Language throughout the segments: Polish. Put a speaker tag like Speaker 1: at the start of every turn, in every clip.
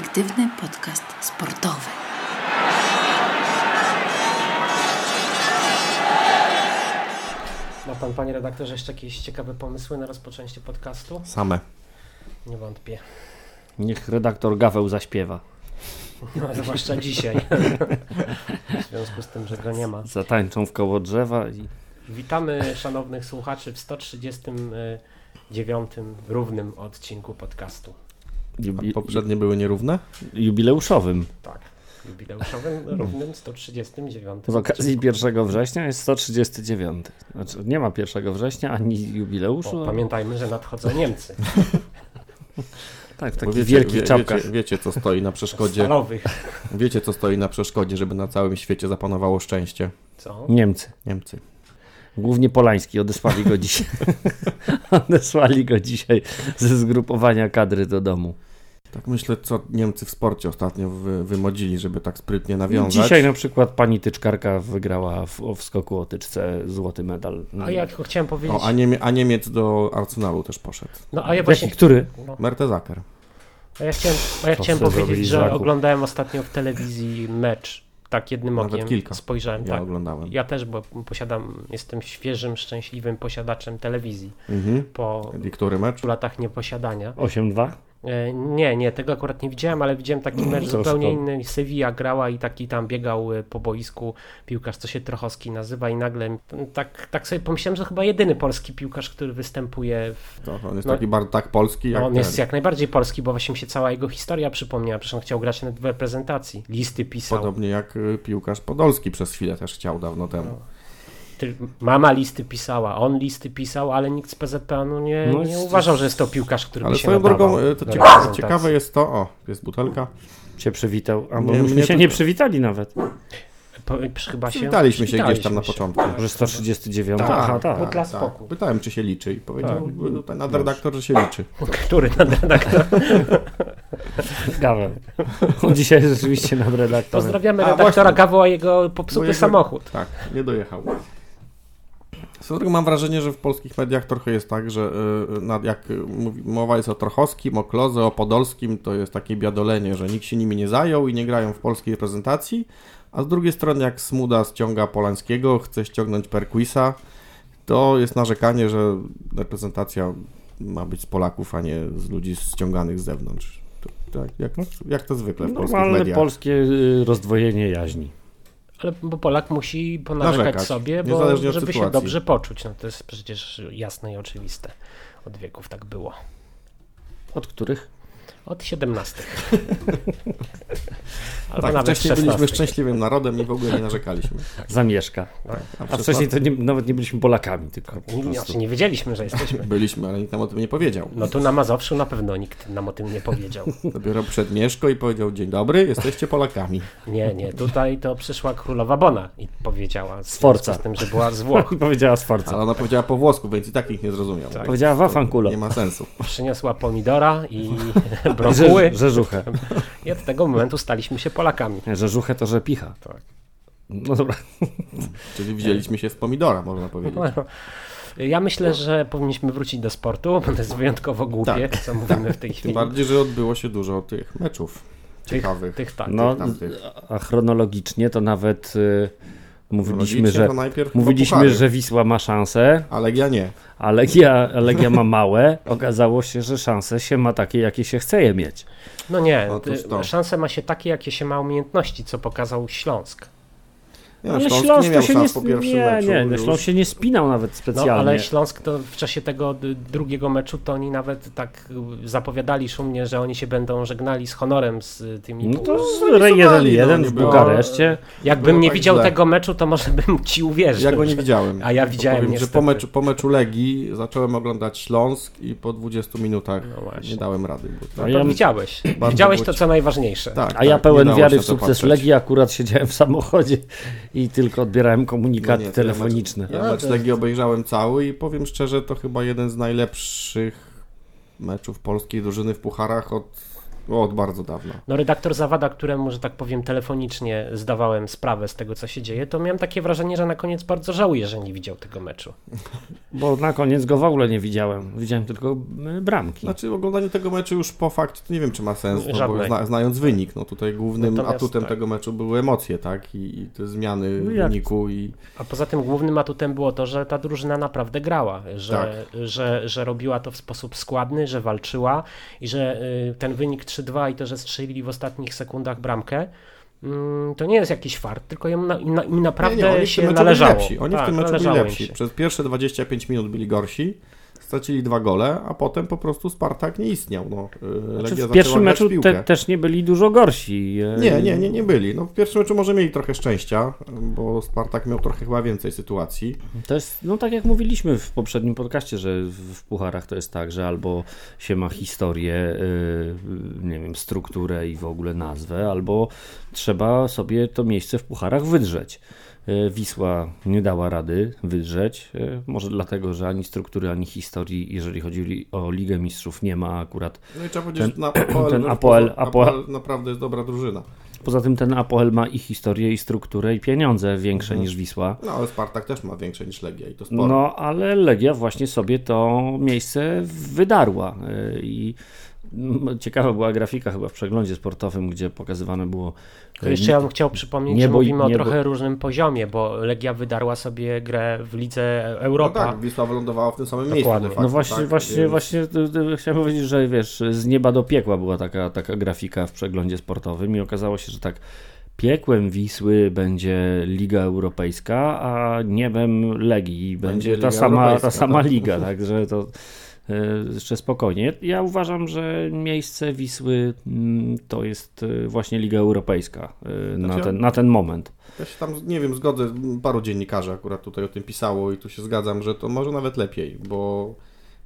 Speaker 1: perspektywny podcast sportowy.
Speaker 2: Ma pan, panie redaktorze, jeszcze jakieś ciekawe pomysły na rozpoczęcie podcastu?
Speaker 3: Same.
Speaker 2: Nie wątpię.
Speaker 4: Niech redaktor Gaweł zaśpiewa.
Speaker 2: No, zwłaszcza dzisiaj. w związku z tym, że go nie ma.
Speaker 4: Zatańczą w koło drzewa i
Speaker 2: Witamy szanownych słuchaczy w 139 równym odcinku podcastu.
Speaker 4: Jubi-
Speaker 3: A poprzednie były nierówne?
Speaker 4: jubileuszowym.
Speaker 2: Tak. Jubileuszowym równym 139.
Speaker 4: Z okazji 1 września jest 139. Znaczy nie ma 1 września ani jubileuszu.
Speaker 2: Bo pamiętajmy, że nadchodzą Niemcy.
Speaker 4: tak, w takich
Speaker 3: wiecie,
Speaker 4: wielkich
Speaker 3: wie-
Speaker 4: czapkach.
Speaker 3: Wiecie, wiecie, co stoi na przeszkodzie.
Speaker 2: Stalowych.
Speaker 3: Wiecie, co stoi na przeszkodzie, żeby na całym świecie zapanowało szczęście.
Speaker 2: Co?
Speaker 4: Niemcy.
Speaker 3: Niemcy.
Speaker 4: Głównie Polański odesłali go dzisiaj. odesłali go dzisiaj ze zgrupowania kadry do domu.
Speaker 3: Tak myślę, co Niemcy w sporcie ostatnio wy, wymodzili, żeby tak sprytnie nawiązać.
Speaker 4: Dzisiaj na przykład pani tyczkarka wygrała w, w skoku o tyczce złoty medal.
Speaker 2: A ja tylko chciałem powiedzieć...
Speaker 3: O, a, Niemie, a Niemiec do Arsenalu też poszedł.
Speaker 2: No a ja
Speaker 4: Jaki,
Speaker 2: właśnie...
Speaker 4: który?
Speaker 2: No,
Speaker 3: Mertesacker.
Speaker 2: a ja chciałem, a ja chciałem powiedzieć, że
Speaker 4: zakup?
Speaker 2: oglądałem ostatnio w telewizji mecz. Tak jednym
Speaker 3: Nawet
Speaker 2: okiem
Speaker 3: kilka.
Speaker 2: spojrzałem.
Speaker 3: Ja
Speaker 2: tak.
Speaker 3: oglądałem.
Speaker 2: Ja też, bo posiadam, jestem świeżym, szczęśliwym posiadaczem telewizji
Speaker 3: Mhm.
Speaker 2: po
Speaker 3: I który mecz?
Speaker 2: latach nieposiadania.
Speaker 4: 8-2?
Speaker 2: E, Nie, nie, tego akurat nie widziałem, ale widziałem taki mecz zupełnie inny. Sevilla grała i taki tam biegał e, po boisku piłkarz, co się Trochowski nazywa i nagle tak, tak sobie pomyślałem, że chyba jedyny polski piłkarz, który występuje w...
Speaker 3: To on jest
Speaker 2: No.
Speaker 3: taki bardzo tak polski jak
Speaker 2: on
Speaker 3: ten.
Speaker 2: jest jak najbardziej polski, bo właśnie mi się cała jego historia przypomniała, przecież on chciał grać nawet w reprezentacji. Listy pisał.
Speaker 3: Podobnie jak y, piłkarz Podolski przez chwilę też chciał dawno temu.
Speaker 2: No. Ty, mama listy pisała, on listy pisał, ale nikt z PZPN-u nie,
Speaker 4: No
Speaker 2: nie uważał, że jest to piłkarz, który
Speaker 3: Ale
Speaker 2: by się
Speaker 3: swoją drogą y, to ciekawe, ciekawe jest to, o, jest butelka.
Speaker 4: Cię przywitał. A bo
Speaker 3: Nie,
Speaker 4: myśmy
Speaker 3: mnie
Speaker 4: się
Speaker 3: to-
Speaker 4: nie przywitali nawet.
Speaker 2: Po, chyba się
Speaker 3: Przywitaliśmy się gdzieś tam na
Speaker 2: się.
Speaker 3: początku.
Speaker 4: Że 139.
Speaker 3: Tak,
Speaker 4: Aha, tak.
Speaker 2: Dla spokój.
Speaker 3: Pytałem, czy się liczy i powiedział
Speaker 4: Tak.
Speaker 3: ten nadredaktor, że się liczy.
Speaker 2: Który nadredaktor?
Speaker 4: Gaweł. On dzisiaj jest rzeczywiście nad redaktorem.
Speaker 2: Pozdrawiamy redaktora. Gawo, a jego popsuty
Speaker 3: jego-
Speaker 2: samochód.
Speaker 3: Tak, nie dojechał. Swoją mam wrażenie, że w polskich mediach trochę jest tak, że y, jak mowa jest o Trochowskim, o Klodze, o Podolskim, to jest takie biadolenie, że nikt się nimi nie zajął i nie grają w polskiej reprezentacji, a z drugiej strony jak Smuda ściąga Polańskiego, chce ściągnąć Perquisa, to jest narzekanie, że reprezentacja ma być z Polaków, a nie z ludzi ściąganych z zewnątrz. Tak, jak, jak to zwykle w polskich
Speaker 4: Normalne
Speaker 3: mediach.
Speaker 4: polskie y, rozdwojenie jaźni.
Speaker 2: Ale bo Polak musi ponarzekać
Speaker 3: Narzekać,
Speaker 2: sobie, bo, żeby się
Speaker 3: sytuacji.
Speaker 2: dobrze poczuć. No to jest przecież jasne i oczywiste. Od wieków tak było.
Speaker 4: Od których?
Speaker 2: Od 17. Albo
Speaker 3: Tak,
Speaker 2: nawet
Speaker 3: wcześniej
Speaker 2: 16.
Speaker 3: byliśmy szczęśliwym narodem i w ogóle nie narzekaliśmy.
Speaker 4: Zamieszka.
Speaker 3: A,
Speaker 4: A wcześniej to nie, nawet nie byliśmy Polakami, tylko po
Speaker 2: Nie, znaczy nie wiedzieliśmy, że jesteśmy.
Speaker 3: Byliśmy, ale nikt nam o tym nie powiedział.
Speaker 2: No tu na Mazowszu na pewno nikt nam o tym nie powiedział.
Speaker 3: Dopiero przed Mieszko i powiedział, dzień dobry, jesteście Polakami.
Speaker 2: Nie, nie, tutaj to przyszła królowa Bona i powiedziała.
Speaker 4: Sforza.
Speaker 2: związku Z tym, że była z Włoch.
Speaker 4: Powiedziała Sforca.
Speaker 3: Ale ona powiedziała po włosku, więc i tak nikt nie zrozumiał.
Speaker 2: Tak.
Speaker 4: Powiedziała wafankulo.
Speaker 3: Nie ma sensu.
Speaker 2: Przyniosła pomidora i brokuły.
Speaker 4: Że, rzeżuchę.
Speaker 2: I od tego momentu staliśmy się Polakami.
Speaker 4: Rzeżuchę to rzepicha.
Speaker 2: Tak.
Speaker 4: No dobra.
Speaker 3: Czyli wzięliśmy się z pomidora, można powiedzieć.
Speaker 2: Ja myślę, że powinniśmy wrócić do sportu, bo to jest wyjątkowo głupie, co mówimy w tej
Speaker 3: Tym
Speaker 2: chwili.
Speaker 3: bardziej, że odbyło się dużo tych meczów ciekawych.
Speaker 2: Tych tak.
Speaker 4: No,
Speaker 3: tych tamtych.
Speaker 4: a chronologicznie to nawet y, mówiliśmy, że mówiliśmy, że Wisła ma szansę,
Speaker 3: A Legia nie.
Speaker 4: a Legia, a Legia ma małe. Okazało się, że szanse się ma takie, jakie się chce je mieć.
Speaker 2: No nie, y, szanse ma się takie, jakie się ma umiejętności, co pokazał Śląsk.
Speaker 3: Nie, no,
Speaker 4: Ale
Speaker 3: Śląsk,
Speaker 4: Śląsk
Speaker 3: nie
Speaker 4: to
Speaker 3: miał
Speaker 4: się
Speaker 3: szans
Speaker 4: nie,
Speaker 3: po pierwszym
Speaker 4: nie,
Speaker 3: meczu.
Speaker 4: nie, nie,
Speaker 3: już.
Speaker 4: Śląsk się nie spinał nawet
Speaker 2: No,
Speaker 4: specjalnie.
Speaker 2: ale Śląsk to w czasie tego drugiego meczu to oni nawet tak y, zapowiadali szumnie, że oni się będą żegnali z honorem z y, tymi.
Speaker 4: No to z
Speaker 3: Zorganizowali,
Speaker 4: 1-1
Speaker 3: no,
Speaker 4: w
Speaker 3: było-
Speaker 4: Bukareszcie.
Speaker 2: Jakbym nie
Speaker 3: tak
Speaker 2: widział
Speaker 3: źle.
Speaker 2: tego meczu, to może bym ci uwierzył.
Speaker 3: Ja go nie widziałem.
Speaker 2: A ja widziałem
Speaker 3: powiem, że po meczu, po meczu Legii zacząłem oglądać Śląsk i po 20 minutach
Speaker 2: No
Speaker 3: nie dałem rady. Bo
Speaker 2: To
Speaker 4: ja-
Speaker 2: widziałeś.
Speaker 3: Bardzo
Speaker 2: Widziałeś to, co najważniejsze.
Speaker 3: tak,
Speaker 4: A ja
Speaker 3: tak,
Speaker 4: pełen
Speaker 3: nie dało
Speaker 4: wiary w sukces. Legii akurat siedziałem w samochodzie i tylko odbierałem komunikaty
Speaker 3: No nie, ja
Speaker 4: telefoniczne.
Speaker 3: Ja
Speaker 2: No,
Speaker 3: mecz Legii obejrzałem cały i powiem szczerze, to chyba jeden z najlepszych meczów polskiej drużyny w pucharach od od bardzo dawna.
Speaker 2: No redaktor Zawada, któremu, że tak powiem, telefonicznie zdawałem sprawę z tego, co się dzieje, to miałem takie wrażenie, że na koniec bardzo żałuję, że nie widział tego meczu.
Speaker 4: Bo na koniec go w ogóle nie widziałem. Widziałem tylko y, bramki.
Speaker 3: Znaczy oglądanie tego meczu już po fakcie to nie wiem, czy ma sens, no, bo zna, znając wynik, no tutaj głównym
Speaker 2: Natomiast
Speaker 3: atutem
Speaker 2: tak.
Speaker 3: tego meczu były emocje, tak, i, i te zmiany
Speaker 4: No jak-
Speaker 3: wyniku i
Speaker 2: A poza tym głównym atutem było to, że ta drużyna naprawdę grała, że,
Speaker 3: Tak.
Speaker 2: że, że robiła to w sposób składny, że walczyła i że y, ten wynik 3-2 i to, że strzelili w ostatnich sekundach bramkę, mm, to nie jest jakiś fart, tylko im, na, im, na- im naprawdę
Speaker 3: nie, nie, oni
Speaker 2: się należało.
Speaker 3: lepsi. Oni
Speaker 2: Tak,
Speaker 3: w tym meczu byli lepsi. Przez pierwsze 25 minut byli gorsi, stracili dwa gole, a potem po prostu Spartak nie istniał. No, yy,
Speaker 4: Znaczy, w pierwszym meczu te, też nie byli dużo gorsi. y,
Speaker 3: Nie, nie, nie, nie byli. No, w pierwszym meczu może mieli trochę szczęścia, bo Spartak miał trochę chyba więcej sytuacji.
Speaker 4: To jest, no tak jak mówiliśmy w poprzednim podcaście, że w pucharach to jest tak, że albo się ma historię, y, nie wiem, strukturę i w ogóle nazwę, albo trzeba sobie to miejsce w pucharach wydrzeć. Y, Wisła nie dała rady wydrzeć, y, może dlatego, że ani struktury, ani historii, jeżeli chodzi o Ligę Mistrzów, nie ma akurat.
Speaker 3: No i trzeba powiedzieć,
Speaker 4: Ten-
Speaker 3: że na Apoel,
Speaker 4: ten Apoel- Apoel-
Speaker 3: Apoel naprawdę jest dobra drużyna.
Speaker 4: Poza tym ten Apoel ma i historię, i strukturę, i pieniądze większe
Speaker 3: Mhm.
Speaker 4: niż Wisła.
Speaker 3: No ale Spartak też ma większe niż Legia i to sporo.
Speaker 4: No, ale Legia właśnie sobie to miejsce wydarła. y, I ciekawa była grafika chyba w przeglądzie sportowym, gdzie pokazywane było.
Speaker 2: To
Speaker 4: y,
Speaker 2: jeszcze ja bym chciał przypomnieć, że mówimy o trochę różnym poziomie, bo Legia wydarła sobie grę w lidze
Speaker 3: No
Speaker 2: Europa.
Speaker 3: tak, Wisła wylądowała w tym samym
Speaker 2: Dokładnie.
Speaker 3: miejscu.
Speaker 4: No właśnie,
Speaker 3: tak?
Speaker 4: właśnie,
Speaker 3: Więc-
Speaker 4: właśnie chciałem powiedzieć, że wiesz, z nieba do piekła była taka, taka grafika w przeglądzie sportowym i okazało się, że tak piekłem Wisły będzie Liga Europejska, a niebem Legii będzie,
Speaker 3: Będzie
Speaker 4: ta, sama, ta sama
Speaker 3: tak.
Speaker 4: liga, także to jeszcze spokojnie. Ja uważam, że miejsce Wisły mm, to jest y, właśnie Liga Europejska y, na,
Speaker 3: Znaczy,
Speaker 4: ten, na ten moment.
Speaker 3: Ja się tam, nie wiem, zgodzę, paru dziennikarzy akurat tutaj o tym pisało i tu się zgadzam, że to może nawet lepiej, bo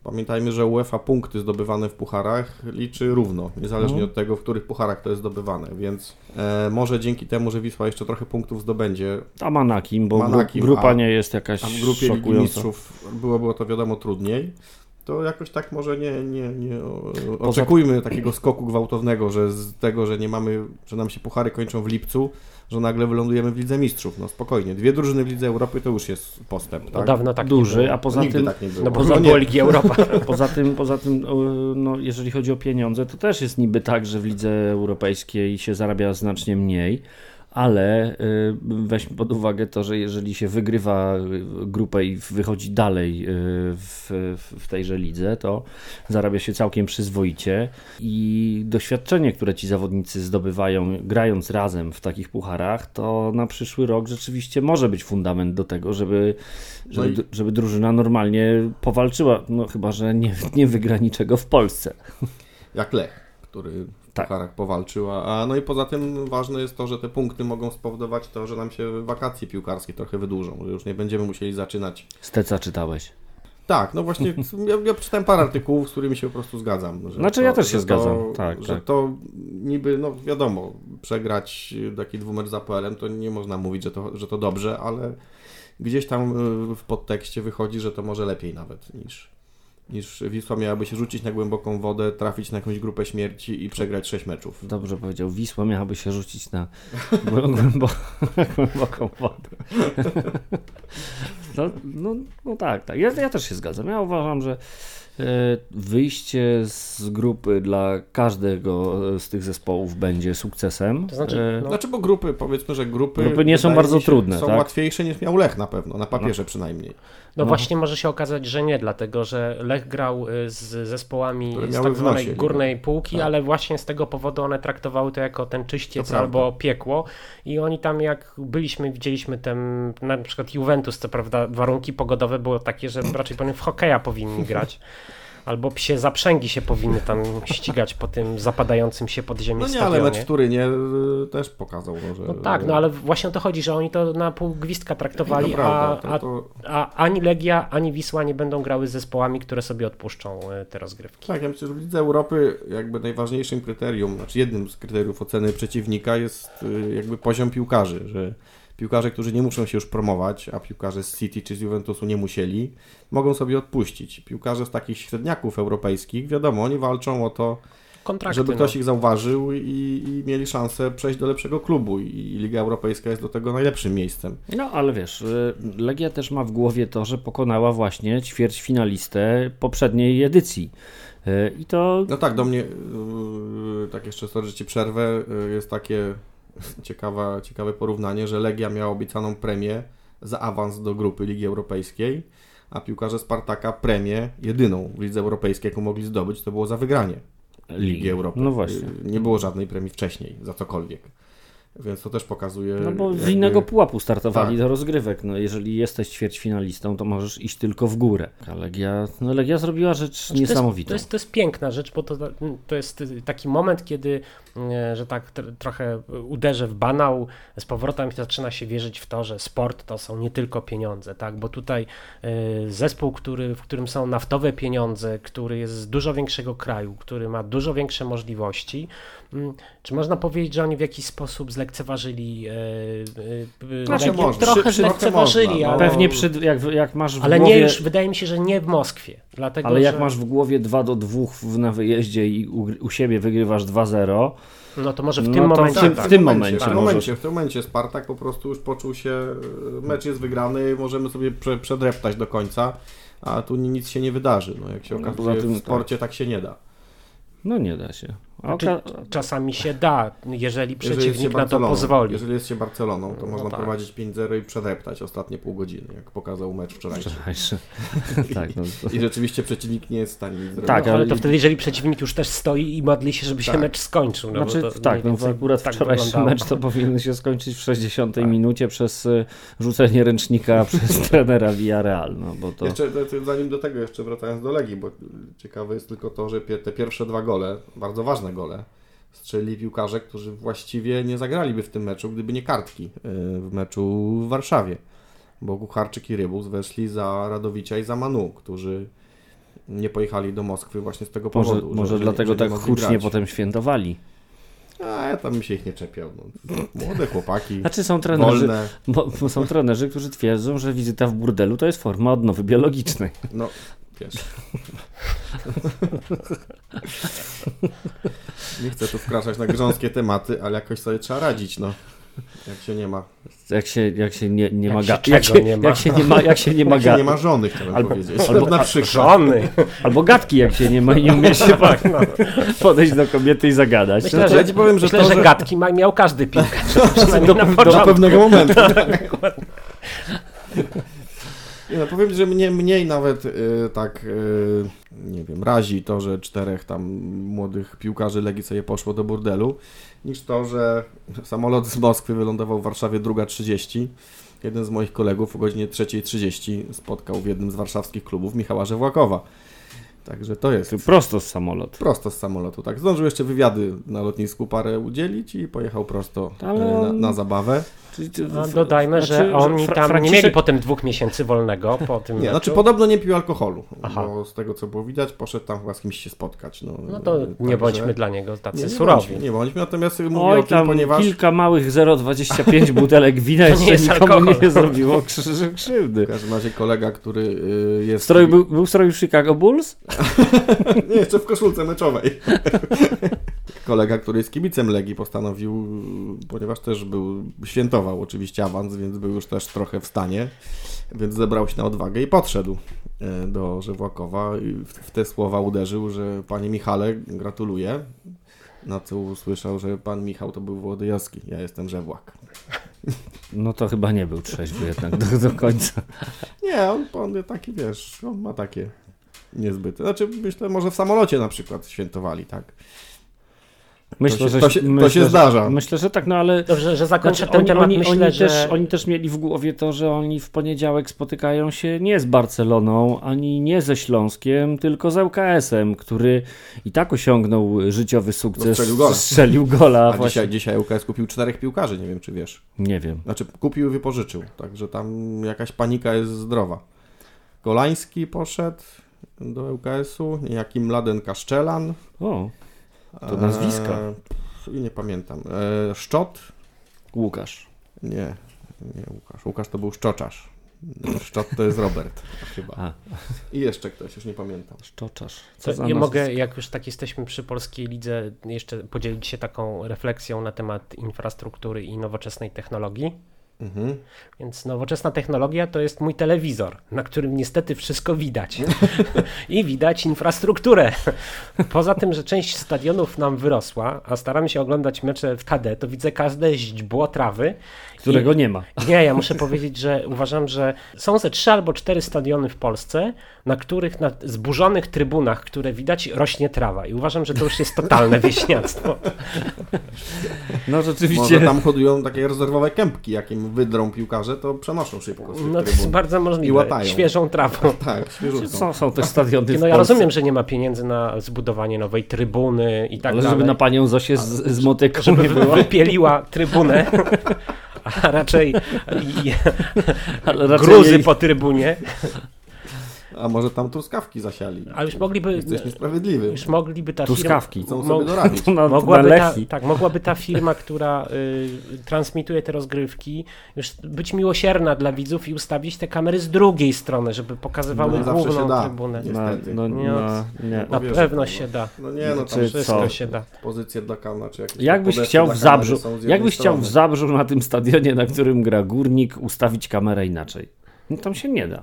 Speaker 3: pamiętajmy, że UEFA punkty zdobywane w pucharach liczy równo, niezależnie
Speaker 4: Mhm.
Speaker 3: od tego, w których pucharach to jest zdobywane, więc e, może dzięki temu, że Wisła jeszcze trochę punktów zdobędzie,
Speaker 4: A ma na kim, bo
Speaker 3: Ma na kim,
Speaker 4: grupa
Speaker 3: a-
Speaker 4: nie jest jakaś
Speaker 3: a w grupie
Speaker 4: szokująca.
Speaker 3: Mistrzów było, było to wiadomo trudniej, to jakoś tak może nie, nie, nie oczekujmy takiego skoku gwałtownego, że z tego, że nie mamy, że nam się puchary kończą w lipcu, że nagle wylądujemy w Lidze Mistrzów. No spokojnie, dwie drużyny w Lidze Europy to już jest postęp,
Speaker 2: No
Speaker 3: tak?
Speaker 2: dawno tak nie
Speaker 4: Duży,
Speaker 2: było.
Speaker 4: a poza
Speaker 3: Nigdy
Speaker 4: tym
Speaker 3: tak nie było.
Speaker 2: No bo
Speaker 3: No
Speaker 2: Ligi Europa.
Speaker 4: Poza tym, poza tym no, jeżeli chodzi o pieniądze, to też jest niby tak, że w lidze europejskiej się zarabia znacznie mniej, ale y, weźmy pod uwagę to, że jeżeli się wygrywa y, grupę i wychodzi dalej y, w, w tejże lidze, to zarabia się całkiem przyzwoicie i doświadczenie, które ci zawodnicy zdobywają grając razem w takich pucharach, to na przyszły rok rzeczywiście może być fundament do tego, żeby, żeby,
Speaker 3: No
Speaker 4: żeby drużyna normalnie powalczyła, no chyba, że nie, nie wygra niczego w Polsce.
Speaker 3: Jak Lech, który
Speaker 4: Tak.
Speaker 3: pucharach powalczył. A no i poza tym ważne jest to, że te punkty mogą spowodować to, że nam się wakacje piłkarskie trochę wydłużą, że już nie będziemy musieli zaczynać.
Speaker 4: Steca czytałeś.
Speaker 3: Tak, no właśnie, ja, ja przeczytałem parę artykułów, z którymi się po prostu zgadzam. Że
Speaker 4: Znaczy, ja też się zgadzam,
Speaker 3: To,
Speaker 4: tak,
Speaker 3: że
Speaker 4: tak.
Speaker 3: to niby, no wiadomo, przegrać taki dwumecz z APL-em, to nie można mówić, że to, że to dobrze, ale gdzieś tam y, w podtekście wychodzi, że to może lepiej nawet niż, niż Wisła miałaby się rzucić na głęboką wodę, trafić na jakąś grupę śmierci i przegrać sześć meczów.
Speaker 4: Dobrze powiedział. Wisła miałaby się rzucić na głębo, głęboką wodę. No, no, no tak, tak. Ja, ja też się zgadzam. Ja uważam, że wyjście z grupy dla każdego z tych zespołów będzie sukcesem.
Speaker 2: To znaczy,
Speaker 4: E,
Speaker 2: no,
Speaker 3: Znaczy, bo grupy, powiedzmy, że grupy,
Speaker 4: Grupy nie są bardzo
Speaker 3: się,
Speaker 4: trudne,
Speaker 3: Są
Speaker 4: tak?
Speaker 3: łatwiejsze niż miał Lech na pewno, na papierze przynajmniej.
Speaker 2: No,
Speaker 4: No.
Speaker 2: właśnie może się okazać, że nie, dlatego że Lech grał y, z zespołami z tak zwanej
Speaker 3: nosie,
Speaker 2: górnej półki,
Speaker 3: Tak.
Speaker 2: ale właśnie z tego powodu one traktowały to jako ten czyściec albo piekło i oni tam jak byliśmy, widzieliśmy ten, na przykład Juventus, co prawda warunki pogodowe były takie, że raczej powiem w hokeja powinni grać. Albo psie zaprzęgi się powinny tam ścigać po tym zapadającym się pod ziemię
Speaker 3: No nie,
Speaker 2: stadionie.
Speaker 3: ale mecz Turynie y, też pokazał, no, że...
Speaker 2: No tak, no ale właśnie o to chodzi, że oni to na pół gwizdka traktowali,
Speaker 3: To prawda,
Speaker 2: a,
Speaker 3: to, to,
Speaker 2: a ani Legia, ani Wisła nie będą grały z zespołami, które sobie odpuszczą e, te rozgrywki.
Speaker 3: Tak, ja myślę, że w Lidze Europy jakby najważniejszym kryterium, znaczy jednym z kryteriów oceny przeciwnika jest y, jakby poziom piłkarzy, że piłkarze, którzy nie muszą się już promować, a piłkarze z City czy z Juventusu nie musieli, mogą sobie odpuścić. Piłkarze z takich średniaków europejskich, wiadomo, oni walczą o to,
Speaker 2: kontrakty.
Speaker 3: żeby ktoś
Speaker 2: no.
Speaker 3: ich zauważył i, i mieli szansę przejść do lepszego klubu i Liga Europejska jest do tego najlepszym miejscem.
Speaker 4: No ale wiesz, y, Legia też ma w głowie to, że pokonała właśnie ćwierćfinalistę poprzedniej edycji. Y, I to
Speaker 3: No tak, do mnie, yy, tak jeszcze sorry, że Ci przerwę, jest takie ciekawe, ciekawe porównanie, że Legia miała obiecaną premię za awans do grupy Ligi Europejskiej, a piłkarze Spartaka premię jedyną w Lidze Europejskiej, jaką mogli zdobyć, to było za wygranie Ligi Europy.
Speaker 4: No właśnie.
Speaker 3: Nie było żadnej premii wcześniej za cokolwiek. Więc to też pokazuje...
Speaker 4: No bo z
Speaker 3: jakby-
Speaker 4: innego pułapu startowali
Speaker 3: Tak.
Speaker 4: do rozgrywek. No, jeżeli jesteś ćwierćfinalistą, to możesz iść tylko w górę. A Legia, no Legia zrobiła rzecz
Speaker 2: Znaczy,
Speaker 4: niesamowitą.
Speaker 2: To jest, to, jest, to jest piękna rzecz, bo to, to jest taki moment, kiedy, e, że tak tr- trochę uderzę w banał, z powrotem zaczyna się wierzyć w to, że sport to są nie tylko pieniądze, tak? Bo tutaj e, zespół, który, w którym są naftowe pieniądze, który jest z dużo większego kraju, który ma dużo większe możliwości, mm, czy można powiedzieć, że oni w jakiś sposób zlekceważyli e, e,
Speaker 3: Znaczy
Speaker 2: Legię?
Speaker 3: można.
Speaker 2: Trochę
Speaker 3: Przy-
Speaker 2: zlekceważyli,
Speaker 3: można, no.
Speaker 2: ale,
Speaker 4: Pewnie przy, jak, jak masz w
Speaker 2: ale
Speaker 4: głowie...
Speaker 2: nie już, wydaje mi się, że nie w Moskwie. Dlatego,
Speaker 4: Ale jak
Speaker 2: że,
Speaker 4: masz w głowie 2 do 2 w- na wyjeździe i u, u siebie wygrywasz 2-0,
Speaker 2: No to może w
Speaker 4: No
Speaker 2: tym
Speaker 4: to
Speaker 2: momencie
Speaker 4: tak,
Speaker 2: tak.
Speaker 4: w tym momencie
Speaker 3: w tym
Speaker 4: możesz.
Speaker 3: momencie, w tym momencie Spartak po prostu już poczuł się, e, mecz jest wygrany, możemy sobie prze, przedreptać do końca, a tu nic się nie wydarzy. No, jak się
Speaker 4: No,
Speaker 3: okazuje,
Speaker 4: poza tym
Speaker 3: w sporcie tak. się nie da.
Speaker 4: no nie da się.
Speaker 2: Znaczy, czasami się da, jeżeli
Speaker 3: Jeżeli się
Speaker 2: przeciwnik na to pozwoli.
Speaker 3: jeżeli jest się Barceloną, to
Speaker 2: No
Speaker 3: można
Speaker 2: tak.
Speaker 3: prowadzić 5-0 i przedreptać ostatnie pół godziny, jak pokazał mecz wczorajszy.
Speaker 4: Wczorajszy. tak, no, to...
Speaker 3: I rzeczywiście przeciwnik nie jest w stanie nic zrobić.
Speaker 4: Tak,
Speaker 2: no, ale to wtedy, jeżeli przeciwnik już też stoi i modli się, żeby się
Speaker 3: Tak.
Speaker 2: mecz skończył. No,
Speaker 4: Znaczy,
Speaker 2: bo to
Speaker 4: tak, no akurat
Speaker 2: tak
Speaker 4: wczorajszy
Speaker 2: wyglądało.
Speaker 4: mecz to powinien się skończyć w 60
Speaker 3: Tak.
Speaker 4: minucie przez y, rzucenie ręcznika przez trenera Villarreal, no bo to...
Speaker 3: Jeszcze zanim do tego, jeszcze wracając do Legii, bo ciekawe jest tylko to, że te pierwsze dwa gole, bardzo ważne gole, strzelili piłkarze, którzy właściwie nie zagraliby w tym meczu, gdyby nie kartki yy, w meczu w Warszawie. Bo Kucharczyk i Rybus weszli za Radowicza i za Manu, którzy nie pojechali do Moskwy właśnie z tego powodu. że-
Speaker 4: może
Speaker 3: że-
Speaker 4: dlatego tak hucznie potem świętowali.
Speaker 3: A ja tam się ich nie czepiał. No. Młode chłopaki,
Speaker 4: Znaczy są trenerzy, bo, bo są trenerzy, którzy twierdzą, że wizyta w burdelu to jest forma odnowy biologicznej.
Speaker 3: No, wiesz. Nie chcę tu wkraczać na grząskie tematy, ale jakoś sobie trzeba radzić, no. Jak się nie ma.
Speaker 4: Jak się, jak się nie, nie
Speaker 2: Jak
Speaker 4: ma...
Speaker 2: się
Speaker 4: ga-
Speaker 2: czego
Speaker 4: jak, się,
Speaker 2: nie ma.
Speaker 4: jak się nie ma... Jak się nie ma,
Speaker 3: Jak się nie ma żony, chciałem
Speaker 4: Albo-
Speaker 3: powiedzieć.
Speaker 4: albo-
Speaker 3: na przykład.
Speaker 2: Żony.
Speaker 4: Albo gadki, jak się nie ma i nie umie się
Speaker 2: tak, no.
Speaker 4: podejść do kobiety i zagadać.
Speaker 2: Myślę,
Speaker 3: Znaczy,
Speaker 2: że,
Speaker 3: ja ci powiem, że
Speaker 2: myślę,
Speaker 3: to,
Speaker 2: że
Speaker 3: że-
Speaker 2: gadki ma, miał każdy piłkarz.
Speaker 3: Do, do
Speaker 2: początku.
Speaker 3: pewnego momentu. Nie no, powiem, że mnie mniej nawet y, tak, y, nie wiem, razi to, że czterech tam młodych piłkarzy Legii sobie poszło do burdelu, niż to, że samolot z Moskwy wylądował w Warszawie druga 30. Jeden z moich kolegów o godzinie 3.30 spotkał w jednym z warszawskich klubów Michała Żewłakowa. Także to jest
Speaker 4: Prosto z samolotu.
Speaker 3: prosto z samolotu. Tak, zdążył jeszcze wywiady na lotnisku parę udzielić i pojechał prosto
Speaker 4: Ale
Speaker 3: e, na, na zabawę.
Speaker 4: Czyli ty-
Speaker 2: No,
Speaker 4: w-
Speaker 2: dodajmy,
Speaker 4: znaczy,
Speaker 2: że oni tam nie
Speaker 4: Franciszek-
Speaker 2: mieli potem dwóch miesięcy wolnego po tym
Speaker 3: Nie,
Speaker 2: meczu.
Speaker 3: znaczy podobno nie pił alkoholu,
Speaker 2: Aha.
Speaker 3: bo z tego co było widać, poszedł tam chyba z kimś się spotkać. No,
Speaker 2: No to nie
Speaker 3: także-
Speaker 2: bądźmy dla niego tacy
Speaker 3: nie, nie
Speaker 2: surowi.
Speaker 3: Bądźmy, nie bądźmy, natomiast mówię
Speaker 4: Oj,
Speaker 3: o tym,
Speaker 4: tam
Speaker 3: ponieważ...
Speaker 4: kilka małych 0,25 butelek wina
Speaker 2: nie
Speaker 4: jeszcze
Speaker 2: jest
Speaker 4: nikomu
Speaker 2: alkohol.
Speaker 4: nie zrobiło krzy- krzywdy.
Speaker 3: W każdym razie kolega, który y, jest...
Speaker 4: Stroj był, był stroj Chicago Bulls?
Speaker 3: Nie, jeszcze w koszulce meczowej. Kolega, który jest kibicem Legii, postanowił, ponieważ też był, świętował oczywiście awans, więc był już też trochę w stanie, więc zebrał się na odwagę i podszedł e, do Żewłakowa i w, w te słowa uderzył, że panie Michale, gratuluję. Na co usłyszał, że pan Michał to był Włodyjowski, ja jestem Żewłak.
Speaker 4: No to chyba nie był trzeźwy jednak do, do końca.
Speaker 3: Nie, on, on taki, wiesz, on ma takie niezbyte. Znaczy, myślę, może w samolocie na przykład świętowali, tak?
Speaker 4: Myślę,
Speaker 3: się-
Speaker 4: że,
Speaker 3: to się- to
Speaker 4: myślę,
Speaker 3: się
Speaker 4: że-
Speaker 3: zdarza.
Speaker 4: Myślę, że tak, no ale
Speaker 2: Dobrze, że zakończę
Speaker 4: Znaczy,
Speaker 2: ten
Speaker 4: oni,
Speaker 2: temat.
Speaker 4: oni,
Speaker 2: Myślę,
Speaker 4: oni,
Speaker 2: że...
Speaker 4: też, oni też mieli w głowie to, że oni w poniedziałek spotykają się nie z Barceloną, ani nie ze Śląskiem, tylko z ŁKS-em, który i tak osiągnął życiowy sukces.
Speaker 3: No, strzelił gola.
Speaker 4: Strzelił gola
Speaker 3: A
Speaker 4: właśnie.
Speaker 3: dzisiaj, dzisiaj UKS kupił czterech piłkarzy, nie wiem czy wiesz.
Speaker 4: Nie wiem.
Speaker 3: Znaczy kupił i wypożyczył, także tam jakaś panika jest zdrowa. Golański poszedł do ŁKS-u, niejaki Mladen Kaszczelan.
Speaker 4: O, To nazwiska.
Speaker 3: E, I nie pamiętam. E, Szczot?
Speaker 4: Łukasz.
Speaker 3: Nie, nie Łukasz. Łukasz to był Szczoczarz. Szczot to jest Robert chyba.
Speaker 4: A.
Speaker 3: I jeszcze ktoś, już nie pamiętam.
Speaker 4: Szczoczarz.
Speaker 2: Co,
Speaker 4: za
Speaker 2: nie mogę, jak już tak jesteśmy przy polskiej lidze, jeszcze podzielić się taką refleksją na temat infrastruktury i nowoczesnej technologii.
Speaker 3: Mhm.
Speaker 2: Więc nowoczesna technologia to jest mój telewizor, na którym niestety wszystko widać. I widać infrastrukturę. Poza tym, że część stadionów nam wyrosła, a staramy się oglądać mecze w HD, to widzę każde źdźbło trawy.
Speaker 4: Którego
Speaker 2: I-
Speaker 4: nie ma.
Speaker 2: Nie, ja muszę powiedzieć, że uważam, że są ze trzy albo cztery stadiony w Polsce, na których na zburzonych trybunach, które widać, rośnie trawa. I uważam, że to już jest totalne wieśniactwo.
Speaker 4: No rzeczywiście.
Speaker 3: Może tam hodują takie rezerwowe kępki, jakim wydrą piłkarze, to przenoszą szybko
Speaker 2: No to jest bardzo
Speaker 3: I
Speaker 2: możliwe.
Speaker 3: łatają.
Speaker 2: Świeżą trawą.
Speaker 3: Tak, świeżutką.
Speaker 4: Są, są też stadiony
Speaker 2: No ja rozumiem, że nie ma pieniędzy na zbudowanie nowej trybuny i tak
Speaker 4: Ale
Speaker 2: dalej.
Speaker 4: żeby na panią Zosię z, z motyką
Speaker 2: żeby
Speaker 4: nie
Speaker 2: wy-
Speaker 4: było.
Speaker 2: wypieliła trybunę, a raczej gruzy po trybunie.
Speaker 3: A może tam truskawki zasiali.
Speaker 2: A już mogliby,
Speaker 3: Jesteś niesprawiedliwy.
Speaker 2: już mogliby ta
Speaker 4: Truskawki.
Speaker 3: Chcą
Speaker 2: firma...
Speaker 3: sobie dorabić.
Speaker 4: To na, to na
Speaker 2: Mogłaby ta, tak, mogłaby ta firma, która y, transmituje te rozgrywki, już być miłosierna dla widzów i ustawić te kamery z drugiej strony, żeby pokazywały
Speaker 3: No, zawsze się
Speaker 2: główną
Speaker 3: da.
Speaker 2: trybunę.
Speaker 4: Na,
Speaker 3: Niestety.
Speaker 4: no,
Speaker 2: Nie,
Speaker 4: na, nie.
Speaker 2: Na pewno się
Speaker 3: no.
Speaker 2: da.
Speaker 3: No nie, no tam
Speaker 4: Czy
Speaker 2: Wszystko
Speaker 4: co?
Speaker 2: się da.
Speaker 3: pozycje dla kamer, czy jakieś
Speaker 4: Jakbyś chciał w Zabrzu, jakbyś chciał w. Zabrzu na tym stadionie, na którym gra Górnik, ustawić kamerę inaczej? No tam się nie da.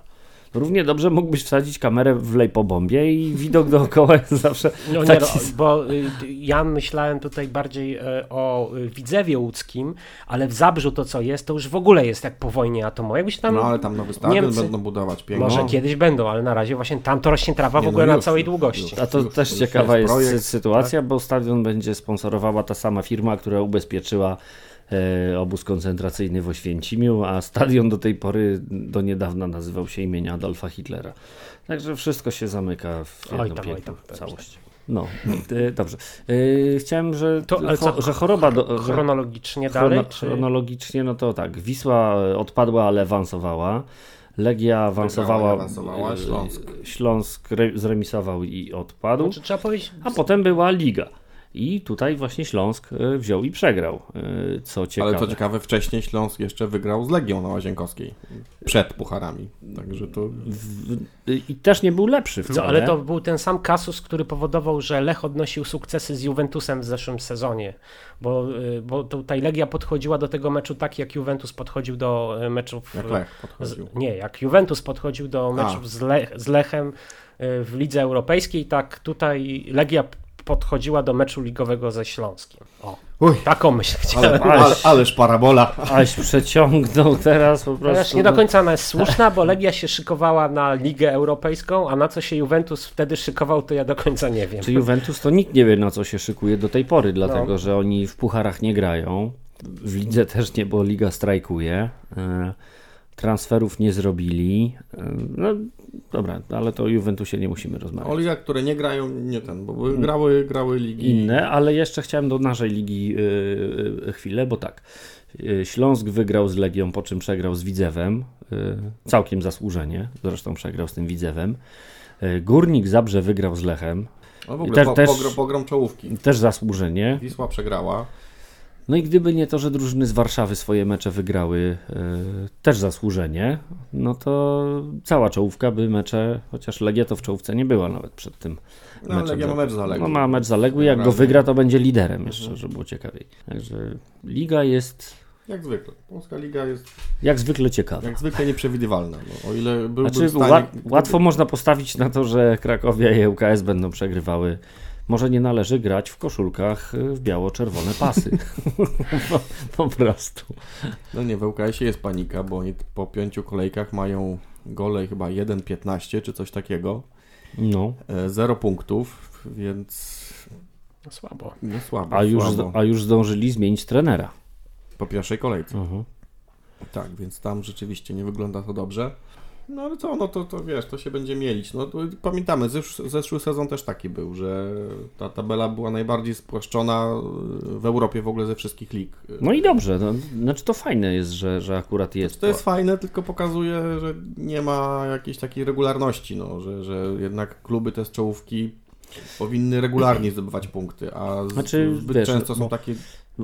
Speaker 4: Równie dobrze mógłbyś wsadzić kamerę w lej po bombie i widok dookoła jest zawsze
Speaker 2: No nie,
Speaker 4: taki...
Speaker 2: no, bo y, ja myślałem tutaj bardziej e, o y, Widzewie Łódzkim, ale w Zabrzu to co jest, to już w ogóle jest jak po wojnie atomowej. Jakbyś tam,
Speaker 3: No ale tam nowy stadion
Speaker 2: Niemcy-
Speaker 3: będą budować pięknie.
Speaker 2: może
Speaker 3: No.
Speaker 2: kiedyś będą, ale na razie właśnie tam to rośnie trawa w
Speaker 3: Nie, no
Speaker 2: ogóle na
Speaker 3: już,
Speaker 2: całej
Speaker 3: już,
Speaker 2: długości.
Speaker 3: już.
Speaker 4: A to
Speaker 3: Już-
Speaker 4: też
Speaker 3: już
Speaker 4: ciekawa
Speaker 3: jest
Speaker 4: jest,
Speaker 3: projekt,
Speaker 4: sytuacja, bo stadion będzie sponsorowała ta sama firma, która ubezpieczyła obóz koncentracyjny w Oświęcimiu, a stadion do tej pory, do niedawna nazywał się imienia Adolfa Hitlera. Także wszystko się zamyka w
Speaker 2: Oj
Speaker 4: jedną
Speaker 2: tam, oj tam, dobrze.
Speaker 4: całość. No, e, dobrze. E, chciałem, że,
Speaker 2: To, ale co,
Speaker 4: cho, że choroba... Do, że,
Speaker 2: Chronologicznie dalej?
Speaker 4: chrono,
Speaker 2: Czy...
Speaker 4: chronologicznie, no to tak, Wisła odpadła, ale awansowała. Legia awansowała,
Speaker 3: awansowała,
Speaker 4: e,
Speaker 3: Śląsk.
Speaker 4: Śląsk re, zremisował i odpadł.
Speaker 2: Znaczy, trzeba powiedzieć,
Speaker 4: A potem była liga. I tutaj właśnie Śląsk e, wziął i przegrał. e, Co ciekawe.
Speaker 3: Ale to ciekawe, wcześniej Śląsk jeszcze wygrał z Legią na Łazienkowskiej. Przed pucharami. Także to...
Speaker 4: W, I też nie był lepszy
Speaker 2: no,
Speaker 4: wcale.
Speaker 2: ale to był ten sam kasus, który powodował, że Lech odnosił sukcesy z Juventusem w zeszłym sezonie, bo, y, bo tutaj Legia podchodziła do tego meczu tak, jak Juventus podchodził do y, meczów...
Speaker 3: Jak
Speaker 2: y,
Speaker 3: Lech
Speaker 2: Z,
Speaker 3: podchodził.
Speaker 2: nie, jak Juventus podchodził do meczów z, Le, z Lechem y, w lidze europejskiej, tak tutaj Legia podchodziła do meczu ligowego ze Śląskiem. O,
Speaker 3: Uj,
Speaker 2: taką myśl chciałem.
Speaker 3: ale, ale, ależ parabola.
Speaker 4: Aś przeciągnął teraz po prostu.
Speaker 2: Chociaż nie do końca ona jest słuszna, bo Legia się szykowała na Ligę Europejską, a na co się Juventus wtedy szykował, to ja do końca nie wiem.
Speaker 4: Czy Juventus to nikt nie wie na co się szykuje do tej pory, dlatego
Speaker 2: No.
Speaker 4: że oni w pucharach nie grają. W lidze też nie, bo liga strajkuje. E, Transferów nie zrobili. E, No dobra, ale to o Juventusie nie musimy rozmawiać.
Speaker 3: O ligach, które nie grają, nie ten, bo grały, grały ligi.
Speaker 4: inne, ale jeszcze chciałem do naszej ligi yy, yy, chwilę, bo tak. Yy, Śląsk wygrał z Legią, po czym przegrał z Widzewem. Całkiem zasłużenie, zresztą przegrał z tym Widzewem. Górnik Zabrze wygrał z Lechem,
Speaker 3: No w ogóle
Speaker 4: też-
Speaker 3: po,
Speaker 4: też-
Speaker 3: pogrom, pogrom czołówki.
Speaker 4: też zasłużenie.
Speaker 3: Wisła przegrała.
Speaker 4: No i gdyby nie to, że drużyny z Warszawy swoje mecze wygrały, yy, też zasłużenie, no to cała czołówka by mecze, chociaż Legia to w czołówce nie była nawet przed tym
Speaker 3: No ale Legia ma mecz zaległy.
Speaker 4: No ma mecz zaległy, jak go wygra, to będzie liderem jeszcze, żeby było ciekawiej. Także liga jest
Speaker 3: Jak zwykle. Polska liga jest
Speaker 4: jak zwykle ciekawa.
Speaker 3: jak zwykle nieprzewidywalna. No, o ile byłbym
Speaker 4: Znaczy,
Speaker 3: stanie...
Speaker 4: ła- łatwo można postawić na to, że Krakowia i ŁKS będą przegrywały. Może nie należy grać w koszulkach y, w biało-czerwone pasy. po, po prostu.
Speaker 3: No nie, w ŁKS-ie jest panika, bo oni po pięciu kolejkach mają gole chyba 1,15 czy coś takiego.
Speaker 4: No,
Speaker 3: E, Zero punktów, więc
Speaker 2: No słabo.
Speaker 3: nie słabo.
Speaker 4: a już,
Speaker 3: słabo.
Speaker 4: a już zdążyli zmienić trenera.
Speaker 3: Po pierwszej kolejce.
Speaker 4: Mhm.
Speaker 3: Tak, więc tam rzeczywiście nie wygląda to dobrze. No ale co, no to, to wiesz, to się będzie mielić. No to pamiętamy, zesz, zeszły sezon też taki był, że ta tabela była najbardziej spłaszczona w Europie w ogóle ze wszystkich lig.
Speaker 4: No i dobrze. No, znaczy to fajne jest, że, że akurat jest.
Speaker 3: To jest fajne, tylko pokazuje, że nie ma jakiejś takiej regularności, no, że, że jednak kluby te z czołówki powinny regularnie zdobywać punkty, a z,
Speaker 4: Znaczy,
Speaker 3: zbyt
Speaker 4: wiesz,
Speaker 3: często są takie...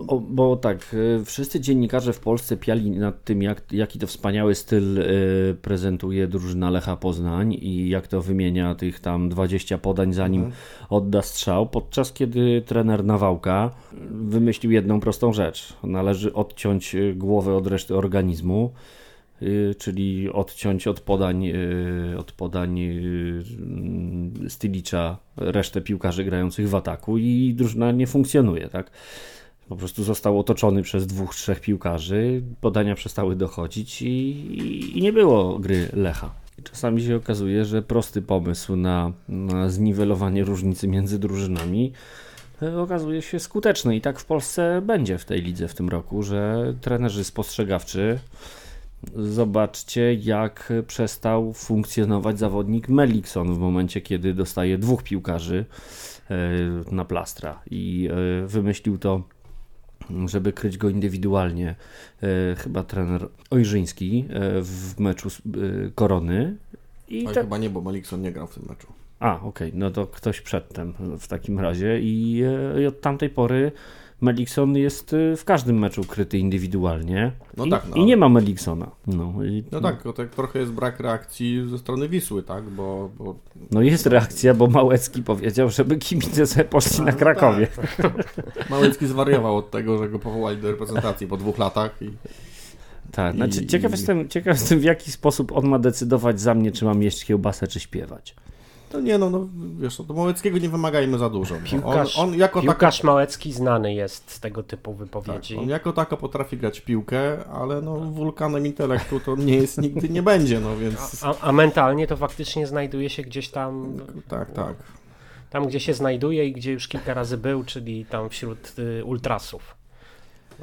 Speaker 4: O, bo tak, y, wszyscy dziennikarze w Polsce piali nad tym, jak, jaki to wspaniały styl y, prezentuje drużyna Lecha Poznań i jak to wymienia tych tam 20 podań zanim odda strzał, podczas kiedy trener Nawałka wymyślił jedną prostą rzecz. Należy odciąć y, głowę od reszty organizmu, y, czyli odciąć od podań, y, od podań y, mm, Stilicza resztę piłkarzy grających w ataku i drużyna nie funkcjonuje, tak? Po prostu został otoczony przez dwóch, trzech piłkarzy, podania przestały dochodzić i, i, nie było gry Lecha. Czasami się okazuje, że prosty pomysł na, na zniwelowanie różnicy między drużynami e, okazuje się skuteczny. I tak w Polsce będzie w tej lidze w tym roku, że trenerzy spostrzegawczy Zobaczcie, jak przestał funkcjonować zawodnik Melikson w momencie, kiedy dostaje dwóch piłkarzy e, na plastra i e, wymyślił to, żeby kryć go indywidualnie. E, Chyba trener Ojrzyński e, w meczu e, Korony. I
Speaker 3: Oj,
Speaker 4: te...
Speaker 3: chyba nie, bo Malikson nie grał w tym meczu.
Speaker 4: A, okej, no to ktoś przedtem w takim razie i, i od tamtej pory Melikson jest e, w każdym meczu kryty indywidualnie
Speaker 3: No
Speaker 4: i,
Speaker 3: tak, no.
Speaker 4: i nie ma Meliksona. No, i,
Speaker 3: No tak, to tak trochę jest brak reakcji ze strony Wisły, tak? Bo, bo
Speaker 4: no jest reakcja, bo Małecki powiedział, żeby kibice sobie poszli na
Speaker 3: no
Speaker 4: Krakowie.
Speaker 3: Małecki zwariował od tego, że go powołali do reprezentacji po dwóch latach i
Speaker 4: Tak, znaczy
Speaker 3: I-
Speaker 4: ciekaw, jestem, ciekaw jestem, w jaki sposób on ma decydować za mnie, czy mam jeść kiełbasę, czy śpiewać.
Speaker 3: To nie no, no wiesz, do Małeckiego nie wymagajmy za dużo. bo
Speaker 2: Piłkarz,
Speaker 3: on, on jako taka
Speaker 2: piłkarz Małecki znany jest z tego typu wypowiedzi.
Speaker 3: Tak, on jako tako potrafi grać piłkę, ale no wulkanem intelektu to nie jest, nigdy nie będzie, no więc
Speaker 2: A, a mentalnie to faktycznie znajduje się gdzieś tam,
Speaker 3: tak, tak.
Speaker 2: tam gdzie się znajduje i gdzie już kilka razy był, czyli tam wśród y, ultrasów.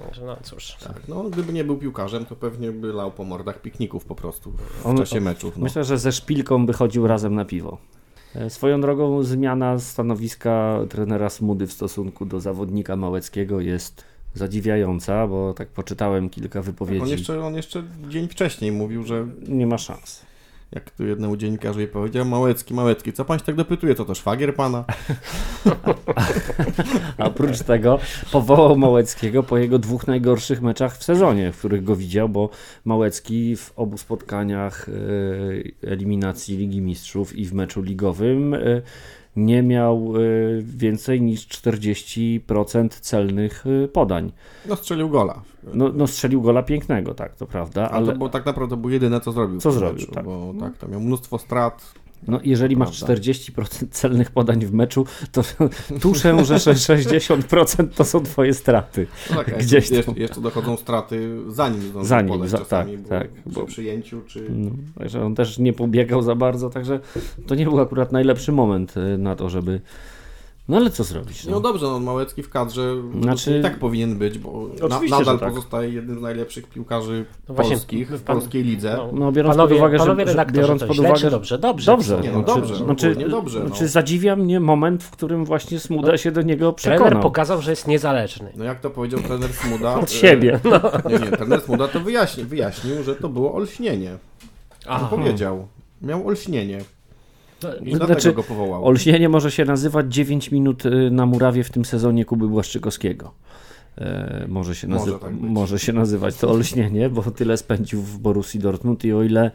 Speaker 2: Także No cóż.
Speaker 3: tak. No, gdyby nie był piłkarzem, to pewnie by lał po mordach pikników po prostu w
Speaker 4: On-
Speaker 3: czasie meczów. No.
Speaker 4: Myślę, że ze szpilką by chodził razem na piwo. E, Swoją drogą zmiana stanowiska trenera Smudy w stosunku do zawodnika Małeckiego jest zadziwiająca, bo tak poczytałem kilka
Speaker 3: on,
Speaker 4: wypowiedzi.
Speaker 3: jeszcze, on jeszcze dzień wcześniej mówił, że
Speaker 4: Nie ma szans.
Speaker 3: Jak tu jednemu dziennikarzowi powiedział, Małecki, Małecki, co pan się tak dopytuje, to to szwagier pana?
Speaker 4: A oprócz tego powołał Małeckiego po jego dwóch najgorszych meczach w sezonie, w których go widział, bo Małecki w obu spotkaniach e, eliminacji Ligi Mistrzów i w meczu ligowym e, nie miał e, więcej niż 40% celnych e, podań.
Speaker 3: No strzelił gola.
Speaker 4: No, no strzelił gola pięknego, tak, to prawda,
Speaker 3: Ale
Speaker 4: ale
Speaker 3: to było tak naprawdę było jedyne, co zrobił. w
Speaker 4: Co zrobił,
Speaker 3: meczu,
Speaker 4: tak.
Speaker 3: Bo tak, tam miał mnóstwo strat.
Speaker 4: No, jeżeli masz
Speaker 3: Prawda.
Speaker 4: 40% celnych podań w meczu, to tuszę, że 60% to są twoje straty.
Speaker 3: No tak,
Speaker 4: Gdzieś
Speaker 3: jeszcze,
Speaker 4: tam.
Speaker 3: jeszcze, dochodzą straty zanim
Speaker 4: Zanim,
Speaker 3: podać
Speaker 4: za-
Speaker 3: czasami,
Speaker 4: tak,
Speaker 3: bo
Speaker 4: tak,
Speaker 3: przy
Speaker 4: bo-
Speaker 3: przyjęciu, czy...
Speaker 4: No, także on też nie pobiegał za bardzo, także to nie był akurat najlepszy moment e, na to, żeby. No ale co zrobić?
Speaker 3: No
Speaker 4: No?
Speaker 3: dobrze, no Małecki w kadrze
Speaker 4: Znaczy-
Speaker 3: i tak powinien być, bo na, nadal
Speaker 4: że tak.
Speaker 3: pozostaje jednym z najlepszych piłkarzy
Speaker 2: No właśnie,
Speaker 3: polskich w
Speaker 2: pan-
Speaker 3: polskiej lidze.
Speaker 2: no,
Speaker 4: No, biorąc
Speaker 2: panowie,
Speaker 4: pod uwagę, że,
Speaker 2: panowie
Speaker 4: że
Speaker 2: redaktorzy,
Speaker 4: biorąc pod
Speaker 2: źle
Speaker 4: uwagę,
Speaker 2: czy
Speaker 4: że
Speaker 2: dobrze? Dobrze.
Speaker 4: Dobrze,
Speaker 3: Nie, no
Speaker 4: znaczy,
Speaker 3: dobrze,
Speaker 4: znaczy,
Speaker 3: ogólnie dobrze, no.
Speaker 4: znaczy zadziwia mnie moment, w którym właśnie Smuda się do niego
Speaker 2: Trener
Speaker 4: przekonał.
Speaker 2: pokazał, że jest niezależny.
Speaker 3: No jak to powiedział trener Smuda...
Speaker 4: Od
Speaker 3: e,
Speaker 4: siebie. No.
Speaker 3: Nie, nie, trener Smuda to wyjaśnił, wyjaśnił, że to było olśnienie. On
Speaker 2: Aha.
Speaker 3: powiedział. Miał olśnienie. I
Speaker 4: Znaczy,
Speaker 3: go powołał.
Speaker 4: Olśnienie może się nazywać 9 minut y, na murawie w tym sezonie Kuby Błaszczykowskiego. E, może, się
Speaker 3: Może
Speaker 4: nazy-
Speaker 3: tak być.
Speaker 4: może się nazywać to olśnienie, bo tyle spędził w Borussii Dortmund i o ile,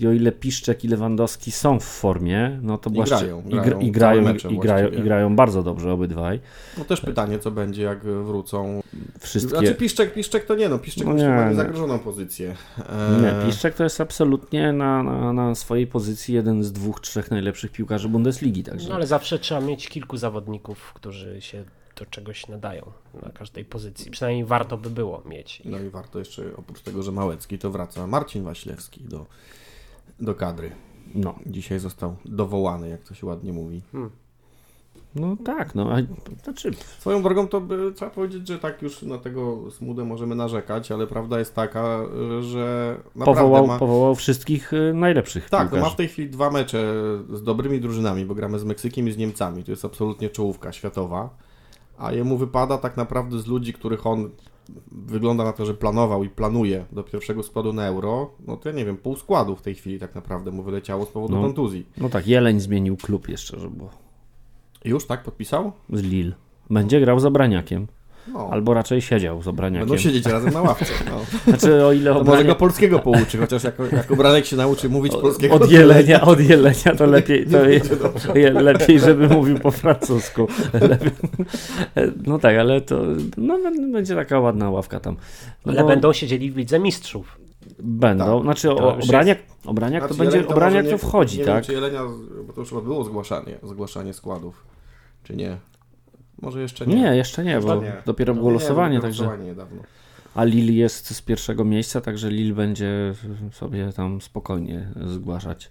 Speaker 4: i o ile Piszczek i Lewandowski są w formie, no to
Speaker 3: I
Speaker 4: Błaszczyk,
Speaker 3: grają,
Speaker 4: i, gr-
Speaker 3: grają
Speaker 4: i, grają, i, grają, i grają bardzo dobrze obydwaj.
Speaker 3: No też pytanie, co będzie, jak wrócą.
Speaker 4: Wszystkie...
Speaker 3: Znaczy Piszczek, Piszczek to nie, no Piszczek
Speaker 4: No
Speaker 3: no
Speaker 4: nie,
Speaker 3: ma
Speaker 4: nie.
Speaker 3: niezagrożoną pozycję. E,
Speaker 4: Nie, Piszczek to jest absolutnie na, na, na swojej pozycji jeden z dwóch, trzech najlepszych piłkarzy Bundesligi. Także.
Speaker 2: No ale zawsze trzeba mieć kilku zawodników, którzy się do czegoś nadają na każdej pozycji. Przynajmniej warto by było mieć.
Speaker 3: No i warto jeszcze, oprócz tego, że Małecki, to wraca Marcin Waślewski do, do kadry.
Speaker 4: No,
Speaker 3: Dzisiaj został dowołany, jak to się ładnie mówi.
Speaker 4: no tak, no. A, znaczy,
Speaker 3: Swoją drogą to by, trzeba powiedzieć, że tak już na tego smudę możemy narzekać, ale prawda jest taka, że naprawdę
Speaker 4: powołał,
Speaker 3: ma...
Speaker 4: powołał wszystkich y, najlepszych
Speaker 3: Tak, no ma w tej chwili dwa mecze z dobrymi drużynami, bo gramy z Meksykiem i z Niemcami. To jest absolutnie czołówka światowa. A jemu wypada tak naprawdę z ludzi, których on wygląda na to, że planował i planuje do pierwszego składu na euro, no to ja nie wiem, pół składu w tej chwili tak naprawdę mu wyleciało z powodu
Speaker 4: No.
Speaker 3: kontuzji.
Speaker 4: No tak, Jeleń zmienił klub jeszcze, żeby było.
Speaker 3: Już tak podpisał?
Speaker 4: z Lille. Będzie grał z Obraniakiem.
Speaker 3: No.
Speaker 4: Albo raczej siedział z Obraniakiem.
Speaker 3: Będą siedzieć razem na ławce. No.
Speaker 4: Znaczy o ile
Speaker 3: To może go
Speaker 4: Obraniak...
Speaker 3: polskiego pouczy, chociaż jako, jako Branek się nauczy mówić polskiego.
Speaker 4: Od jelenia, od jelenia to lepiej, to je, lepiej, żeby mówił po francusku. Lepiej. No tak, ale to no, będzie taka ładna ławka tam. No
Speaker 2: Ale
Speaker 4: bo
Speaker 2: będą siedzieli w Lidze Mistrzów.
Speaker 4: Będą,
Speaker 3: Tak.
Speaker 4: znaczy
Speaker 2: To
Speaker 4: Obraniak, Obraniak to
Speaker 3: Znaczy,
Speaker 4: będzie,
Speaker 3: Jeleń
Speaker 4: Obraniak to
Speaker 3: nie-
Speaker 4: wchodzi,
Speaker 3: nie
Speaker 4: tak?
Speaker 3: Wiem, czy Jelenia, bo to już chyba było zgłaszanie, zgłaszanie składów, czy nie? Może jeszcze nie.
Speaker 4: Nie, jeszcze nie, bo
Speaker 3: Nie.
Speaker 4: dopiero
Speaker 3: No
Speaker 4: było
Speaker 3: nie,
Speaker 4: losowanie,
Speaker 3: było
Speaker 4: także...
Speaker 3: Losowanie niedawno.
Speaker 4: A Lille jest z pierwszego miejsca, także Lille będzie sobie tam spokojnie zgłaszać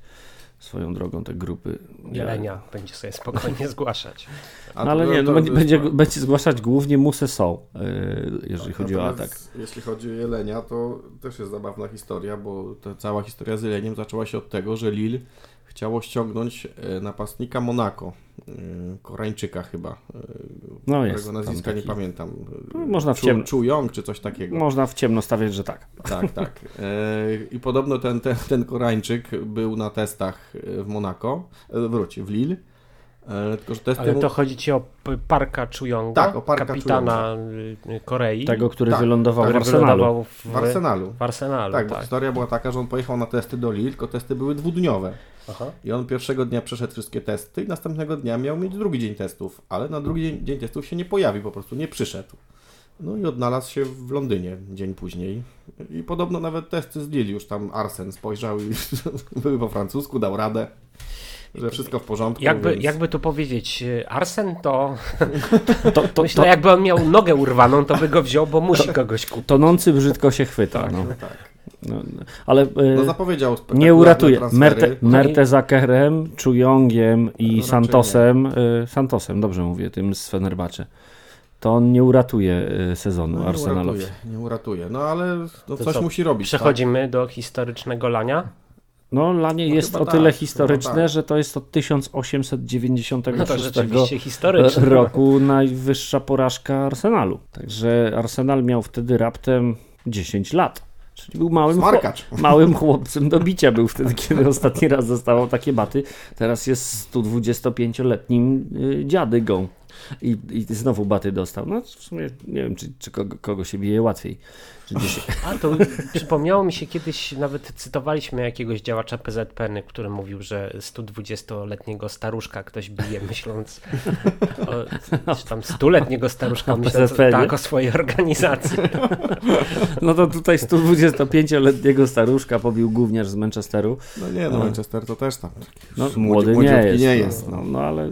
Speaker 4: swoją drogą te grupy.
Speaker 2: Jelenia będzie sobie spokojnie zgłaszać.
Speaker 3: A
Speaker 4: No ale
Speaker 3: to-
Speaker 4: nie, no
Speaker 3: to-
Speaker 4: będzie, będzie, będzie zgłaszać głównie Musę są, jeżeli chodzi o atak.
Speaker 3: Jeśli chodzi o Jelenia, to też jest zabawna historia, bo ta cała historia z Jeleniem zaczęła się od tego, że Lille chciało ściągnąć e, napastnika Monako, e, Koreańczyka chyba, e,
Speaker 4: No
Speaker 3: którego
Speaker 4: jest tam
Speaker 3: nazwiska nie pamiętam.
Speaker 4: No, można w ciemno-
Speaker 3: Chu Yong czy coś takiego.
Speaker 4: Można w ciemno stawiać, że tak.
Speaker 3: Tak, tak. E, I podobno ten, ten, ten Koreańczyk był na testach e, w Monako, e, wróć, w Lille, tylko że testy
Speaker 2: Ale
Speaker 3: mu...
Speaker 2: to chodzi ci o Parka Chuyonga,
Speaker 3: Tak, o Parka
Speaker 2: kapitana y, Korei,
Speaker 4: Tego, który
Speaker 3: Tak,
Speaker 4: wylądował
Speaker 2: który
Speaker 4: w Arsenalu.
Speaker 2: wylądował w,
Speaker 3: w Arsenalu.
Speaker 2: w Arsenalu.
Speaker 3: Tak,
Speaker 2: Tak,
Speaker 3: bo historia była taka, że on pojechał na testy do Lille, tylko testy były dwudniowe.
Speaker 2: Aha.
Speaker 3: I on pierwszego dnia przeszedł wszystkie testy i następnego dnia miał mieć drugi dzień testów, ale na drugi dzień, dzień testów się nie pojawił, po prostu nie przyszedł. No i odnalazł się w Londynie dzień później. I podobno nawet testy z Lille już tam Arsen spojrzał i były po francusku, dał radę, że wszystko w porządku.
Speaker 2: Jakby,
Speaker 3: więc...
Speaker 2: jakby tu powiedzieć, y, Arsen to,
Speaker 4: To, to,
Speaker 2: myślę,
Speaker 4: to,
Speaker 2: jakby on miał nogę urwaną, to by go wziął, bo musi kogoś kupić.
Speaker 4: tonący brzydko się chwyta.
Speaker 3: Tak,
Speaker 4: No.
Speaker 3: no tak.
Speaker 4: No, no. Ale e,
Speaker 3: No zapowiedział
Speaker 4: nie uratuje. Merte, Mertesakerem, Chuyongiem i
Speaker 3: Raczej
Speaker 4: Santosem, e, Santosem, dobrze mówię, tym z Fenerbahce. To on nie uratuje e, sezonu
Speaker 3: No, nie
Speaker 4: Arsenalowi.
Speaker 3: uratuje, nie uratuje. No ale no, coś
Speaker 2: co,
Speaker 3: musi robić.
Speaker 2: Przechodzimy do historycznego lania.
Speaker 4: No, Lanie
Speaker 3: No
Speaker 4: jest o
Speaker 3: tak,
Speaker 4: tyle historyczne,
Speaker 3: tak.
Speaker 4: że to jest od 1896
Speaker 2: No
Speaker 4: roku najwyższa porażka Arsenalu. Także Arsenal miał wtedy raptem 10 lat. Czyli był małym,
Speaker 3: Smarkacz.
Speaker 4: małym chłopcem do bicia był wtedy, kiedy ostatni raz dostawał takie baty. Teraz jest 125-letnim y, dziadygą. I, I znowu baty dostał. No w sumie nie wiem, czy, czy kogo, kogo się bije łatwiej. Czy gdzieś,
Speaker 2: A to przypomniało mi się kiedyś, nawet cytowaliśmy jakiegoś działacza PZPN, który mówił, że 120-letniego staruszka ktoś bije, myśląc o, czy tam 100-letniego staruszka,
Speaker 4: O
Speaker 2: myśląc tak o swojej organizacji.
Speaker 4: no to tutaj 125-letniego staruszka pobił gówniarz z Manchesteru.
Speaker 3: No nie, no Manchester to też tam.
Speaker 4: No,
Speaker 3: Młodzi-
Speaker 4: młody nie jest.
Speaker 3: nie
Speaker 4: no,
Speaker 3: jest,
Speaker 4: No, no ale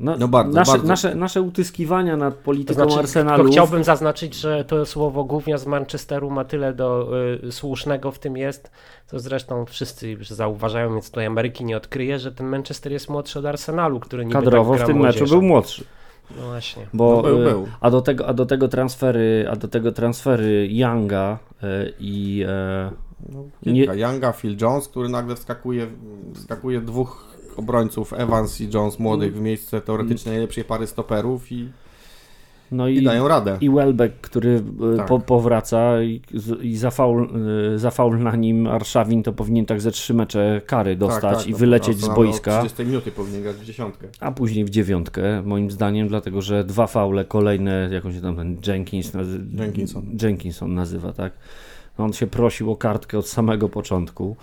Speaker 4: no,
Speaker 3: No bardzo,
Speaker 4: nasze,
Speaker 3: bardzo.
Speaker 4: Nasze, nasze utyskiwania nad
Speaker 2: To
Speaker 4: polityką
Speaker 2: znaczy,
Speaker 4: Arsenalu.
Speaker 2: chciałbym zaznaczyć, że to słowo gównia z Manchesteru ma tyle do y, słusznego w tym jest, co zresztą wszyscy już zauważają, więc tutaj Ameryki nie odkryje, że ten Manchester jest młodszy od Arsenalu, który niby
Speaker 4: kadrowo
Speaker 2: tak
Speaker 4: w tym meczu
Speaker 2: młodzieżą.
Speaker 4: był młodszy.
Speaker 2: No właśnie.
Speaker 4: Bo,
Speaker 3: No był,
Speaker 4: y,
Speaker 3: był.
Speaker 4: A, do tego, a do tego transfery, a do tego transfery Younga y, i e,
Speaker 3: Kilka. Younga, Phil Jones, który nagle wskakuje, wskakuje dwóch obrońców, Evans i Jones młodych w miejsce teoretycznie najlepszej pary stoperów i,
Speaker 4: no
Speaker 3: i
Speaker 4: i,
Speaker 3: dają radę.
Speaker 4: i Welbeck, który y,
Speaker 3: Tak.
Speaker 4: po, powraca i, i za, faul, y, za faul na nim Arszawin to powinien tak ze trzy mecze kary dostać
Speaker 3: tak,
Speaker 4: i
Speaker 3: no,
Speaker 4: wylecieć z boiska.
Speaker 3: Od 30 minuty powinien grać w dziesiątkę.
Speaker 4: A później w dziewiątkę, moim zdaniem, dlatego że dwa faule kolejne, jak on się tam ten Jenkins, nazy-
Speaker 3: Jenkinson.
Speaker 4: Jenkinson nazywa, tak? On się prosił o kartkę od samego początku.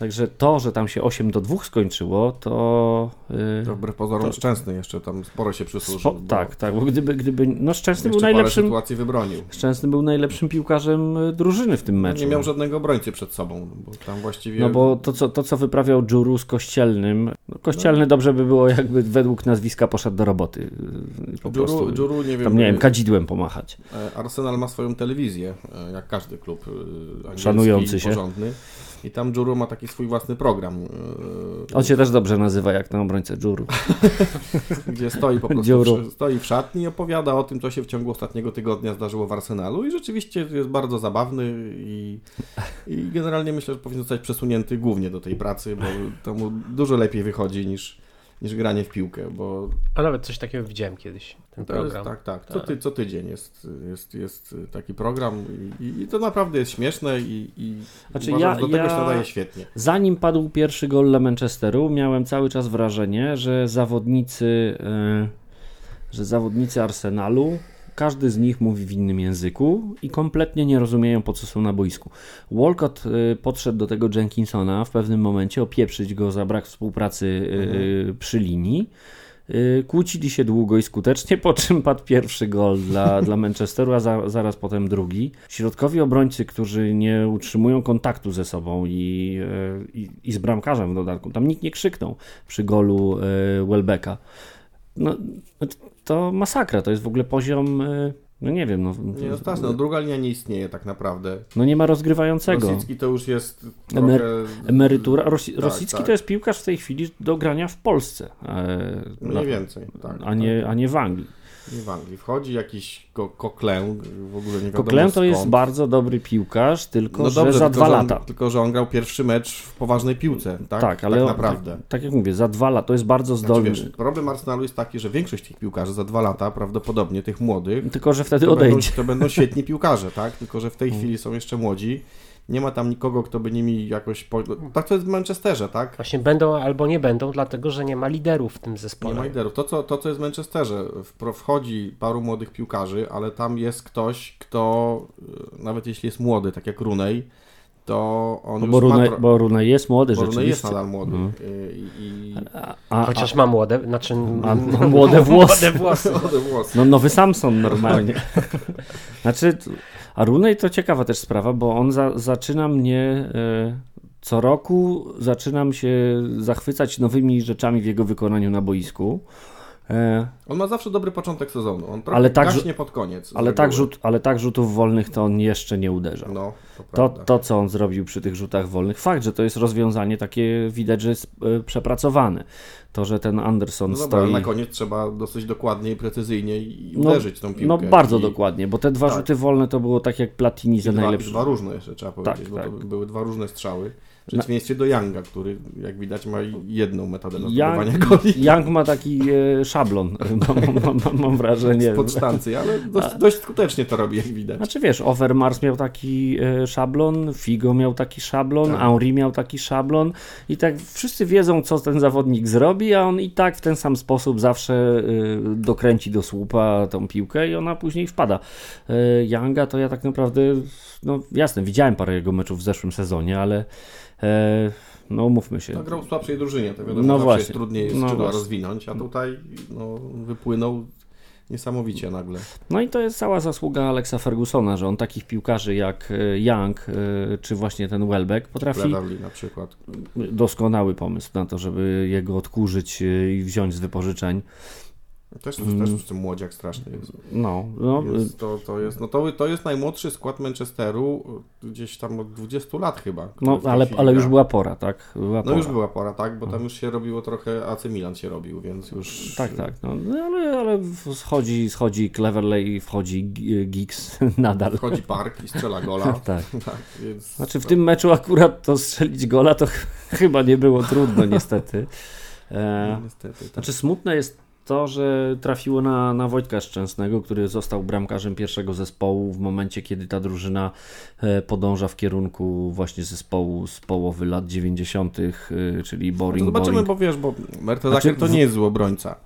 Speaker 4: Także to, że tam się 8 do 2 skończyło, to. Yy,
Speaker 3: To wbrew pozorom
Speaker 4: To-
Speaker 3: Szczęsny jeszcze tam sporo się przysłużył.
Speaker 4: spo, tak, tak, bo gdyby, gdyby. No Szczęsny był najlepszym.
Speaker 3: sytuacji wybronił.
Speaker 4: Szczęsny był najlepszym piłkarzem y, drużyny w tym meczu.
Speaker 3: Nie miał żadnego obrońcy przed sobą, bo tam właściwie...
Speaker 4: No bo to co, to, co wyprawiał Dżuru z Kościelnym, no, Kościelny dobrze by było, jakby według nazwiska poszedł do roboty. yy, Po
Speaker 3: Dżuru,
Speaker 4: prostu.
Speaker 3: Dżuru, nie wiem...
Speaker 4: Tam, nie wiem, kadzidłem pomachać.
Speaker 3: E, Arsenal ma swoją telewizję, e, jak każdy klub
Speaker 4: Szanujący się.
Speaker 3: porządny. I tam Dżuru ma taki swój własny program, e,
Speaker 4: On się też dobrze nazywa, jak na obrońcę Dżuru.
Speaker 3: gdzie stoi po prostu w, stoi w szatni i opowiada o tym, co się w ciągu ostatniego tygodnia zdarzyło w Arsenalu i rzeczywiście jest bardzo zabawny i, i generalnie myślę, że powinien zostać przesunięty głównie do tej pracy, bo to mu dużo lepiej wychodzi niż, niż granie w piłkę, bo
Speaker 2: A nawet coś takiego widziałem kiedyś, ten
Speaker 3: to jest,
Speaker 2: program.
Speaker 3: tak, tak, co, ty, co tydzień jest, jest, jest taki program i, i to naprawdę jest śmieszne i, i
Speaker 4: Znaczy,
Speaker 3: uważam,
Speaker 4: ja-
Speaker 3: do tego
Speaker 4: ja-
Speaker 3: się nadaje świetnie.
Speaker 4: Zanim padł pierwszy gol dla Manchesteru, miałem cały czas wrażenie, że zawodnicy, e, że zawodnicy Arsenalu, każdy z nich mówi w innym języku i kompletnie nie rozumieją, po co są na boisku. Walcott e, podszedł do tego Jenkinsona w pewnym momencie, opieprzyć go za brak współpracy e, przy linii. E, Kłócili się długo i skutecznie, po czym padł pierwszy gol dla, dla Manchesteru, a za, zaraz potem drugi. Środkowi obrońcy, którzy nie utrzymują kontaktu ze sobą i, i, i z bramkarzem w dodatku, tam nikt nie krzyknął przy golu Welbecka. No, to masakra, to jest w ogóle poziom, e, no nie wiem, no,
Speaker 3: Nie, no no, druga linia nie istnieje tak naprawdę.
Speaker 4: no nie ma rozgrywającego.
Speaker 3: Rosicki to już jest
Speaker 4: Emer-
Speaker 3: trochę...
Speaker 4: Emerytura. Rosi,
Speaker 3: Tak,
Speaker 4: Rosicki
Speaker 3: tak.
Speaker 4: to jest piłkarz w tej chwili do grania w Polsce, e,
Speaker 3: Mniej
Speaker 4: dla-
Speaker 3: więcej, tak.
Speaker 4: a, nie, a nie w Anglii.
Speaker 3: Nie w Anglii. Wchodzi jakiś ko koklę, w ogóle nie wiadomo
Speaker 4: Coquelin to
Speaker 3: skąd.
Speaker 4: jest bardzo dobry piłkarz, tylko
Speaker 3: No
Speaker 4: że
Speaker 3: dobrze,
Speaker 4: za
Speaker 3: tylko,
Speaker 4: dwa
Speaker 3: że on,
Speaker 4: lata.
Speaker 3: Tylko, że on grał pierwszy mecz w poważnej piłce, tak?
Speaker 4: Tak, ale
Speaker 3: tak naprawdę.
Speaker 4: Tak, tak jak mówię, za dwa lata to jest bardzo
Speaker 3: Znaczy,
Speaker 4: zdolny.
Speaker 3: wiesz, problem Arsenalu jest taki, że większość tych piłkarzy za dwa lata, prawdopodobnie tych młodych,
Speaker 4: Tylko, że wtedy
Speaker 3: to będą,
Speaker 4: odejdzie.
Speaker 3: to będą świetni piłkarze, tak? Tylko, że w tej
Speaker 4: Mm.
Speaker 3: chwili są jeszcze młodzi. Nie ma tam nikogo, kto by nimi jakoś... Po... Tak to jest w Manchesterze, tak?
Speaker 2: Właśnie będą albo nie będą, dlatego że nie ma liderów w tym
Speaker 3: Nie
Speaker 2: zespole.
Speaker 3: ma liderów. To co, to, co jest w Manchesterze, wchodzi paru młodych piłkarzy, ale tam jest ktoś, kto, y, nawet jeśli jest młody, tak jak Runej, to on
Speaker 4: No, bo,
Speaker 3: ma...
Speaker 4: Rune, bo Rune jest młody
Speaker 3: bo Runej
Speaker 4: rzeczywiście.
Speaker 3: jest nadal młody. Y, I, i...
Speaker 4: A, a,
Speaker 2: Chociaż ma młode, znaczy
Speaker 4: a, ma młode włosy.
Speaker 2: młode włosy.
Speaker 3: Młode włosy.
Speaker 4: No nowy Samson normalnie. znaczy, a Runej to ciekawa też sprawa, bo on za, zaczyna mnie e, co roku zaczynam się zachwycać nowymi rzeczami w jego wykonaniu na boisku. E,
Speaker 3: On ma zawsze dobry początek sezonu. On
Speaker 4: Ale tak,
Speaker 3: tak, gaśnie pod koniec.
Speaker 4: ale, tak rzut, ale tak rzutów wolnych to on jeszcze nie uderza.
Speaker 3: No, to
Speaker 4: To, to, co on zrobił przy tych rzutach wolnych, fakt, że to jest rozwiązanie takie, widać, że jest e, przepracowane. To, że ten Anderson
Speaker 3: No dobra, ale
Speaker 4: stoi.
Speaker 3: na koniec trzeba dosyć dokładnie i precyzyjnie i
Speaker 4: No,
Speaker 3: uderzyć tą piłkę.
Speaker 4: No bardzo
Speaker 3: I
Speaker 4: dokładnie, bo te dwa
Speaker 3: Tak.
Speaker 4: rzuty wolne to było tak jak Platini za
Speaker 3: dwa,
Speaker 4: najlepszy.
Speaker 3: dwa różne jeszcze trzeba powiedzieć, bo
Speaker 4: tak.
Speaker 3: to były dwa różne strzały. W przeciwieństwie do Younga, który jak widać ma jedną metodę na
Speaker 4: Young,
Speaker 3: zdobywanie goli.
Speaker 4: Young ma taki e, szablon, mam, mam, mam, mam wrażenie.
Speaker 3: Spod sztancy, ale dość, dość skutecznie to robi, jak widać.
Speaker 4: Znaczy wiesz, Overmars miał taki e, szablon, Figo miał taki szablon,
Speaker 3: Tak.
Speaker 4: Henri miał taki szablon i tak wszyscy wiedzą, co ten zawodnik zrobi, a on i tak w ten sam sposób zawsze e, dokręci do słupa tą piłkę i ona później wpada. E, Younga to ja tak naprawdę, no jasne, widziałem parę jego meczów w zeszłym sezonie, ale no umówmy się.
Speaker 3: No, grał w słabszej drużynie, to wiadomo,
Speaker 4: No właśnie.
Speaker 3: jest trudniej jest
Speaker 4: No
Speaker 3: rozwinąć, a tutaj no, wypłynął niesamowicie nagle.
Speaker 4: No i to jest cała zasługa Alexa Fergusona, że on takich piłkarzy jak e, Young e, czy właśnie ten Welbeck potrafi
Speaker 3: Cleverly na przykład.
Speaker 4: doskonały pomysł na to, żeby jego odkurzyć e, i wziąć z wypożyczeń.
Speaker 3: Też,
Speaker 4: Mm.
Speaker 3: też przy tym młodziak straszny jest.
Speaker 4: No, no
Speaker 3: Jest, to, to, jest, no to, to jest najmłodszy skład Manchesteru gdzieś tam od 20 lat chyba.
Speaker 4: no
Speaker 3: w
Speaker 4: ale, ale już była pora, tak? Była
Speaker 3: No
Speaker 4: pora.
Speaker 3: już była pora, tak, bo tam już się robiło trochę, AC Milan się robił, więc już...
Speaker 4: Tak, tak. No, no, ale, ale schodzi, schodzi Cleverley, wchodzi G- Giggs nadal.
Speaker 3: Wchodzi park i strzela gola.
Speaker 4: Tak.
Speaker 3: tak więc...
Speaker 4: Znaczy w tym meczu akurat to strzelić gola to ch- chyba nie było trudno niestety. E,
Speaker 3: No, niestety, tak.
Speaker 4: Znaczy smutne jest to, że trafiło na, na Wojtka Szczęsnego, który został bramkarzem pierwszego zespołu w momencie, kiedy ta drużyna e, podąża w kierunku właśnie zespołu z połowy lat 90., e, czyli
Speaker 3: No
Speaker 4: Boring
Speaker 3: to zobaczymy,
Speaker 4: Boring.
Speaker 3: bo wiesz, bo Mertesacker
Speaker 4: Znaczy,
Speaker 3: to nie jest zły obrońca.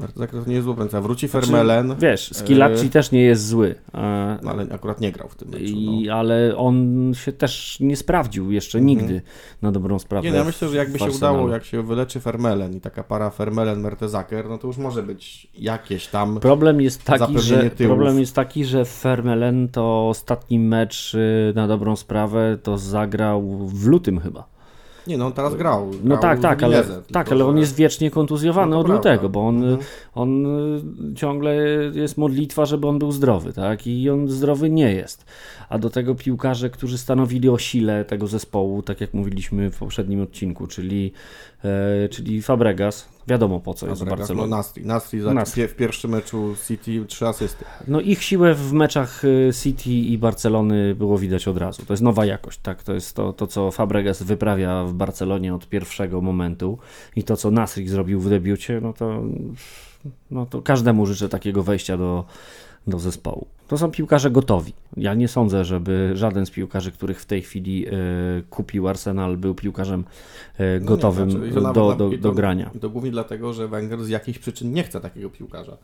Speaker 3: Mertesacker to nie jest zły obrońca. Wróci
Speaker 4: Znaczy,
Speaker 3: Fermelen,
Speaker 4: Wiesz, Skilacci
Speaker 3: e,
Speaker 4: też nie jest zły. e,
Speaker 3: no, ale akurat nie grał w tym meczu.
Speaker 4: I,
Speaker 3: No.
Speaker 4: ale on się też nie sprawdził jeszcze nigdy na dobrą sprawę.
Speaker 3: Nie, no ja myślę, że jakby się udało, jak się wyleczy Fermelen i taka para Fermelen-Mertesacker, no to już może być jakieś tam...
Speaker 4: Problem jest taki, że
Speaker 3: tyłów.
Speaker 4: problem jest taki, że Fermelen to ostatni mecz y, na dobrą sprawę to zagrał w lutym chyba.
Speaker 3: Nie, no on teraz grał.
Speaker 4: No
Speaker 3: grał
Speaker 4: tak,
Speaker 3: w
Speaker 4: tak, ale, tak, ale on jest wiecznie kontuzjowany
Speaker 3: No
Speaker 4: od
Speaker 3: prawda.
Speaker 4: lutego, bo on,
Speaker 3: Mhm.
Speaker 4: on y, ciągle jest modlitwa, żeby on był zdrowy, tak? I on zdrowy nie jest. A do tego piłkarze, którzy stanowili o sile tego zespołu, tak jak mówiliśmy w poprzednim odcinku, czyli, e, czyli Fabregas, Wiadomo po co jest w
Speaker 3: no
Speaker 4: Barcelonie.
Speaker 3: Nastri. Nastri, za,
Speaker 4: Nastri.
Speaker 3: w pierwszym meczu City trzy asysty.
Speaker 4: No ich siłę w meczach y, City i Barcelony było widać od razu. To jest nowa jakość, tak? To jest to, to co Fabregas wyprawia w Barcelonie od pierwszego momentu i to, co Nasrik zrobił w debiucie, no to, no to każdemu życzę takiego wejścia do, do zespołu. To są piłkarze gotowi. Ja nie sądzę, żeby żaden z piłkarzy, których w tej chwili y, kupił Arsenal, był piłkarzem y,
Speaker 3: No
Speaker 4: gotowym
Speaker 3: nie, znaczy,
Speaker 4: do, do, do
Speaker 3: to-
Speaker 4: grania.
Speaker 3: I to głównie dlatego, że Wenger z jakichś przyczyn nie chce takiego piłkarza.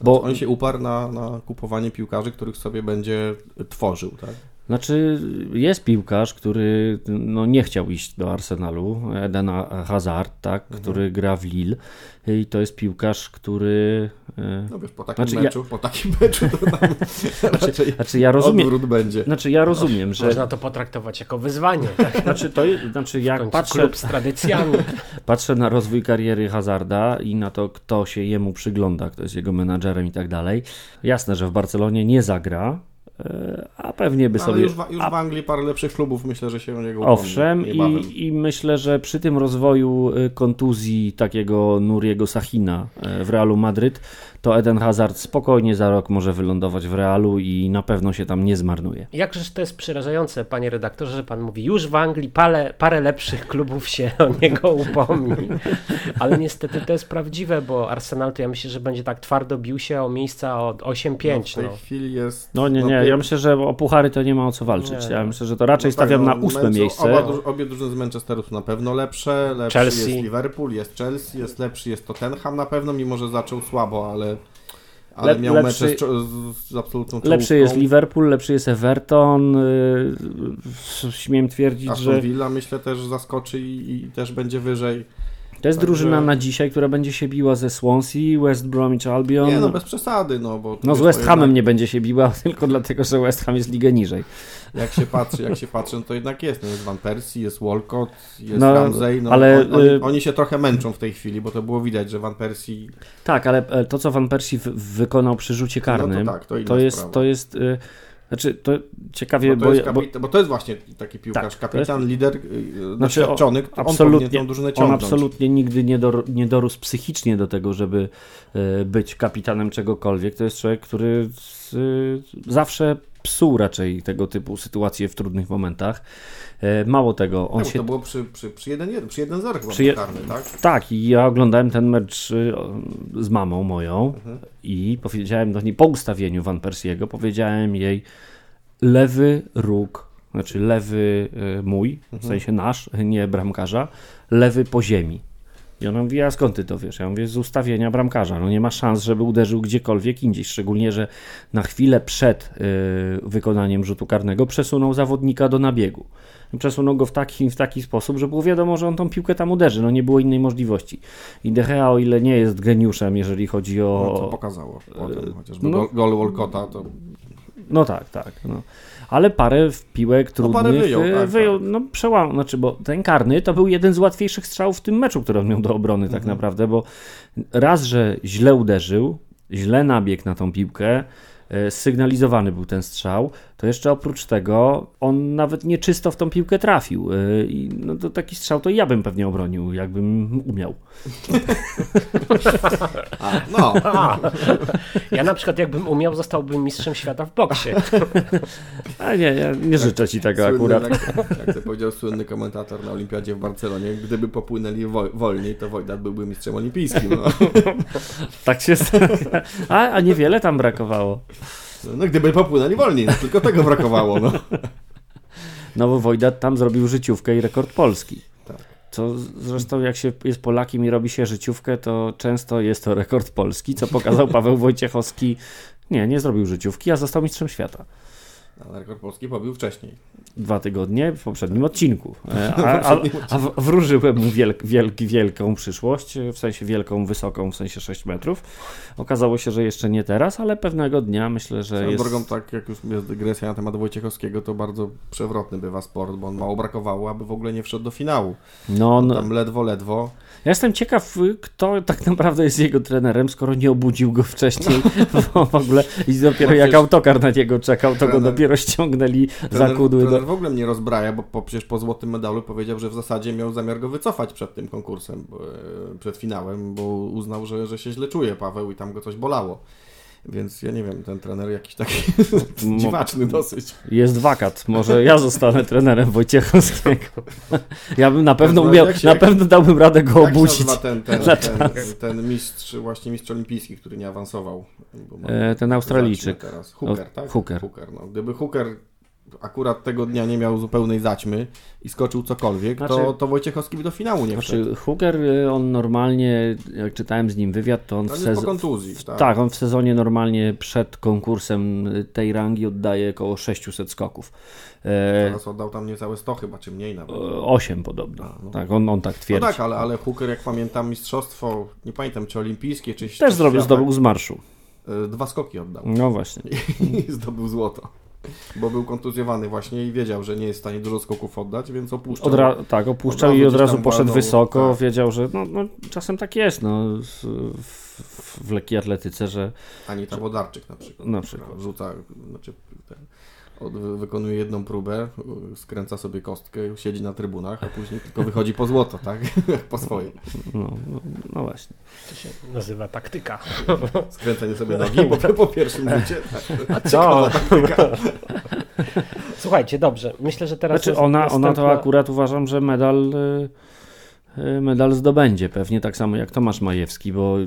Speaker 4: Bo
Speaker 3: On się uparł na, na kupowanie piłkarzy, których sobie będzie tworzył, tak?
Speaker 4: Znaczy, jest piłkarz, który no, nie chciał iść do Arsenalu, Eden Hazard, tak,
Speaker 3: Mhm.
Speaker 4: który gra w Lille i to jest piłkarz, który... e,
Speaker 3: No wiesz, po takim
Speaker 4: Znaczy, ja-
Speaker 3: meczu, po takim meczu to tam raczej
Speaker 4: Znaczy, ja rozumiem,
Speaker 3: odwrót będzie.
Speaker 4: znaczy, ja rozumiem, że...
Speaker 2: Można to potraktować jako wyzwanie. Tak?
Speaker 4: Znaczy, to, znaczy jak patrzę,
Speaker 2: klub z tradycjami.
Speaker 4: patrzę na rozwój kariery Hazarda i na to, kto się jemu przygląda, kto jest jego menadżerem i tak dalej, jasne, że w Barcelonie nie zagra, a pewnie by
Speaker 3: Ale
Speaker 4: sobie...
Speaker 3: już, w, już
Speaker 4: a
Speaker 3: w Anglii parę lepszych klubów myślę, że się o niego
Speaker 4: Owszem, i, i myślę, że przy tym rozwoju y, kontuzji takiego Nuriego Sachina y, w Realu Madryt, to Eden Hazard spokojnie za rok może wylądować w Realu i na pewno się tam nie zmarnuje.
Speaker 2: Jakżeż to jest przerażające, panie redaktorze, że pan mówi, już w Anglii parę, parę lepszych klubów się o niego upomni. Ale niestety to jest prawdziwe, bo Arsenal to ja myślę, że będzie tak twardo bił się o miejsca od
Speaker 3: No, w
Speaker 2: 8-5.
Speaker 3: tej
Speaker 2: No,
Speaker 3: chwili jest...
Speaker 4: No nie, nie, ja myślę, że o puchary to nie ma o co walczyć.
Speaker 2: Nie.
Speaker 4: Ja myślę, że to raczej
Speaker 3: no tak,
Speaker 4: stawiam
Speaker 3: no,
Speaker 4: na ósme
Speaker 3: meczu-
Speaker 4: miejsce.
Speaker 3: Oba, obie drużyny z Manchesteru są na pewno lepsze. Lepszy
Speaker 2: Chelsea.
Speaker 3: jest Liverpool, jest Chelsea, jest lepszy jest Tottenham na pewno, mimo że zaczął słabo, ale, ale
Speaker 4: Lep-
Speaker 3: miał
Speaker 4: lepszy-
Speaker 3: mecze z, z, absolutną
Speaker 4: Lepszy
Speaker 3: czołówką.
Speaker 4: jest Liverpool, lepszy jest Everton. y, Śmiem twierdzić,
Speaker 3: Aston
Speaker 4: że
Speaker 3: Villa myślę też zaskoczy i, i też będzie wyżej.
Speaker 4: To jest
Speaker 3: Także-
Speaker 4: drużyna na dzisiaj, która będzie się biła ze Swansea, West Bromwich Albion.
Speaker 3: Nie no, bez przesady, no bo...
Speaker 4: No z West Hamem
Speaker 3: jednak-
Speaker 4: nie będzie się biła, tylko dlatego, że West Ham jest ligę niżej.
Speaker 3: Jak się patrzy, jak się patrzy, no to jednak jest. No jest Van Persie, jest Walcott, jest
Speaker 4: No,
Speaker 3: Ramsey. No,
Speaker 4: ale,
Speaker 3: on, oni,
Speaker 4: y-
Speaker 3: oni się trochę męczą w tej chwili, bo to było widać, że Van Persie...
Speaker 4: Tak, ale e, to, co Van Persie wykonał przy rzucie karnym,
Speaker 3: No to tak, to
Speaker 4: to jest,
Speaker 3: sprawa.
Speaker 4: to jest, y, znaczy, to ciekawie,
Speaker 3: Bo to,
Speaker 4: bo,
Speaker 3: kapita- bo to jest właśnie taki piłkarz,
Speaker 4: Tak, to jest-
Speaker 3: kapitan, lider, yy,
Speaker 4: Znaczy,
Speaker 3: doświadczony, on powinien
Speaker 4: absolutnie,
Speaker 3: tą
Speaker 4: on absolutnie nigdy nie, dor, nie dorósł psychicznie do tego, żeby e, być kapitanem czegokolwiek. To jest człowiek, który z, e, zawsze psuł raczej tego typu sytuacje w trudnych momentach. E, Mało tego, on
Speaker 3: bo
Speaker 4: się
Speaker 3: to było przy, przy, przy 1-1, przy 1-0 chyba
Speaker 4: Przy
Speaker 3: karny, tak?
Speaker 4: Tak, i ja oglądałem ten mecz y, z mamą moją
Speaker 3: Mhm.
Speaker 4: i powiedziałem do niej po ustawieniu Van Persiego, powiedziałem jej lewy róg, znaczy lewy y, mój, w
Speaker 3: Mhm.
Speaker 4: sensie nasz, nie bramkarza, lewy po ziemi. I ona mówi, a skąd ty to wiesz? Ja mówię, z ustawienia bramkarza. No nie ma szans, żeby uderzył gdziekolwiek indziej, szczególnie, że na chwilę przed y, wykonaniem rzutu karnego przesunął zawodnika do nabiegu. Przesunął go w taki, w taki sposób, że było wiadomo, że on tą piłkę tam uderzy. No nie było innej możliwości. I De Gea, o ile nie jest geniuszem, jeżeli chodzi o...
Speaker 3: No, co pokazało potem, chociażby
Speaker 4: no-
Speaker 3: gol, Walcotta, to
Speaker 4: No tak, tak. No. Ale parę w piłek trudnych
Speaker 3: parę wyjął,
Speaker 4: e,
Speaker 3: tak,
Speaker 4: wyjął
Speaker 3: tak.
Speaker 4: no przełamał, znaczy, bo ten karny to był jeden z łatwiejszych strzałów w tym meczu, który on miał do obrony tak
Speaker 3: Mhm.
Speaker 4: naprawdę, bo raz, że źle uderzył, źle nabiegł na tą piłkę, e, sygnalizowany był ten strzał, to jeszcze oprócz tego on nawet nieczysto w tą piłkę trafił. e, I no to taki strzał to ja bym pewnie obronił, jakbym umiał.
Speaker 3: a, no,
Speaker 2: A, ja na przykład jakbym umiał, zostałbym mistrzem świata w boksie.
Speaker 4: A nie, ja nie życzę ci tego
Speaker 3: słynny,
Speaker 4: akurat.
Speaker 3: jak, jak to powiedział słynny komentator na Olimpiadzie w Barcelonie, gdyby popłynęli wo, wolniej, to Wojdat byłby mistrzem olimpijskim. No.
Speaker 4: Tak się a, a niewiele tam brakowało.
Speaker 3: No gdyby popłynęli wolniej, no, tylko tego brakowało. No.
Speaker 4: No bo Wojdat tam zrobił życiówkę i rekord Polski.
Speaker 3: Tak.
Speaker 4: Co zresztą jak się jest Polakiem i robi się życiówkę, to często jest to rekord Polski, co pokazał Paweł Wojciechowski. Nie, nie zrobił życiówki, a został mistrzem świata.
Speaker 3: Ale rekord polski pobił wcześniej.
Speaker 4: Dwa tygodnie w poprzednim odcinku. E, A, a, a wróżyłem mu wielk, wielk, wielką przyszłość, e, w sensie wielką, wysoką, w sensie 6 metrów. Okazało się, że jeszcze nie teraz, ale pewnego dnia myślę, że
Speaker 3: Swoją
Speaker 4: jest...
Speaker 3: drogą, tak jak już jest dygresja na temat Wojciechowskiego, to bardzo przewrotny bywa sport, bo on mało brakowało, aby w ogóle nie wszedł do finału.
Speaker 4: No, no,
Speaker 3: Tam ledwo, ledwo.
Speaker 4: Ja jestem ciekaw, kto tak naprawdę jest jego trenerem, skoro nie obudził go wcześniej w- w ogóle i dopiero
Speaker 3: No
Speaker 4: jak
Speaker 3: przecież
Speaker 4: autokar na niego czekał, to go
Speaker 3: trener-
Speaker 4: dopiero dopiero ściągnęli za kudły.
Speaker 3: Trener
Speaker 4: Do...
Speaker 3: w ogóle mnie rozbraja, bo po, przecież po złotym medalu powiedział, że w zasadzie miał zamiar go wycofać przed tym konkursem, e, przed finałem, bo uznał, że, że się źle czuje Paweł i tam go coś bolało. Więc ja nie wiem, ten trener jakiś taki dziwaczny dosyć.
Speaker 4: Jest wakat. Może ja zostanę trenerem Wojciechowskiego. Ja bym na pewno
Speaker 3: Jak
Speaker 4: umiał, na pewno dałbym radę go
Speaker 3: Jak
Speaker 4: obudzić.
Speaker 3: ten, ten, ten, ten mistrz, właśnie mistrz olimpijski, który nie awansował?
Speaker 4: E, ten Australijczyk.
Speaker 3: Teraz. Hooker, tak?
Speaker 4: Hooker.
Speaker 3: Hooker no. Gdyby Hooker akurat tego dnia nie miał zupełnej zaćmy i skoczył cokolwiek, to,
Speaker 4: Znaczy-
Speaker 3: to Wojciechowski by do finału nie wszedł.
Speaker 4: Znaczy, Hooker, y, on normalnie, jak czytałem z nim wywiad, to on
Speaker 3: To
Speaker 4: w sezonie.
Speaker 3: kontuzji. Tak.
Speaker 4: Tak, on w sezonie normalnie przed konkursem y, tej rangi oddaje około 600 skoków. E,
Speaker 3: Teraz oddał tam niecałe 100 chyba, czy mniej nawet.
Speaker 4: 8 podobno.
Speaker 3: A, no.
Speaker 4: Tak, on, on tak
Speaker 3: No
Speaker 4: twierdzi.
Speaker 3: tak, ale, ale Hooker, jak pamiętam, mistrzostwo, nie pamiętam czy olimpijskie, czy
Speaker 4: Też zrobił, zdobył z marszu.
Speaker 3: e, Dwa skoki oddał
Speaker 4: No właśnie.
Speaker 3: i zdobył złoto. Bo był kontuzjowany właśnie i wiedział, że nie jest w stanie dużo skoków oddać, więc opuszczał.
Speaker 4: Tak, opuszczał
Speaker 3: Od
Speaker 4: i od razu
Speaker 3: tam
Speaker 4: poszedł
Speaker 3: walnął,
Speaker 4: wysoko,
Speaker 3: tak.
Speaker 4: wiedział, że no, no, czasem tak jest no, w, w, lekkiej atletyce, że
Speaker 3: Anita Wodarczyk na przykład.
Speaker 4: na przykład.
Speaker 3: Rzuca, znaczy wykonuje jedną próbę, y, skręca sobie kostkę, siedzi na trybunach, a później tylko wychodzi po złoto, tak? Po swoje.
Speaker 4: No, no, no właśnie.
Speaker 2: To się nazywa taktyka.
Speaker 3: Skręcenie sobie nogi po, po pierwszym rzucie. Tak.
Speaker 2: Co? Słuchajcie, dobrze. Myślę, że teraz.
Speaker 4: Znaczy ona, ona to
Speaker 2: następna-
Speaker 4: akurat uważam, że medal, y, medal zdobędzie, pewnie tak samo jak Tomasz Majewski, bo y,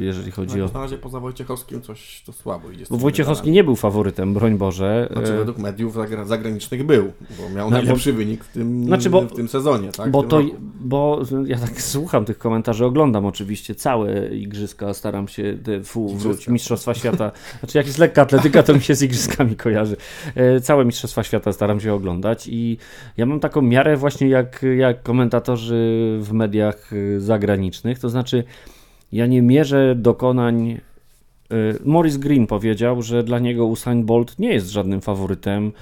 Speaker 4: jeżeli chodzi o...
Speaker 3: Na razie poza Wojciechowskim coś to słabo idzie.
Speaker 4: Bo Wojciechowski
Speaker 3: medalami.
Speaker 4: nie był faworytem, broń Boże.
Speaker 3: Znaczy
Speaker 4: y,
Speaker 3: według mediów zagra- zagranicznych był, bo miał
Speaker 4: No,
Speaker 3: najlepszy wynik w tym,
Speaker 4: Znaczy, bo-
Speaker 3: w tym sezonie, tak?
Speaker 4: Bo
Speaker 3: tym
Speaker 4: to,
Speaker 3: roku.
Speaker 4: bo ja tak słucham tych komentarzy, oglądam oczywiście całe igrzyska, staram się, fu, wróć. Mistrzostwa Świata, znaczy jak jest lekka atletyka, to mi się z igrzyskami kojarzy. E, Całe Mistrzostwa Świata staram się oglądać i ja mam taką miarę właśnie jak, jak komentatorzy w mediach e, zagranicznych, to znaczy ja nie mierzę dokonań e, Morris Green powiedział, że dla niego Usain Bolt nie jest żadnym faworytem.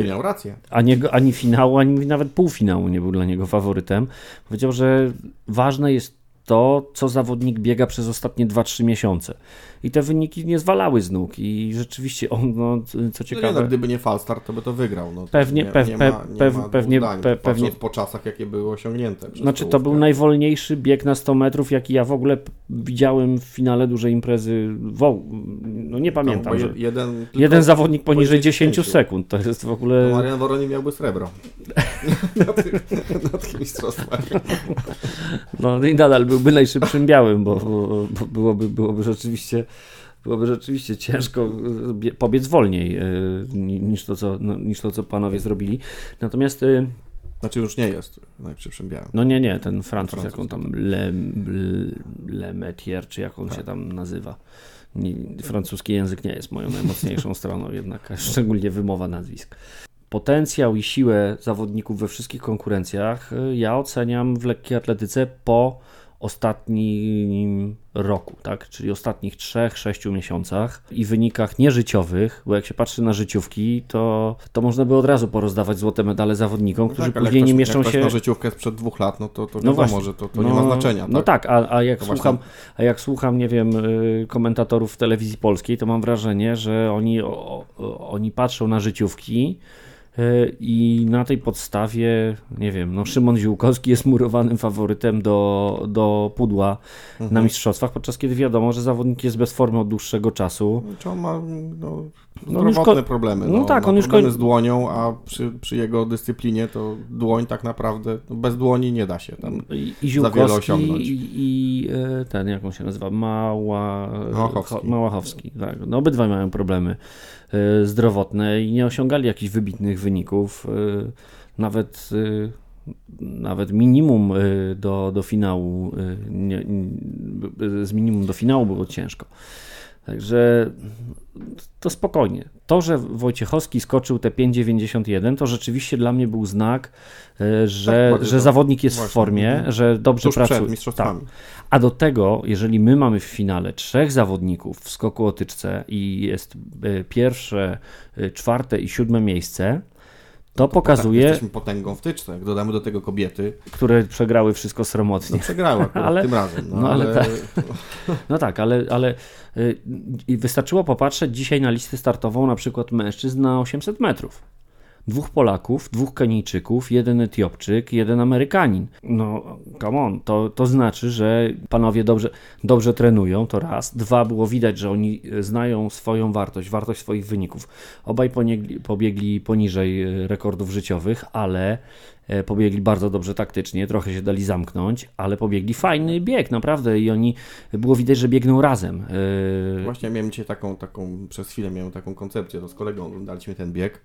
Speaker 3: i miał rację.
Speaker 4: ani, ani finału, ani nawet półfinału nie był dla niego faworytem. Powiedział, że ważne jest to, co zawodnik biega przez ostatnie 2-3 miesiące. I te wyniki nie zwalały z nóg. I rzeczywiście on, no, co
Speaker 3: No nie,
Speaker 4: ciekawe,
Speaker 3: no, gdyby nie Falstart, to by to wygrał. No,
Speaker 4: Pewnie-
Speaker 3: nie,
Speaker 4: pew-
Speaker 3: nie ma, nie
Speaker 4: pew-
Speaker 3: ma
Speaker 4: pewnie- pe- pewnie-
Speaker 3: po czasach, jakie były osiągnięte.
Speaker 4: znaczy to był najwolniejszy bieg na 100 metrów, jaki ja w ogóle widziałem w finale dużej imprezy. Wo, no nie pamiętam.
Speaker 3: No,
Speaker 4: że
Speaker 3: je- jeden,
Speaker 4: jeden zawodnik poniżej
Speaker 3: poniżej
Speaker 4: 10
Speaker 3: 10.
Speaker 4: sekund. To jest w
Speaker 3: to
Speaker 4: ogóle.
Speaker 3: Marian Woronin miałby srebro. na, tych, na tych mistrzostwach.
Speaker 4: No i nadal byłby najszybszym białym, bo, bo, bo byłoby, byłoby rzeczywiście byłoby rzeczywiście ciężko e, bie- pobiec wolniej e, ni- niż to, co, no, niż to, co panowie zrobili. Natomiast e,
Speaker 3: Znaczy już nie jest najszybszym białym.
Speaker 4: no nie, nie, ten Francuz,
Speaker 3: Francuz,
Speaker 4: jak on tam Le, Le, Le Metier, czy jak on się tam nazywa. Nie, francuski język nie jest moją najmocniejszą stroną, jednak szczególnie wymowa nazwisk. Potencjał i siłę zawodników we wszystkich konkurencjach ja oceniam w lekkiej atletyce po ostatnim roku, tak? czyli ostatnich 3-6 miesiącach i wynikach nieżyciowych, bo jak się patrzy na życiówki, to, to można by od razu porozdawać złote medale zawodnikom, którzy
Speaker 3: tak,
Speaker 4: później
Speaker 3: jak
Speaker 4: nie
Speaker 3: ktoś,
Speaker 4: mieszczą
Speaker 3: jak ktoś
Speaker 4: się
Speaker 3: ma życiówkę sprzed dwóch lat, no to, to
Speaker 4: no
Speaker 3: wiadomo, że to, to nie ma znaczenia.
Speaker 4: No tak, a, a, jak
Speaker 3: To
Speaker 4: słucham,
Speaker 3: właśnie-
Speaker 4: a jak słucham, nie wiem, y, komentatorów w telewizji polskiej, to mam wrażenie, że oni, o, o, oni patrzą na życiówki i na tej podstawie, nie wiem, no Szymon Ziółkowski jest murowanym faworytem do, do pudła
Speaker 3: Mhm.
Speaker 4: na mistrzostwach, podczas kiedy wiadomo, że zawodnik jest bez formy od dłuższego czasu.
Speaker 3: Czy on ma no, zdrowotne
Speaker 4: ko-
Speaker 3: problemy?
Speaker 4: no tak,
Speaker 3: ma
Speaker 4: on już
Speaker 3: problemy z dłonią, a przy, przy jego dyscyplinie to dłoń tak naprawdę, no bez dłoni nie da się tam.
Speaker 4: I, i
Speaker 3: Za wiele osiągnąć.
Speaker 4: i, i e, ten, jak on się nazywa, Mała...
Speaker 3: Małachowski.
Speaker 4: Cho- Małachowski, tak. No obydwaj mają problemy e, zdrowotne i nie osiągali jakichś wybitnych wyników. e, Nawet, nawet minimum do, do finału, nie- z minimum do finału było ciężko. Także to spokojnie. To, że Wojciechowski skoczył te 5,91, to rzeczywiście dla mnie był znak, e, że,
Speaker 3: bardzo
Speaker 4: że zawodnik jest w
Speaker 3: właśnie,
Speaker 4: formie,
Speaker 3: mhm.
Speaker 4: że dobrze pracuje. Tak. A do tego, jeżeli my mamy w finale trzech zawodników w skoku o tyczce i jest e, pierwsze, e, czwarte i siódme miejsce, To pokazuje,
Speaker 3: Jesteśmy potęgą w tyczce. Jak dodamy do tego kobiety,
Speaker 4: które przegrały wszystko
Speaker 3: no
Speaker 4: sromotnie.
Speaker 3: przegrała akurat
Speaker 4: Ale-
Speaker 3: tym razem. No,
Speaker 4: no, ale
Speaker 3: ale
Speaker 4: tak. No tak, ale, ale y, wystarczyło popatrzeć dzisiaj na listę startową na przykład mężczyzn na 800 metrów. Dwóch Polaków, dwóch Kenijczyków, jeden Etiopczyk, jeden Amerykanin. No, come on, to, to znaczy, że panowie dobrze, dobrze trenują, to raz. Dwa, było widać, że oni e, znają swoją wartość, wartość swoich wyników. Obaj poniegli, pobiegli poniżej e, rekordów życiowych, ale e, pobiegli bardzo dobrze taktycznie, trochę się dali zamknąć, ale pobiegli fajny bieg, naprawdę i oni, było widać, że biegną razem.
Speaker 3: Właśnie miałem dzisiaj taką, taką, przez chwilę miałem taką koncepcję, to z kolegą oglądaliśmy ten bieg,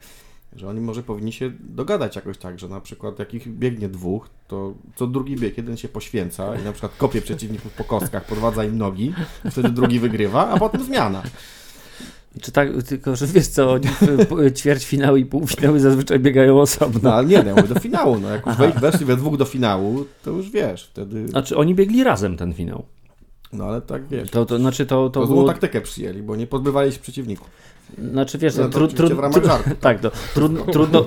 Speaker 3: że oni może powinni się dogadać jakoś tak, że na przykład jak ich biegnie dwóch, to co drugi bieg jeden się poświęca i na przykład kopie przeciwników po kostkach, podwadza im nogi, wtedy drugi wygrywa, a potem zmiana.
Speaker 4: Czy tak, tylko że wiesz co, oni ćwierćfinały i półfinały zazwyczaj biegają osobno.
Speaker 3: No ale nie, no, do finału, no jak już wej- weszli we dwóch do finału, to już wiesz, wtedy,
Speaker 4: Znaczy oni biegli razem ten finał.
Speaker 3: no ale tak wiesz,
Speaker 4: To, to znaczy to, to
Speaker 3: to
Speaker 4: było,
Speaker 3: taktykę przyjęli, bo nie pozbywali się przeciwników.
Speaker 4: Znaczy wiesz,
Speaker 3: No
Speaker 4: tru, tru, tru, tak, to, trudno,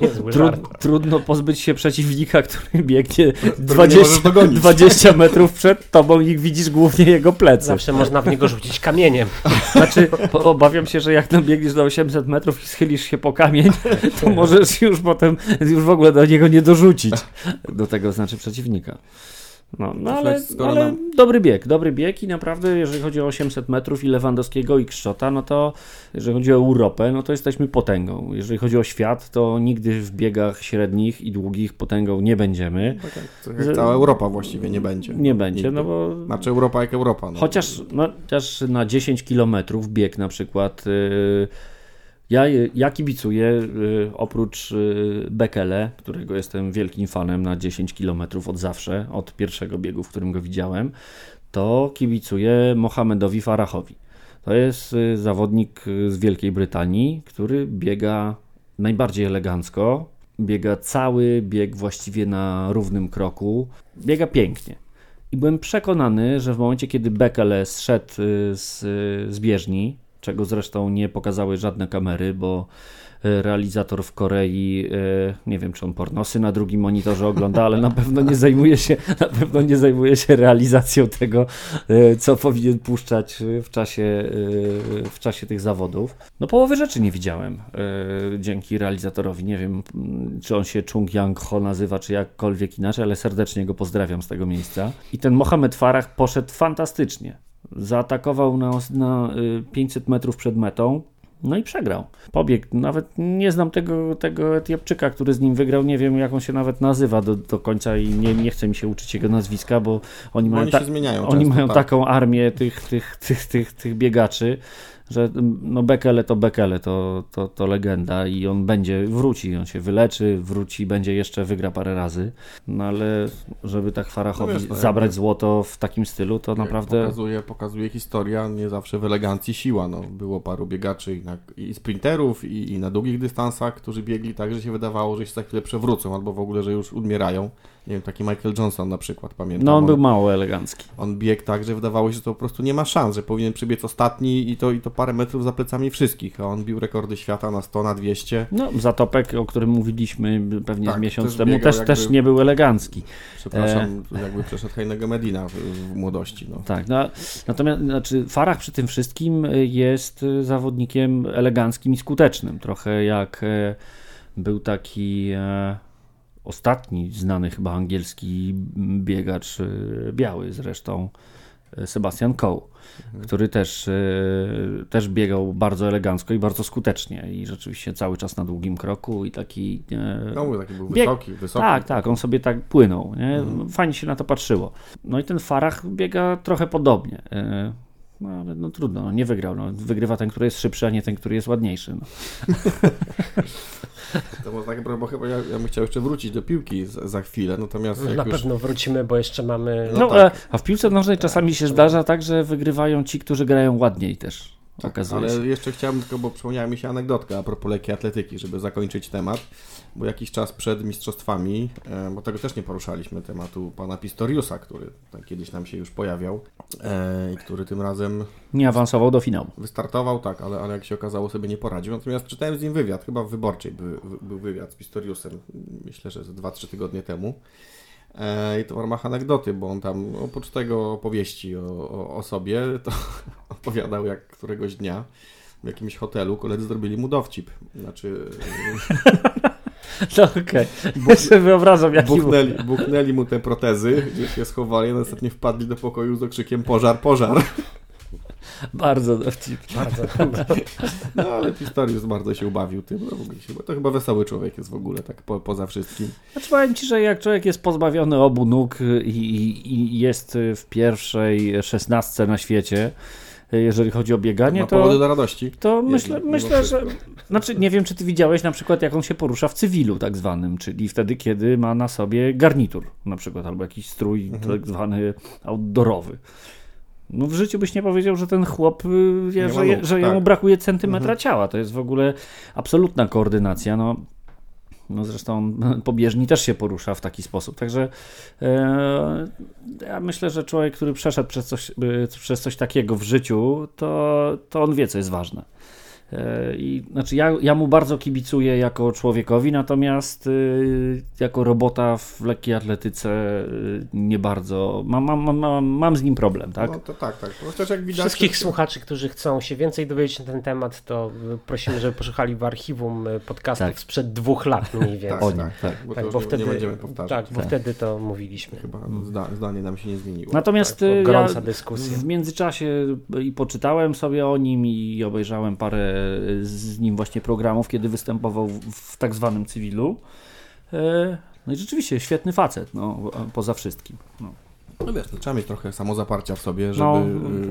Speaker 4: trudno, pozbyć się przeciwnika, który biegnie
Speaker 3: nie możesz
Speaker 4: 20,
Speaker 3: dogonić.
Speaker 4: 20 metrów przed tobą i widzisz głównie jego plecy.
Speaker 2: Zawsze można w niego rzucić kamieniem.
Speaker 4: Znaczy, po- obawiam się, że jak tam biegniesz na 800 metrów i schylisz się po kamień, to możesz już potem już w ogóle do niego nie dorzucić. Do tego znaczy przeciwnika. No, no ale, ale
Speaker 3: nam-
Speaker 4: dobry bieg, dobry bieg i naprawdę jeżeli chodzi o 800 metrów i Lewandowskiego i Kszczota, no to jeżeli chodzi o Europę, no to jesteśmy potęgą. Jeżeli chodzi o świat, to nigdy w biegach średnich i długich potęgą nie będziemy.
Speaker 3: Tak jak, tak jak cała Europa właściwie nie będzie.
Speaker 4: Nie będzie,
Speaker 3: Nigdy.
Speaker 4: no bo
Speaker 3: Znaczy Europa jak Europa. No.
Speaker 4: Chociaż, no, chociaż na 10 km bieg na przykład. y, ja, ja kibicuję y, oprócz y, Bekele, którego jestem wielkim fanem na 10 km od zawsze, od pierwszego biegu, w którym go widziałem, to kibicuję Mohamedowi Farahowi. To jest y, zawodnik y, z Wielkiej Brytanii, który biega najbardziej elegancko. Biega cały bieg właściwie na równym kroku. Biega pięknie. I byłem przekonany, że w momencie, kiedy Bekele zszedł y, z, y, z bieżni, czego zresztą nie pokazały żadne kamery, bo y, realizator w Korei, y, nie wiem czy on pornosy na drugim monitorze ogląda, ale na pewno nie zajmuje się, na pewno nie zajmuje się realizacją tego, y, co powinien puszczać w czasie, w czasie tych zawodów. No połowy rzeczy nie widziałem dzięki realizatorowi. Nie wiem, mm, czy on się Chung Yang Ho nazywa, czy jakkolwiek inaczej, ale serdecznie go pozdrawiam z tego miejsca. I ten Mohamed Farah poszedł fantastycznie. Zaatakował na, na y, 500 metrów przed metą. No i przegrał. Pobiegł. Nawet nie znam tego, tego Etiopczyka, który z nim wygrał. Nie wiem, jak on się nawet nazywa do, do końca i nie, nie chce mi się uczyć jego nazwiska, bo oni
Speaker 3: Bo
Speaker 4: mają,
Speaker 3: oni
Speaker 4: ta- oni
Speaker 3: często,
Speaker 4: mają
Speaker 3: tak.
Speaker 4: taką armię tych, tych, tych, tych, tych biegaczy, że mm, no Bekele to Bekele, to, to, to legenda i on będzie, wróci, on się wyleczy, wróci, będzie jeszcze, wygra parę razy, no ale żeby tak Farachowi
Speaker 3: No wiesz, no
Speaker 4: zabrać złoto w takim stylu, to naprawdę...
Speaker 3: Pokazuje, pokazuje historia, nie zawsze w elegancji siła. No, było paru biegaczy i, na, i sprinterów, i, i na długich dystansach, którzy biegli tak, że się wydawało, że się za chwilę przewrócą, albo w ogóle, że już umierają. Nie wiem, taki Michael Johnson na przykład, pamiętam.
Speaker 4: No on był mało elegancki.
Speaker 3: on biegł tak, że wydawało się, że to po prostu nie ma szans, że powinien przybiec ostatni i to, i to parę metrów za plecami wszystkich, a on bił rekordy świata na 100, na 200.
Speaker 4: No, Zatopek, o którym mówiliśmy pewnie
Speaker 3: Tak,
Speaker 4: miesiąc
Speaker 3: też
Speaker 4: temu,
Speaker 3: biegał
Speaker 4: też, też
Speaker 3: jakby-
Speaker 4: nie był elegancki.
Speaker 3: Przepraszam, jakby przeszedł Heinego Medina w, w młodości. No.
Speaker 4: Tak, no, natomiast znaczy Farah przy tym wszystkim jest zawodnikiem eleganckim i skutecznym. Trochę jak e, był taki e, ostatni znany chyba angielski biegacz e, biały zresztą e, Sebastian Coe, który też, e, też biegał bardzo elegancko i bardzo skutecznie i rzeczywiście cały czas na długim kroku i taki e,
Speaker 3: No, taki był
Speaker 4: Bieg-
Speaker 3: wysoki, wysoki.
Speaker 4: tak, tak, on sobie tak płynął. Nie?
Speaker 3: Mhm.
Speaker 4: Fajnie się na to patrzyło. No i ten Farah biega trochę podobnie. No ale no trudno, no, nie wygrał. No. Wygrywa ten, który jest szybszy, a nie ten, który jest ładniejszy. No.
Speaker 3: To może tak, bo chyba ja, ja bym chciał jeszcze wrócić do piłki za, za chwilę, natomiast jak
Speaker 2: Na
Speaker 3: już...
Speaker 2: pewno wrócimy, bo jeszcze mamy...
Speaker 3: No
Speaker 4: No,
Speaker 3: tak.
Speaker 4: a w piłce nożnej czasami się zdarza tak, że wygrywają ci, którzy grają ładniej też. okazuje
Speaker 3: Ale
Speaker 4: się.
Speaker 3: jeszcze chciałbym tylko, bo przypomniała mi się anegdotka a propos lekkiej atletyki, żeby zakończyć temat, bo jakiś czas przed mistrzostwami, e, bo tego też nie poruszaliśmy, tematu pana Pistoriusa, który tam kiedyś nam się już pojawiał e, i który tym razem
Speaker 4: Nie awansował do finału.
Speaker 3: wystartował, tak, ale, ale jak się okazało sobie nie poradził. Natomiast czytałem z nim wywiad, chyba w Wyborczej był, był wywiad z Pistoriusem, myślę, że ze 2-3 tygodnie temu. E, I to w ramach anegdoty, bo on tam oprócz tego opowieści o, o, o sobie, to opowiadał jak któregoś dnia w jakimś hotelu koledzy zrobili mu dowcip. Znaczy
Speaker 4: No okej. Sobie wyobrażam, jaki był.
Speaker 3: buchnęli, buchnęli mu te protezy, gdzieś je schowali, a następnie wpadli do pokoju z okrzykiem pożar, pożar.
Speaker 4: Bardzo dowcip.
Speaker 2: Bardzo.
Speaker 3: No ale Pistorius bardzo się ubawił tym, no, to chyba wesoły człowiek jest w ogóle, tak po, poza wszystkim.
Speaker 4: Znaczy powiem Ci, że jak człowiek jest pozbawiony obu nóg i, i, i jest w pierwszej szesnastce na świecie, jeżeli chodzi o bieganie,
Speaker 3: Ma
Speaker 4: to,
Speaker 3: do radości.
Speaker 4: to myślę, myślę że... Znaczy, nie wiem, czy Ty widziałeś na przykład, jak on się porusza w cywilu tak zwanym, czyli wtedy, kiedy ma na sobie garnitur na przykład, albo jakiś strój tak zwany outdoorowy. No w życiu byś nie powiedział, że ten chłop, y, wie, że, że
Speaker 3: tak.
Speaker 4: jemu brakuje centymetra ciała. To jest w ogóle absolutna koordynacja. No, no zresztą on po bieżni też się porusza w taki sposób. Także e, ja myślę, że człowiek, który przeszedł przez coś, y, przez coś takiego w życiu, to, to on wie, co jest ważne. E, I znaczy ja, ja mu bardzo kibicuję jako człowiekowi, natomiast y, jako robota w lekkiej atletyce y, nie bardzo. Mam, mam, mam, mam z nim problem, tak?
Speaker 3: No to tak, tak. No, chociaż jak widać,
Speaker 2: Wszystkich
Speaker 3: to-
Speaker 2: słuchaczy, którzy chcą się więcej dowiedzieć na ten temat, to prosimy, żeby posłuchali w archiwum y, podcastów
Speaker 4: Tak.
Speaker 2: sprzed dwóch lat mniej więcej.
Speaker 3: Tak,
Speaker 4: O
Speaker 3: tak,
Speaker 4: nie,
Speaker 3: tak,
Speaker 4: tak.
Speaker 3: bo
Speaker 2: Tak, bo wtedy,
Speaker 3: nie będziemy powtarzać.
Speaker 2: tak, bo
Speaker 4: Tak.
Speaker 2: wtedy to mówiliśmy.
Speaker 3: Chyba zda, zdanie nam się nie zmieniło.
Speaker 4: Natomiast
Speaker 2: Tak,
Speaker 4: y,
Speaker 2: gorąca
Speaker 4: ja
Speaker 2: dyskusja.
Speaker 4: w międzyczasie i poczytałem sobie o nim i obejrzałem parę z nim właśnie programów, kiedy występował w, w tak zwanym cywilu. E, No i rzeczywiście świetny facet, no, poza wszystkim. No.
Speaker 3: No wiesz, to trzeba mieć trochę samozaparcia w sobie, żeby...
Speaker 4: No,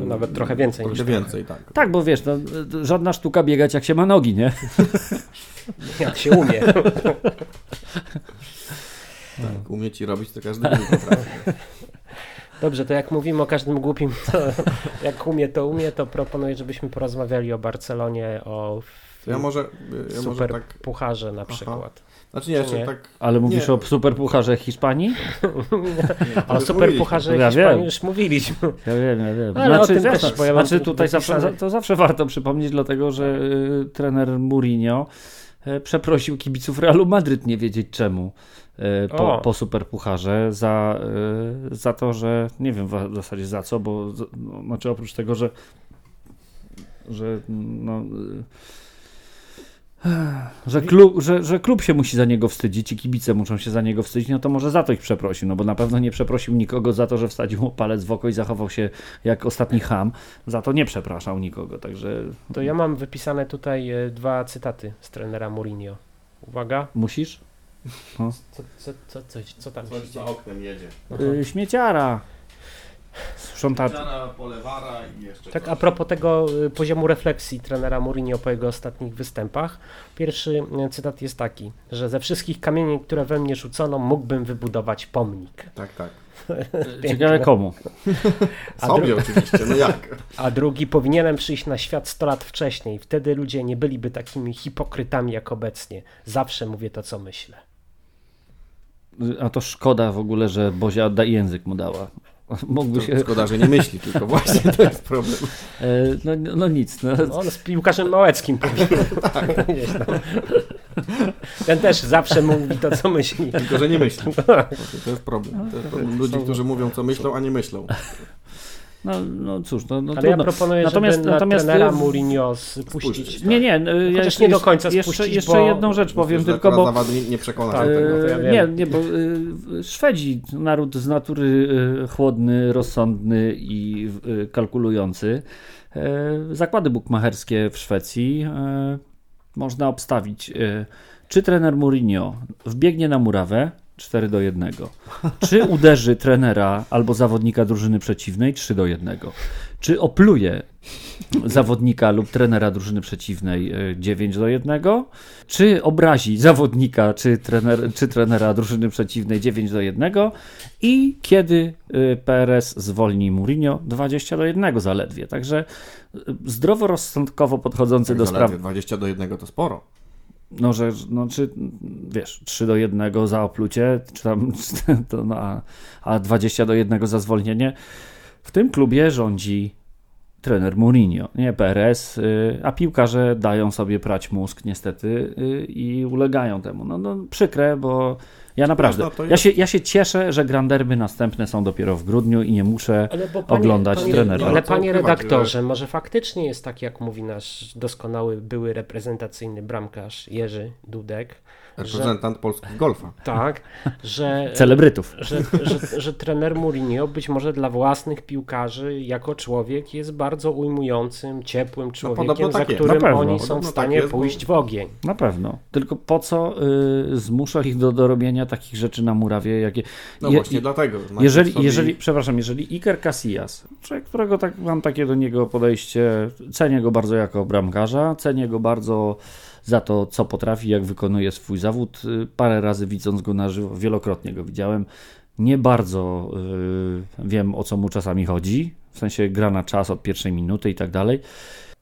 Speaker 3: y,
Speaker 2: nawet trochę więcej
Speaker 3: Trochę
Speaker 2: niż
Speaker 3: więcej, tak.
Speaker 4: Tak, bo wiesz, no, żadna sztuka biegać jak się ma nogi, nie?
Speaker 2: Jak się umie.
Speaker 3: tak. Umieć i robić to każdy potrafi.
Speaker 2: Dobrze, to jak mówimy o każdym głupim, to jak umie, to umie, to proponuję, żebyśmy porozmawiali o Barcelonie, o
Speaker 3: ja może, ja może
Speaker 2: super
Speaker 3: tak...
Speaker 2: pucharze na przykład.
Speaker 3: Znaczy nie, jeszcze
Speaker 2: nie?
Speaker 3: tak...
Speaker 4: Ale mówisz
Speaker 3: Nie.
Speaker 4: o superpucharze Hiszpanii?
Speaker 3: Nie,
Speaker 2: O
Speaker 3: to
Speaker 2: super
Speaker 3: mówiliśmy.
Speaker 2: pucharze
Speaker 4: Ja
Speaker 2: Hiszpanii
Speaker 4: wiem.
Speaker 2: już mówiliśmy.
Speaker 4: Ja wiem, ja wiem.
Speaker 2: Ale o tym
Speaker 4: wiesz,
Speaker 2: też, bo ja mam
Speaker 4: znaczy
Speaker 2: tu
Speaker 4: tutaj zawsze, to zawsze warto przypomnieć, dlatego że y, trener Mourinho y, przeprosił kibiców Realu Madryt, nie wiedzieć czemu, po,
Speaker 2: O.
Speaker 4: po superpucharze, za, y, za to, że nie wiem w zasadzie za co, bo no, znaczy oprócz tego, że że no, y, że klub, że, że klub się musi za niego wstydzić i kibice muszą się za niego wstydzić, no to może za to ich przeprosił, no bo na pewno nie przeprosił nikogo za to, że wsadził mu palec w oko i zachował się jak ostatni ham. Za to nie przepraszał nikogo, także
Speaker 2: To ja mam wypisane tutaj e, dwa cytaty z trenera Mourinho. Uwaga.
Speaker 4: musisz?
Speaker 2: Co, co, co, co, co tam
Speaker 3: Coś za oknem jedzie.
Speaker 4: Yy, śmieciara. Sprząta...
Speaker 3: Czara, polewara i jeszcze
Speaker 2: Tak
Speaker 3: coś.
Speaker 2: a propos tego y, poziomu refleksji trenera Mourinho po jego ostatnich występach. Pierwszy y, cytat jest taki, że ze wszystkich kamieni, które we mnie rzucono, mógłbym wybudować pomnik.
Speaker 3: Tak, tak.
Speaker 4: Ciekawe komu.
Speaker 2: A
Speaker 3: Sobie oczywiście, no jak?
Speaker 2: A drugi, powinienem przyjść na świat 100 lat wcześniej. Wtedy ludzie nie byliby takimi hipokrytami jak obecnie. Zawsze mówię to, co myślę.
Speaker 4: A to szkoda w ogóle, że Bozia da język mu dała. Mógłby się...
Speaker 3: Szkoda, że nie myśli, tylko właśnie to jest problem.
Speaker 4: E, No, no nic, no,
Speaker 2: On z piłkarzem Małeckim powinien. Tam. Ten też zawsze mówi to, co myśli.
Speaker 3: Tylko, że nie myśli. To jest problem. To jest problem ludzi, którzy mówią, co myślą, a nie myślą.
Speaker 4: No, no cóż, no, no
Speaker 2: Ale ja
Speaker 4: trudno.
Speaker 2: proponuję,
Speaker 4: Natomiast-
Speaker 2: żeby na
Speaker 4: natomiast
Speaker 2: trenera Mourinho spuścić.
Speaker 3: Spuścić.
Speaker 4: Nie, nie, ja
Speaker 2: Chociaż
Speaker 4: jeszcze,
Speaker 2: nie do końca
Speaker 4: jeszcze,
Speaker 2: spuścić,
Speaker 4: jeszcze
Speaker 2: bo-
Speaker 4: jedną rzecz powiem,
Speaker 3: Myślę,
Speaker 4: tylko bo...
Speaker 3: nie, nie przekona
Speaker 2: Tak, no
Speaker 3: tego.
Speaker 2: to ja
Speaker 4: E,
Speaker 2: wiem.
Speaker 4: nie, nie, bo y, Szwedzi, naród z natury chłodny, rozsądny i kalkulujący. E, Zakłady bukmacherskie w Szwecji e, można obstawić. e, Czy trener Mourinho wbiegnie na murawę 4 do 1? Czy uderzy trenera albo zawodnika drużyny przeciwnej 3 do 1? czy opluje zawodnika lub trenera drużyny przeciwnej 9 do 1, czy obrazi zawodnika czy, trener, czy trenera drużyny przeciwnej 9 do 1 i kiedy PRS zwolni Mourinho 20 do 1 zaledwie. Także zdroworozsądkowo podchodzący
Speaker 3: Tak
Speaker 4: do sprawy.
Speaker 3: 20 do 1 to sporo.
Speaker 4: No, że, no, czy, wiesz, 3 do 1 za oplucie, czy tam, to, no, a, a 20 do 1 za zwolnienie. W tym klubie rządzi trener Mourinho, nie PRS, y, a piłkarze dają sobie prać mózg niestety y, i ulegają temu. No, no przykre, bo ja naprawdę, ja się, ja się cieszę, że granderby następne są dopiero w grudniu i nie muszę
Speaker 2: panie,
Speaker 4: oglądać
Speaker 2: panie,
Speaker 4: trenera.
Speaker 2: Ale panie redaktorze, może faktycznie jest tak, jak mówi nasz doskonały były reprezentacyjny bramkarz Jerzy Dudek, że,
Speaker 3: Reprezentant polskich golfa.
Speaker 2: tak, że,
Speaker 4: celebrytów.
Speaker 2: że, że, że trener Mourinho być może dla własnych piłkarzy jako człowiek jest bardzo ujmującym, ciepłym człowiekiem,
Speaker 3: podobno tak
Speaker 2: za
Speaker 3: jest.
Speaker 2: którym
Speaker 4: pewno.
Speaker 2: oni są w
Speaker 3: tak
Speaker 2: stanie
Speaker 3: jest, bo-
Speaker 2: pójść w ogień.
Speaker 4: Na pewno. Tylko po co y, zmusza ich do, do robienia takich rzeczy na murawie? Jakie...
Speaker 3: No
Speaker 4: Je-
Speaker 3: właśnie
Speaker 4: i-
Speaker 3: dlatego.
Speaker 4: Jeżeli,
Speaker 3: sobie-
Speaker 4: jeżeli, przepraszam, jeżeli Iker Casillas, człowiek, którego tak, mam takie do niego podejście, cenię go bardzo jako bramkarza, cenię go bardzo za to, co potrafi, jak wykonuje swój zawód. Y, Parę razy widząc go na żywo, wielokrotnie go widziałem. Nie bardzo y, wiem, o co mu czasami chodzi, w sensie gra na czas od pierwszej minuty i tak dalej.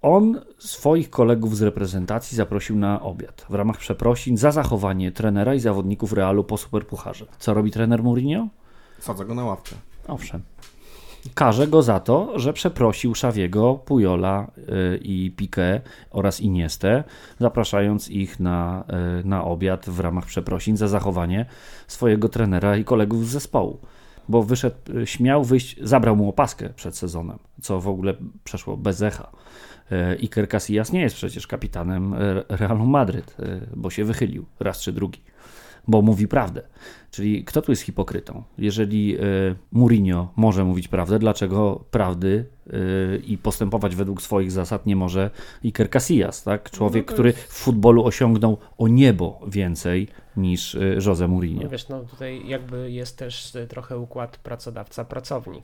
Speaker 4: On swoich kolegów z reprezentacji zaprosił na obiad w ramach przeprosin za zachowanie trenera i zawodników Realu po Superpucharze. Co robi trener Mourinho?
Speaker 3: Sadza go na ławkę.
Speaker 4: Owszem. Karze go za to, że przeprosił Szawiego, Pujola y, i Piqué oraz Iniestę, zapraszając ich na, y, na obiad w ramach przeprosin za zachowanie swojego trenera i kolegów z zespołu. Bo wyszedł, y, śmiał wyjść, zabrał mu opaskę przed sezonem, co w ogóle przeszło bez echa. Iker Casillas nie jest przecież kapitanem Realu Madryt, bo się wychylił raz czy drugi bo mówi prawdę. Czyli kto tu jest hipokrytą? Jeżeli y, Mourinho może mówić prawdę, dlaczego prawdy y, i postępować według swoich zasad nie może Iker Casillas, tak? Człowiek,
Speaker 3: No
Speaker 4: który w futbolu osiągnął o niebo więcej niż y, Jose Mourinho.
Speaker 2: No wiesz, no tutaj jakby jest też trochę układ pracodawca-pracownik.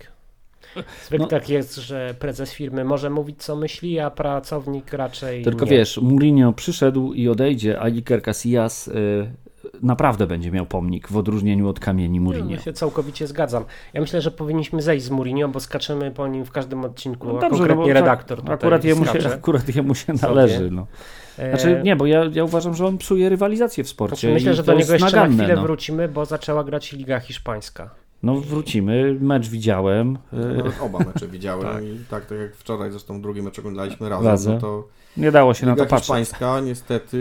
Speaker 2: Zwykle
Speaker 4: No.
Speaker 2: tak jest, że prezes firmy może mówić co myśli, a pracownik raczej
Speaker 4: Tylko
Speaker 2: nie.
Speaker 4: wiesz, Mourinho przyszedł i odejdzie, a Iker Casillas naprawdę będzie miał pomnik w odróżnieniu od kamieni
Speaker 2: Nie,
Speaker 4: Mourinho.
Speaker 2: no, ja się całkowicie zgadzam. Ja myślę, że powinniśmy zejść z Mourinho, bo skaczemy po nim w każdym odcinku,
Speaker 4: No
Speaker 2: a
Speaker 4: dobrze,
Speaker 2: konkretnie
Speaker 4: no bo tak,
Speaker 2: redaktor tutaj
Speaker 4: akurat jemu, się, akurat jemu się należy. No.
Speaker 2: E,
Speaker 4: Znaczy, nie, bo ja, ja uważam, że on psuje rywalizację w sporcie.
Speaker 2: Znaczy, myślę, że
Speaker 4: to
Speaker 2: do niego jeszcze
Speaker 4: naganne,
Speaker 2: na chwilę
Speaker 4: no.
Speaker 2: wrócimy, bo zaczęła grać Liga Hiszpańska.
Speaker 4: No wrócimy, mecz widziałem. y,
Speaker 3: Nawet oba mecze widziałem
Speaker 2: Tak.
Speaker 3: i tak, tak jak wczoraj zresztą drugi mecz oglądaliśmy razem,
Speaker 4: Razem.
Speaker 3: no to
Speaker 4: Nie dało się na
Speaker 3: Liga
Speaker 4: to patrzeć.
Speaker 3: Hiszpańska niestety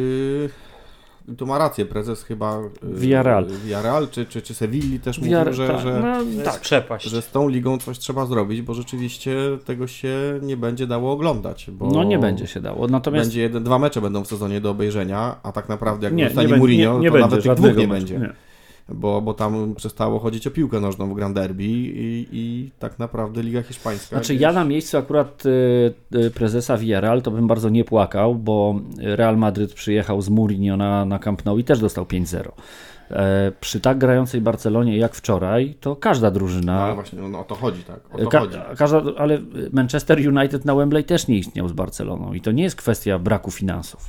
Speaker 3: tu ma rację, prezes chyba y,
Speaker 4: Villarreal.
Speaker 3: Villarreal czy, czy, czy Sewilli też
Speaker 4: Wiar-
Speaker 3: mówił, że,
Speaker 4: tak,
Speaker 3: że,
Speaker 4: no, tak.
Speaker 2: przepaść.
Speaker 3: że z tą ligą coś trzeba zrobić, bo rzeczywiście tego się nie będzie dało oglądać. Bo
Speaker 4: No nie będzie się dało. Natomiast
Speaker 3: Będzie jeden, dwa mecze będą w sezonie do obejrzenia, a tak naprawdę jak
Speaker 4: nie, nie,
Speaker 3: zostanie
Speaker 4: będzie-
Speaker 3: Mourinho,
Speaker 4: nie, nie
Speaker 3: to
Speaker 4: będzie
Speaker 3: nawet tych dwóch nie
Speaker 4: meczu.
Speaker 3: będzie. Bo, bo tam przestało chodzić o piłkę nożną w Grand Derby i, i tak naprawdę Liga Hiszpańska.
Speaker 4: Znaczy
Speaker 3: jest-
Speaker 4: ja na miejscu akurat y, y, prezesa Villarreal to bym bardzo nie płakał, bo Real Madryt przyjechał z Mourinho na, na Camp Nou i też dostał 5-0. E, przy tak grającej Barcelonie jak wczoraj, to każda
Speaker 3: No,
Speaker 4: drużyna
Speaker 3: ale właśnie no, o to chodzi, tak. O to
Speaker 4: Ka-
Speaker 3: chodzi.
Speaker 4: każda, ale Manchester United na Wembley też nie istniał z Barceloną i to nie jest kwestia braku finansów.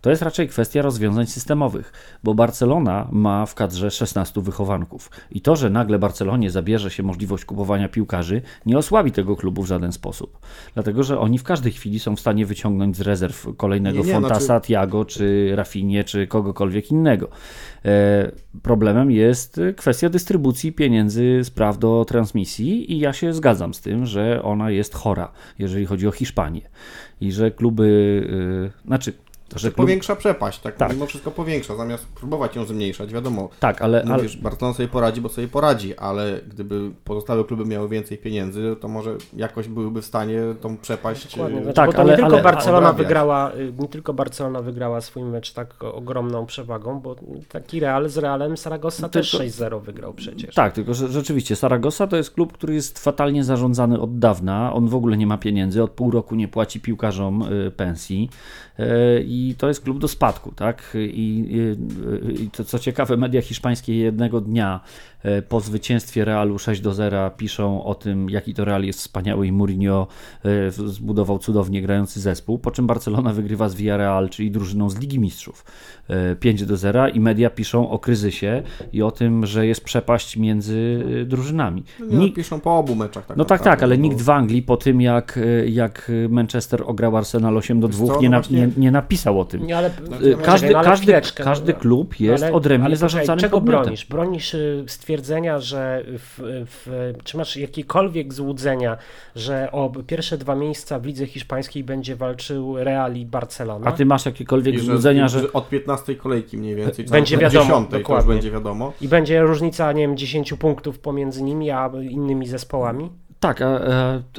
Speaker 4: To jest raczej kwestia rozwiązań systemowych, bo Barcelona ma w kadrze 16 wychowanków. I to, że nagle Barcelonie zabierze się możliwość kupowania piłkarzy, nie osłabi tego klubu w żaden sposób. Dlatego, że oni w każdej chwili są w stanie wyciągnąć z rezerw kolejnego
Speaker 3: Nie, nie,
Speaker 4: Fontasa,
Speaker 3: znaczy-
Speaker 4: Tiago, czy Rafinie, czy kogokolwiek innego. E, problemem jest kwestia dystrybucji pieniędzy z praw do transmisji i ja się zgadzam z tym, że ona jest chora, jeżeli chodzi o Hiszpanię. I że kluby, y, znaczy, że klub,
Speaker 3: Powiększa przepaść, tak?
Speaker 4: Tak.
Speaker 3: Mimo wszystko powiększa, zamiast próbować ją zmniejszać, wiadomo.
Speaker 4: tak, ale, ale
Speaker 3: Mówisz, Barcelona sobie poradzi, bo sobie poradzi, ale gdyby pozostałe kluby miały więcej pieniędzy, to może jakoś byłyby w stanie tą przepaść...
Speaker 2: Znaczy,
Speaker 4: Tak,
Speaker 2: bo to
Speaker 4: ale-
Speaker 2: nie tylko
Speaker 4: ale-
Speaker 2: Barcelona
Speaker 3: odrabiać.
Speaker 2: wygrała, y, nie tylko Barcelona wygrała swój mecz tak ogromną przewagą, bo taki Real z Realem Saragossa też
Speaker 4: Tylko-
Speaker 2: 6-0 wygrał przecież.
Speaker 4: Tak, tylko że rzeczywiście Saragossa to jest klub, który jest fatalnie zarządzany od dawna. On w ogóle nie ma pieniędzy, od pół roku nie płaci piłkarzom y, pensji y, i to jest klub do spadku, tak? I, i, i to co ciekawe, media hiszpańskie jednego dnia po zwycięstwie Realu 6 do 0 piszą o tym, jaki to Real jest wspaniały i Mourinho e, zbudował cudownie grający zespół, po czym Barcelona wygrywa z Villarreal, czyli drużyną z Ligi Mistrzów 5 do 0 i media piszą o kryzysie i o tym, że jest przepaść między drużynami.
Speaker 3: No Nikt... piszą po obu meczach.
Speaker 4: Tak no tak, tak, ale bo... nikt w Anglii po tym, jak, jak Manchester ograł Arsenal 8 do 2, no nie, na, nie, nie, napisał o tym. Nie, ale, każdy, no, każdy, każdy klub jest ale, odrębnie ale zarządzany
Speaker 2: czego podmiotem. bronisz? Bronisz stwierdzenia, że w, w, czy masz jakiekolwiek złudzenia, że o pierwsze dwa miejsca w lidze hiszpańskiej będzie walczył Real i Barcelona?
Speaker 4: A ty masz jakiekolwiek I złudzenia, że, że...
Speaker 3: Od 15 kolejki mniej więcej,
Speaker 2: będzie wiadomo,
Speaker 3: 10 dokładnie. będzie wiadomo.
Speaker 2: I będzie różnica, nie wiem, 10 punktów pomiędzy nimi a innymi zespołami?
Speaker 4: Tak, a,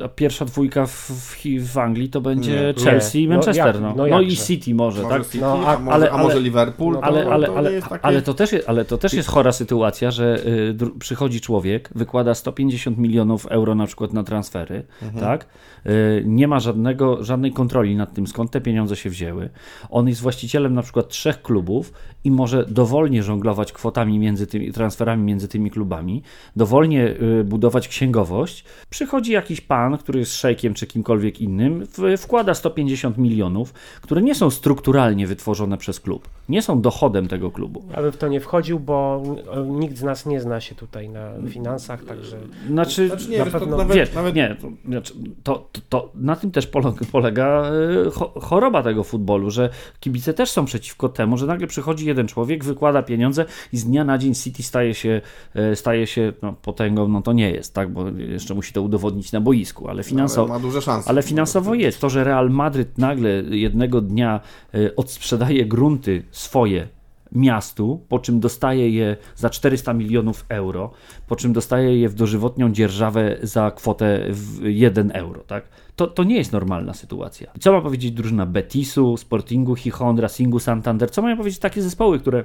Speaker 4: a, pierwsza dwójka w, w, w, Anglii to będzie nie, Chelsea nie. i no Manchester. No, no, no i City może, może tak?
Speaker 3: City, no, a, może, ale, a może Liverpool. No,
Speaker 4: ale, ale, ale, takie... ale, to też jest, ale to też jest chora sytuacja, że y, przychodzi człowiek, wykłada 150 milionów euro na przykład na transfery, mhm. tak? Y, nie ma żadnego, żadnej kontroli nad tym, skąd te pieniądze się wzięły. On jest właścicielem na przykład trzech klubów i może dowolnie żonglować kwotami między tymi transferami między tymi klubami, dowolnie y, budować księgowość Przychodzi jakiś pan, który jest szejkiem czy kimkolwiek innym, wkłada 150 milionów, które nie są strukturalnie wytworzone przez klub. Nie są dochodem tego klubu.
Speaker 2: Aby w to nie wchodził, bo nikt z nas nie zna się tutaj na finansach, także.
Speaker 4: Znaczy, znaczy nie, na pewno, to nawet, wiesz, nawet... nie, to, znaczy, to, to, to, na tym też polega e, choroba tego futbolu, że kibice też są przeciwko temu, że nagle przychodzi jeden człowiek, wykłada pieniądze i z dnia na dzień City staje się, e, staje się no, potęgą, no to nie jest, tak, bo jeszcze musi to udowodnić na boisku, ale, finansowo,
Speaker 3: no, ale ma duże szanse.
Speaker 4: Ale finansowo jest. To, że Real Madryt nagle jednego dnia e, odsprzedaje grunty swoje miastu, po czym dostaje je za 400 milionów euro, po czym dostaje je w dożywotnią dzierżawę za kwotę 1 euro, tak? To, to nie jest normalna sytuacja. Co ma powiedzieć drużyna Betisu, Sportingu, Chichon, Racingu, Santander? Co mają powiedzieć takie zespoły, które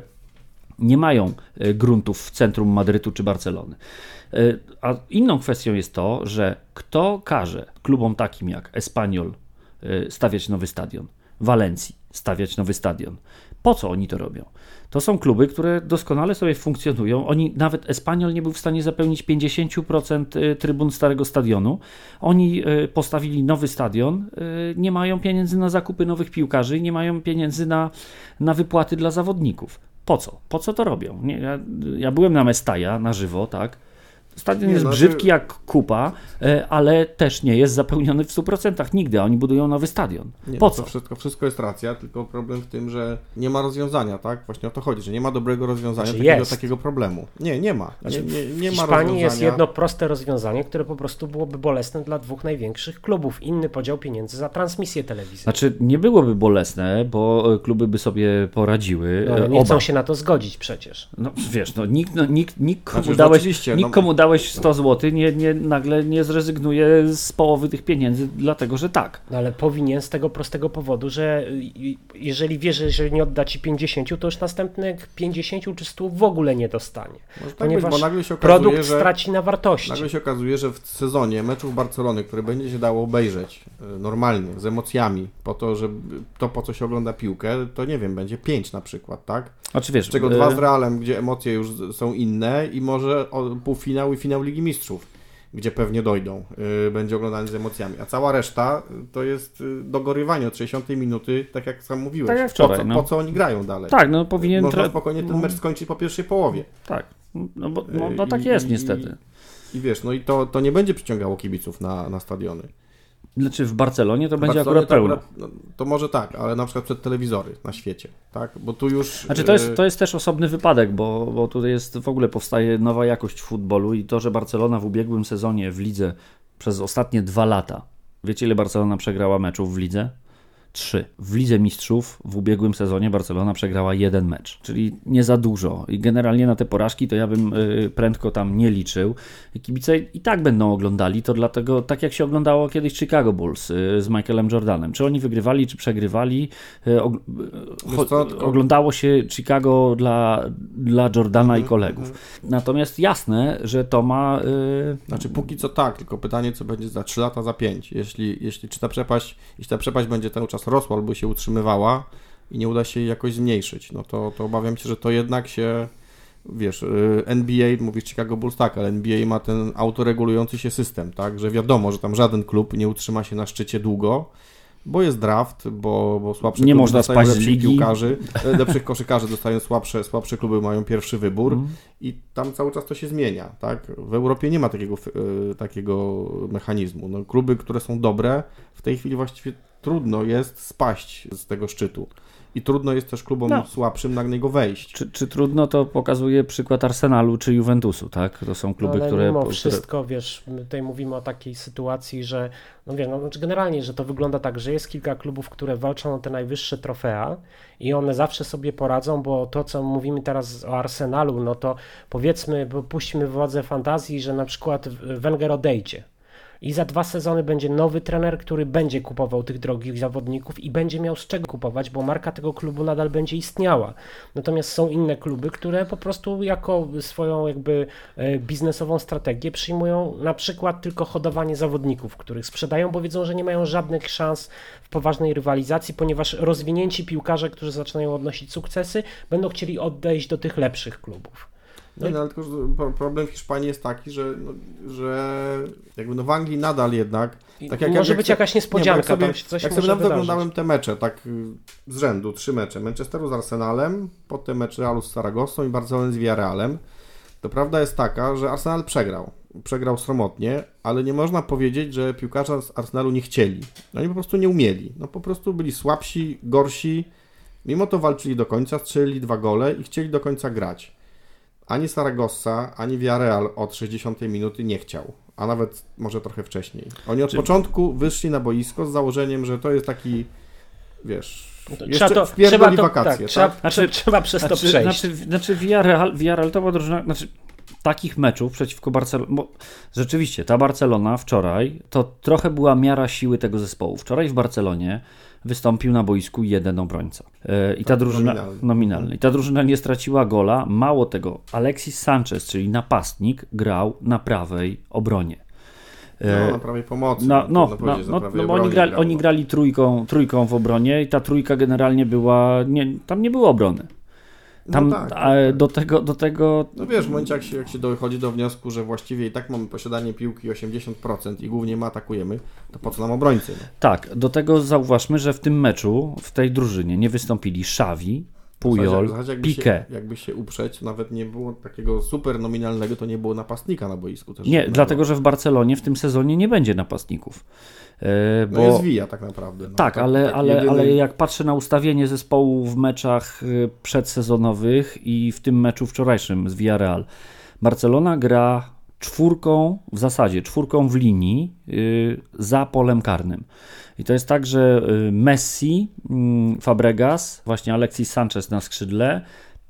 Speaker 4: nie mają e, gruntów w centrum Madrytu czy Barcelony? E, a inną kwestią jest to, że kto każe klubom takim jak Espanyol e, stawiać nowy stadion, Walencji stawiać nowy stadion. Po co oni to robią? To są kluby, które doskonale sobie funkcjonują. Oni, nawet Espanyol nie był w stanie zapełnić 50% e, trybun starego stadionu. Oni postawili nowy stadion, nie mają pieniędzy na zakupy nowych piłkarzy, nie mają pieniędzy na, na wypłaty dla zawodników. Po co? Po co to robią? Nie, ja, ja byłem na Mestaja na żywo, tak? Stadion nie, jest no, brzydki jak kupa, e, ale też nie jest zapełniony w 100% nigdy, a oni budują nowy stadion. Nie, po no, co?
Speaker 3: Wszystko, wszystko jest racja, tylko problem w tym, że nie ma rozwiązania, tak? Właśnie o to chodzi, że nie ma dobrego rozwiązania znaczy takiego, takiego, problemu. Nie, nie ma. Znaczy, nie, nie, nie
Speaker 2: w Hiszpanii jest jedno proste rozwiązanie, które po prostu byłoby bolesne dla dwóch największych klubów. Inny podział pieniędzy za transmisję telewizyjną.
Speaker 4: Znaczy, nie byłoby bolesne, bo kluby by sobie poradziły.
Speaker 2: No, nie Oba. chcą się na to zgodzić przecież.
Speaker 4: No wiesz, no nikt, no, nikt, nikt komu znaczy, dałeś, nikt no, komu dałeś 100 zł, nie, nie, nagle nie zrezygnuje z połowy tych pieniędzy, dlatego że tak.
Speaker 2: No ale powinien z tego prostego powodu, że jeżeli wie, że nie odda ci 50, to już następnych 50 czy 100 w ogóle nie dostanie. Może tak ponieważ być, bo nagle się okazuje, produkt że, straci na wartości.
Speaker 3: Nagle się okazuje, że w sezonie meczów Barcelony, które będzie się dało obejrzeć e, normalnie, z emocjami, po to, że to po co się ogląda piłkę, to nie wiem, będzie 5 na przykład, tak?
Speaker 4: Znaczy, wiesz,
Speaker 3: z czego dwa z Realem, gdzie emocje już są inne i może półfinał i finał Ligi Mistrzów, gdzie pewnie dojdą, yy, będzie oglądany z emocjami. A cała reszta to jest y, dogorywanie od 60 minuty, tak jak sam mówiłeś. Tak jak wczoraj, po, co, no. po co oni grają dalej?
Speaker 4: Tak, no powinien...
Speaker 3: Można spokojnie ten mecz skończyć po pierwszej połowie.
Speaker 4: Tak, no, bo, no, no tak jest I, niestety.
Speaker 3: I, I, wiesz, no i to, to nie będzie przyciągało kibiców na, na stadiony.
Speaker 4: Znaczy w Barcelonie to w będzie Barcelonie akurat pełno. To,
Speaker 3: no, to, może tak, ale na przykład przed telewizory na świecie, tak? Bo tu już...
Speaker 4: Znaczy to jest, e, to jest też osobny wypadek, bo, bo tutaj jest, w ogóle powstaje nowa jakość futbolu i to, że Barcelona w ubiegłym sezonie w lidze przez ostatnie dwa lata, wiecie ile Barcelona przegrała meczów w lidze? 3. W Lidze Mistrzów w ubiegłym sezonie Barcelona przegrała jeden mecz, czyli nie za dużo. I generalnie na te porażki to ja bym y, prędko tam nie liczył. Kibice i tak będą oglądali to dlatego, tak jak się oglądało kiedyś Chicago Bulls y, z Michaelem Jordanem. Czy oni wygrywali, czy przegrywali, y, oglądało się Chicago dla, dla Jordana i mhm, kolegów. Mhm. Natomiast jasne, że to ma...
Speaker 3: Znaczy póki co tak, tylko pytanie co będzie za 3 lata, za 5. Jeśli, jeśli czy ta przepaść, jeśli ta przepaść będzie cały czas rosła albo się utrzymywała i nie uda się jej jakoś zmniejszyć, no to, to obawiam się, że to jednak się wiesz, y, NBA, mówisz Chicago Bulls, tak, ale NBA ma ten autoregulujący się system, tak, że wiadomo, że tam żaden klub nie utrzyma się na szczycie długo, bo jest draft, bo, bo słabsze
Speaker 4: Nie
Speaker 3: kluby
Speaker 4: można
Speaker 3: dostają lepszych
Speaker 4: ligi.
Speaker 3: piłkarzy, e, lepszych koszykarzy dostają słabsze, słabsze kluby, mają pierwszy wybór
Speaker 4: Mhm.
Speaker 3: i tam cały czas to się zmienia, tak? W Europie nie ma takiego, e, takiego mechanizmu. No, kluby, które są dobre, w tej chwili właściwie trudno jest spaść z tego szczytu. I trudno jest też klubom
Speaker 4: No.
Speaker 3: słabszym na niego wejść.
Speaker 4: Czy, czy trudno to pokazuje przykład Arsenalu czy Juventusu, tak? To są kluby,
Speaker 2: Ale
Speaker 4: które...
Speaker 2: mimo
Speaker 4: które...
Speaker 2: wszystko, wiesz, my tutaj mówimy o takiej sytuacji, że, no wiesz, no, znaczy generalnie, że to wygląda tak, że jest kilka klubów, które walczą o te najwyższe trofea i one zawsze sobie poradzą, bo to, co mówimy teraz o Arsenalu, no to powiedzmy, bo puśćmy wodze fantazji, że na przykład Wenger odejdzie. I za dwa sezony będzie nowy trener, który będzie kupował tych drogich zawodników i będzie miał z czego kupować, bo marka tego klubu nadal będzie istniała. Natomiast są inne kluby, które po prostu jako swoją jakby e, biznesową strategię przyjmują na przykład tylko hodowanie zawodników, których sprzedają, bo wiedzą, że nie mają żadnych szans w poważnej rywalizacji, ponieważ rozwinięci piłkarze, którzy zaczynają odnosić sukcesy, będą chcieli odejść do tych lepszych klubów.
Speaker 3: No, no, ale tylko problem w Hiszpanii jest taki, że, no, że jakby no w Anglii nadal jednak. Tak jak
Speaker 2: może
Speaker 3: jak
Speaker 2: być
Speaker 3: se-
Speaker 2: jakaś
Speaker 3: Nie,
Speaker 2: niespodzianka,
Speaker 3: bo jak sobie,
Speaker 2: tam
Speaker 3: jak sobie nawet oglądałem te mecze, tak y, z rzędu, trzy mecze. Manchesteru z Arsenalem, potem mecz Realu z Saragossą i Barcelony z Villarrealem. To prawda jest taka, że Arsenal przegrał. Przegrał sromotnie, ale nie można powiedzieć, że piłkarze z Arsenalu nie chcieli. Oni po prostu nie umieli. No po prostu byli słabsi, gorsi. Mimo to walczyli do końca, strzelili dwa gole i chcieli do końca grać. Ani Saragossa, ani Villarreal od 60 minuty nie chciał, a nawet może trochę wcześniej. Oni od
Speaker 4: Czy-
Speaker 3: początku wyszli na boisko z założeniem, że to jest taki, wiesz,
Speaker 2: To trzeba to, trzeba to,
Speaker 3: wakacje,
Speaker 2: tak, trzeba,
Speaker 3: tak?
Speaker 2: znaczy, trzeba przez to
Speaker 4: Znaczy,
Speaker 2: przejść.
Speaker 4: znaczy, znaczy Villarreal, Villarreal to była drużyna, znaczy takich meczów przeciwko Barcelonie, bo rzeczywiście ta Barcelona wczoraj to trochę była miara siły tego zespołu. Wczoraj w Barcelonie wystąpił na boisku jeden obrońca. E, I ta
Speaker 3: Tak,
Speaker 4: drużyna,
Speaker 3: nominalny.
Speaker 4: I ta drużyna nie straciła gola. Mało tego, Alexis Sanchez, czyli napastnik, grał na prawej obronie. E,
Speaker 3: No, na prawej pomocy.
Speaker 4: no, no, no, no, no bo oni grali, oni grali trójką, trójką w obronie i ta trójka generalnie była, nie, tam nie było obrony. Tam
Speaker 3: no tak, tak,
Speaker 4: do tego, do tego
Speaker 3: No wiesz, w momencie jak się, jak się dochodzi do wniosku, że właściwie i tak mamy posiadanie piłki 80% i głównie my atakujemy, to po co nam obrońcy? No?
Speaker 4: tak, do tego zauważmy, że w tym meczu, w tej drużynie nie wystąpili Xavi, Pujol,
Speaker 3: zasadzie jakby się,
Speaker 4: Piqué.
Speaker 3: jakby się uprzeć, nawet nie było takiego super nominalnego, to nie było napastnika na boisku. Też
Speaker 4: Nie,
Speaker 3: żadnego.
Speaker 4: dlatego, że w Barcelonie w tym sezonie nie będzie napastników. E,
Speaker 3: No
Speaker 4: bo...
Speaker 3: jest Villa tak naprawdę. No,
Speaker 4: Tak, ale, ale,
Speaker 3: jedyny-
Speaker 4: ale jak patrzę na ustawienie zespołu w meczach y, przedsezonowych i w tym meczu wczorajszym z Villarreal, Barcelona gra czwórką, w zasadzie czwórką w linii y, za polem karnym. I to jest tak, że y, Messi, mm, Fabregas, właśnie Alexis Sanchez na skrzydle,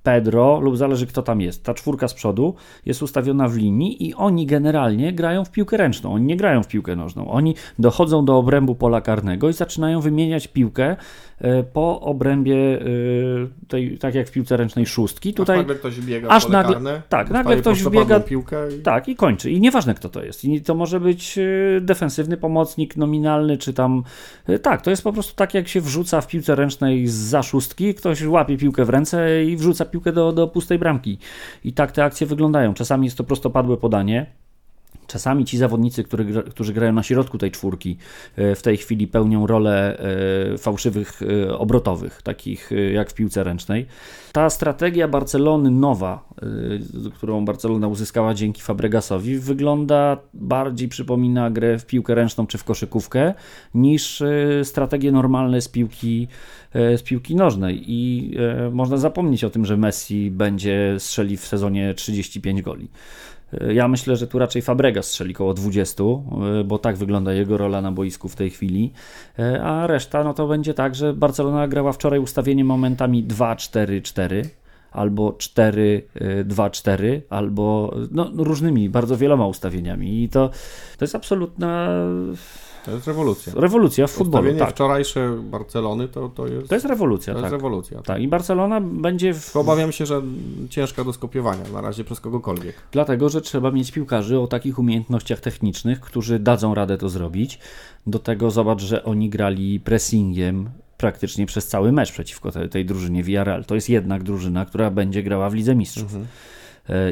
Speaker 4: Pedro, lub zależy kto tam jest. Ta czwórka z przodu jest ustawiona w linii i oni generalnie grają w piłkę ręczną. Oni nie grają w piłkę nożną. Oni dochodzą do obrębu pola karnego i zaczynają wymieniać piłkę e, po obrębie e, tej, tak jak w piłce ręcznej szóstki.
Speaker 3: Aż
Speaker 4: Tutaj
Speaker 3: nagle ktoś biega
Speaker 4: aż nagle-
Speaker 3: karne,
Speaker 4: tak, nagle ktoś wbiega-
Speaker 3: piłkę i...
Speaker 4: tak, i kończy. I nieważne, kto to jest. I to może być e, defensywny pomocnik, nominalny, czy tam. Tak, to jest po prostu tak, jak się wrzuca w piłce ręcznej za szóstki. Ktoś łapie piłkę w ręce i wrzuca piłkę do, do pustej bramki. I tak te akcje wyglądają. Czasami jest to prostopadłe podanie. Czasami ci zawodnicy, który, którzy grają na środku tej czwórki, e, w tej chwili pełnią rolę e, fałszywych e, obrotowych, takich jak w piłce ręcznej. Ta strategia Barcelony nowa, którą Barcelona uzyskała dzięki Fabregasowi, wygląda bardziej przypomina grę w piłkę ręczną czy w koszykówkę niż strategie normalne z piłki, z piłki nożnej. I można zapomnieć o tym, że Messi będzie strzeli w sezonie 35 goli. Y, Ja myślę, że tu raczej Fabregas strzeli koło 20, y, bo tak wygląda jego rola na boisku w tej chwili. Y, A reszta, no to będzie tak, że Barcelona grała wczoraj ustawienie momentami 2-4-4 albo 4-2-4, albo no, różnymi, bardzo wieloma ustawieniami. I to, to jest absolutna
Speaker 3: To jest rewolucja.
Speaker 4: rewolucja w futbolu. Tak,
Speaker 3: wczorajsze Barcelony to, to jest,
Speaker 4: to jest rewolucja,
Speaker 3: to jest
Speaker 4: tak.
Speaker 3: rewolucja.
Speaker 4: tak. I Barcelona będzie w,
Speaker 3: Obawiam się, że ciężka do skopiowania na razie przez kogokolwiek.
Speaker 4: Dlatego, że trzeba mieć piłkarzy o takich umiejętnościach technicznych, którzy dadzą radę to zrobić. Do tego zobacz, że oni grali pressingiem praktycznie przez cały mecz przeciwko tej, tej drużynie Villarreal. To jest jednak drużyna, która będzie grała w Lidze Mistrzów. e,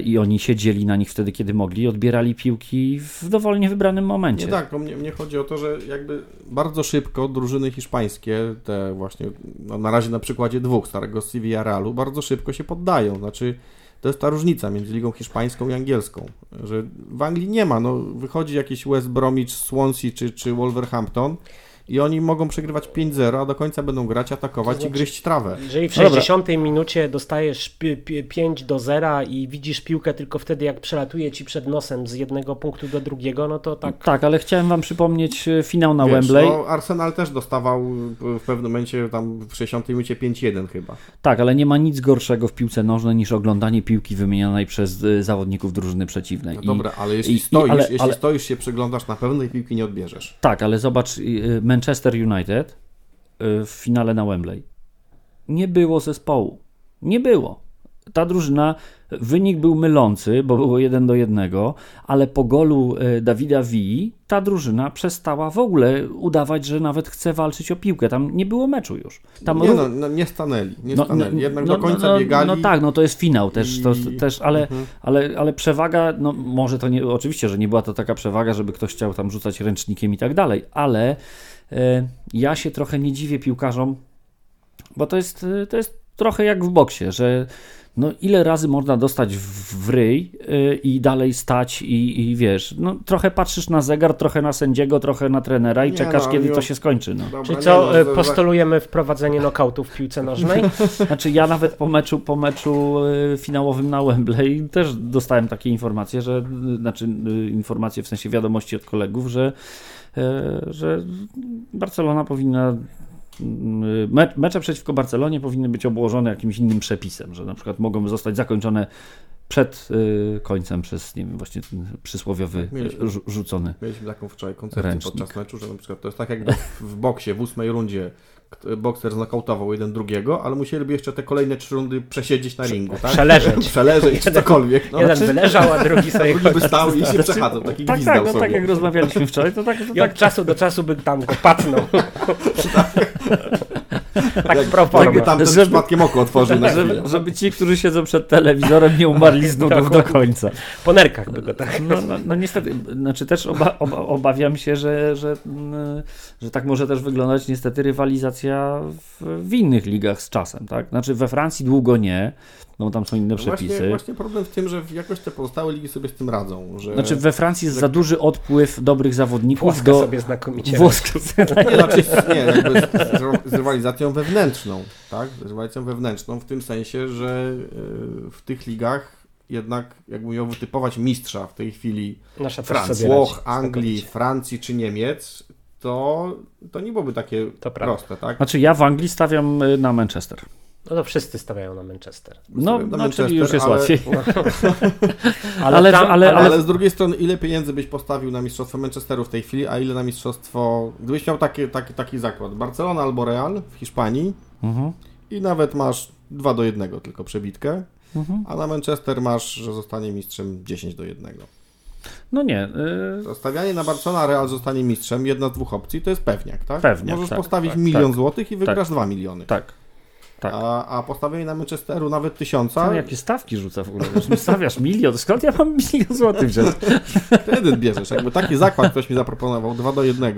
Speaker 4: i oni siedzieli na nich wtedy, kiedy mogli, odbierali piłki w dowolnie wybranym momencie.
Speaker 3: Nie tak, mnie, mnie chodzi o to, że jakby bardzo szybko drużyny hiszpańskie, te właśnie, no na razie na przykładzie dwóch, starego Sevilla Realu, bardzo szybko się poddają. Znaczy, to jest ta różnica między ligą hiszpańską i angielską, że w Anglii nie ma, no wychodzi jakiś West Bromwich, Swansea czy, czy Wolverhampton i oni mogą przegrywać 5-0, a do końca będą grać, atakować
Speaker 2: To znaczy-
Speaker 3: i gryźć trawę.
Speaker 2: Jeżeli w
Speaker 4: No dobra.
Speaker 2: 60 minucie dostajesz pi- pi- 5 do 0 i widzisz piłkę tylko wtedy, jak przelatuje ci przed nosem z jednego punktu do drugiego, no to tak.
Speaker 4: Tak, ale chciałem wam przypomnieć e, finał na
Speaker 3: Wiesz,
Speaker 4: Wembley.
Speaker 3: No, Arsenal też dostawał w pewnym momencie tam w 60 minucie 5-1 chyba.
Speaker 4: Tak, ale nie ma nic gorszego w piłce nożnej niż oglądanie piłki wymienionej przez e, zawodników drużyny przeciwnej.
Speaker 3: No
Speaker 4: I-
Speaker 3: dobra, ale jeśli
Speaker 4: i- i-
Speaker 3: stoisz,
Speaker 4: ale-
Speaker 3: jeśli
Speaker 4: ale-
Speaker 3: stoisz się przyglądasz, na pewno tej piłki nie odbierzesz.
Speaker 4: Tak, ale zobacz, Manchester United y, w finale na Wembley. Nie było zespołu. Nie było. Ta drużyna, wynik był mylący, bo było 1 do 1, ale po golu y, Dawida Vii ta drużyna przestała w ogóle udawać, że nawet chce walczyć o piłkę. Tam nie było meczu już. Tam
Speaker 3: nie, no, no, nie stanęli, nie stanęli. Jednak
Speaker 4: no,
Speaker 3: do końca
Speaker 4: no,
Speaker 3: biegali.
Speaker 4: No tak, no to jest finał też, to, też ale,
Speaker 3: Mhm.
Speaker 4: ale, ale przewaga, no może to nie, oczywiście, że nie była to taka przewaga, żeby ktoś chciał tam rzucać ręcznikiem i tak dalej, ale ja się trochę nie dziwię piłkarzom, bo to jest, e, to jest trochę jak w boksie, że no ile razy można dostać w, ryj e, i dalej stać i, i wiesz, no trochę patrzysz na zegar, trochę na sędziego, trochę na trenera i
Speaker 3: Nie,
Speaker 4: czekasz,
Speaker 3: no,
Speaker 4: kiedy to się skończy, no.
Speaker 3: Dobra,
Speaker 2: Czyli
Speaker 3: nie,
Speaker 2: co,
Speaker 3: no,
Speaker 2: e, postulujemy wprowadzenie knockoutu w piłce nożnej?
Speaker 4: Znaczy ja nawet po meczu, po meczu finałowym na Wembley też dostałem takie informacje, że znaczy informacje w sensie wiadomości od kolegów, że, że Barcelona powinna me, mecze przeciwko Barcelonie powinny być obłożone jakimś innym przepisem, że na przykład mogą zostać zakończone przed y, końcem przez, nie wiem, właśnie ten przysłowiowy
Speaker 3: Tak, mieliśmy.
Speaker 4: rzu- rzucony.
Speaker 3: Mieliśmy taką wczoraj koncepcję
Speaker 4: Ręcznik.
Speaker 3: podczas meczu, że na przykład to jest tak jakby w, w boksie, w ósmej rundzie bokser znokautował jeden drugiego, ale musieliby jeszcze te kolejne trzy rundy przesiedzieć na ringu, tak?
Speaker 2: Przeleżeć.
Speaker 3: Przeleżeć, czy cokolwiek. No,
Speaker 2: Jeden wyleżał, a drugi sobie
Speaker 3: drugi by stał i się przechadzał, taki
Speaker 4: Tak,
Speaker 3: gwizdał
Speaker 4: tak, no
Speaker 3: sobie.
Speaker 4: tak jak rozmawialiśmy wczoraj, to tak, to
Speaker 2: I
Speaker 4: tak
Speaker 2: od czasu do czasu by tam go patnął. tak
Speaker 3: Jak,
Speaker 2: pro forma.
Speaker 3: jakby tam ten
Speaker 4: Żeby-
Speaker 3: przypadkiem oko otworzył na chwilę.
Speaker 4: żeby, żeby ci, którzy siedzą przed telewizorem nie umarli z nudów do końca.
Speaker 2: Po nerkach by go tak.
Speaker 4: No, no, no niestety, znaczy też oba, oba, obawiam się, że, że, mm, że tak może też wyglądać niestety rywalizacja w, w innych ligach z czasem, tak? Znaczy we Francji długo nie, no bo tam są inne
Speaker 3: No Właśnie,
Speaker 4: przepisy.
Speaker 3: właśnie problem w tym, że jakoś te pozostałe ligi sobie z tym radzą. Że...
Speaker 4: Znaczy we Francji jest za duży odpływ dobrych zawodników
Speaker 2: Włoska
Speaker 4: do...
Speaker 2: sobie znakomicie.
Speaker 4: Włoska
Speaker 3: Nie, znaczy, nie, jakby z, z, rywalizacją wewnętrzną, tak? Z rywalizacją wewnętrzną w tym sensie, że y, w tych ligach jednak jakby miał wytypować mistrza w tej chwili
Speaker 2: Nasza
Speaker 3: Francji, Włoch, Anglii,
Speaker 2: znakomicie.
Speaker 3: Francji czy Niemiec, to, to nie byłoby takie proste, tak?
Speaker 4: Znaczy ja w Anglii stawiam y, na Manchester.
Speaker 2: No to wszyscy stawiają na Manchester.
Speaker 4: No,
Speaker 3: Na
Speaker 4: no
Speaker 3: Manchester,
Speaker 4: czyli już jest
Speaker 3: ale-
Speaker 4: łatwiej.
Speaker 2: Ale,
Speaker 4: Ale-
Speaker 2: tam,
Speaker 4: ale-
Speaker 3: Ale, z drugiej strony, ile pieniędzy byś postawił na mistrzostwo Manchesteru w tej chwili, a ile na mistrzostwo. Gdybyś miał taki, taki, taki zakład, Barcelona albo Real w Hiszpanii
Speaker 4: Mhm.
Speaker 3: i nawet masz 2 do 1 tylko przebitkę,
Speaker 4: Mhm.
Speaker 3: a na Manchester masz, że zostanie mistrzem 10 do 1.
Speaker 4: No nie, y,
Speaker 3: To Stawianie na Barcelona, Real zostanie mistrzem, jedna z dwóch opcji, to jest pewniak, tak?
Speaker 4: Pewniak,
Speaker 3: Możesz
Speaker 4: tak,
Speaker 3: postawić
Speaker 4: tak,
Speaker 3: milion
Speaker 4: tak.
Speaker 3: złotych i wygrasz 2 miliony.
Speaker 4: tak. Tak.
Speaker 3: A, a postawienie na Manchesteru nawet tysiąca,
Speaker 4: Co, jakie stawki rzuca w ogóle? Mi stawiasz milion, skąd ja mam milion złotych wziąć?
Speaker 3: wtedy bierzesz. Jakby taki zakład ktoś mi zaproponował, 2 do 1.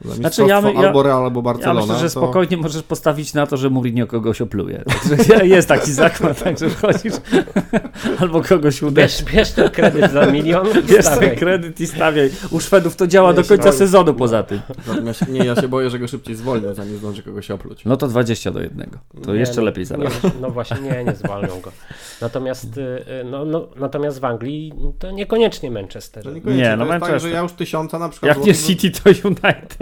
Speaker 3: Za
Speaker 4: Znaczy, ja- ja-
Speaker 3: albo Real, albo
Speaker 4: Ja
Speaker 3: Barcelona.
Speaker 4: myślę, że
Speaker 3: to-
Speaker 4: spokojnie możesz postawić na to, że Mourinho kogoś opluje. Także jest taki zakład, także wchodzisz albo kogoś uderzysz.
Speaker 2: Bierz, bierz ten kredyt za milion
Speaker 4: Bierz
Speaker 2: stawiaj.
Speaker 4: ten kredyt i stawiaj. U Szwedów to działa
Speaker 3: Nie,
Speaker 4: do końca sezonu poza tym.
Speaker 3: Natomiast nie, ja się boję, że go szybciej zwolnią, zanim zdąży kogoś opluć.
Speaker 4: No to 20 do jednego. To
Speaker 2: Nie,
Speaker 4: jeszcze
Speaker 2: no,
Speaker 4: lepiej zaraz.
Speaker 2: Nie, no właśnie, nie, nie zwalnią go. Natomiast, y, y, no, no, natomiast w Anglii to niekoniecznie Manchester.
Speaker 3: To niekoniecznie.
Speaker 4: Nie, no
Speaker 3: to jest tak,
Speaker 4: Manchester.
Speaker 3: że ja już tysiąca na przykład...
Speaker 4: Jak nie City, to United.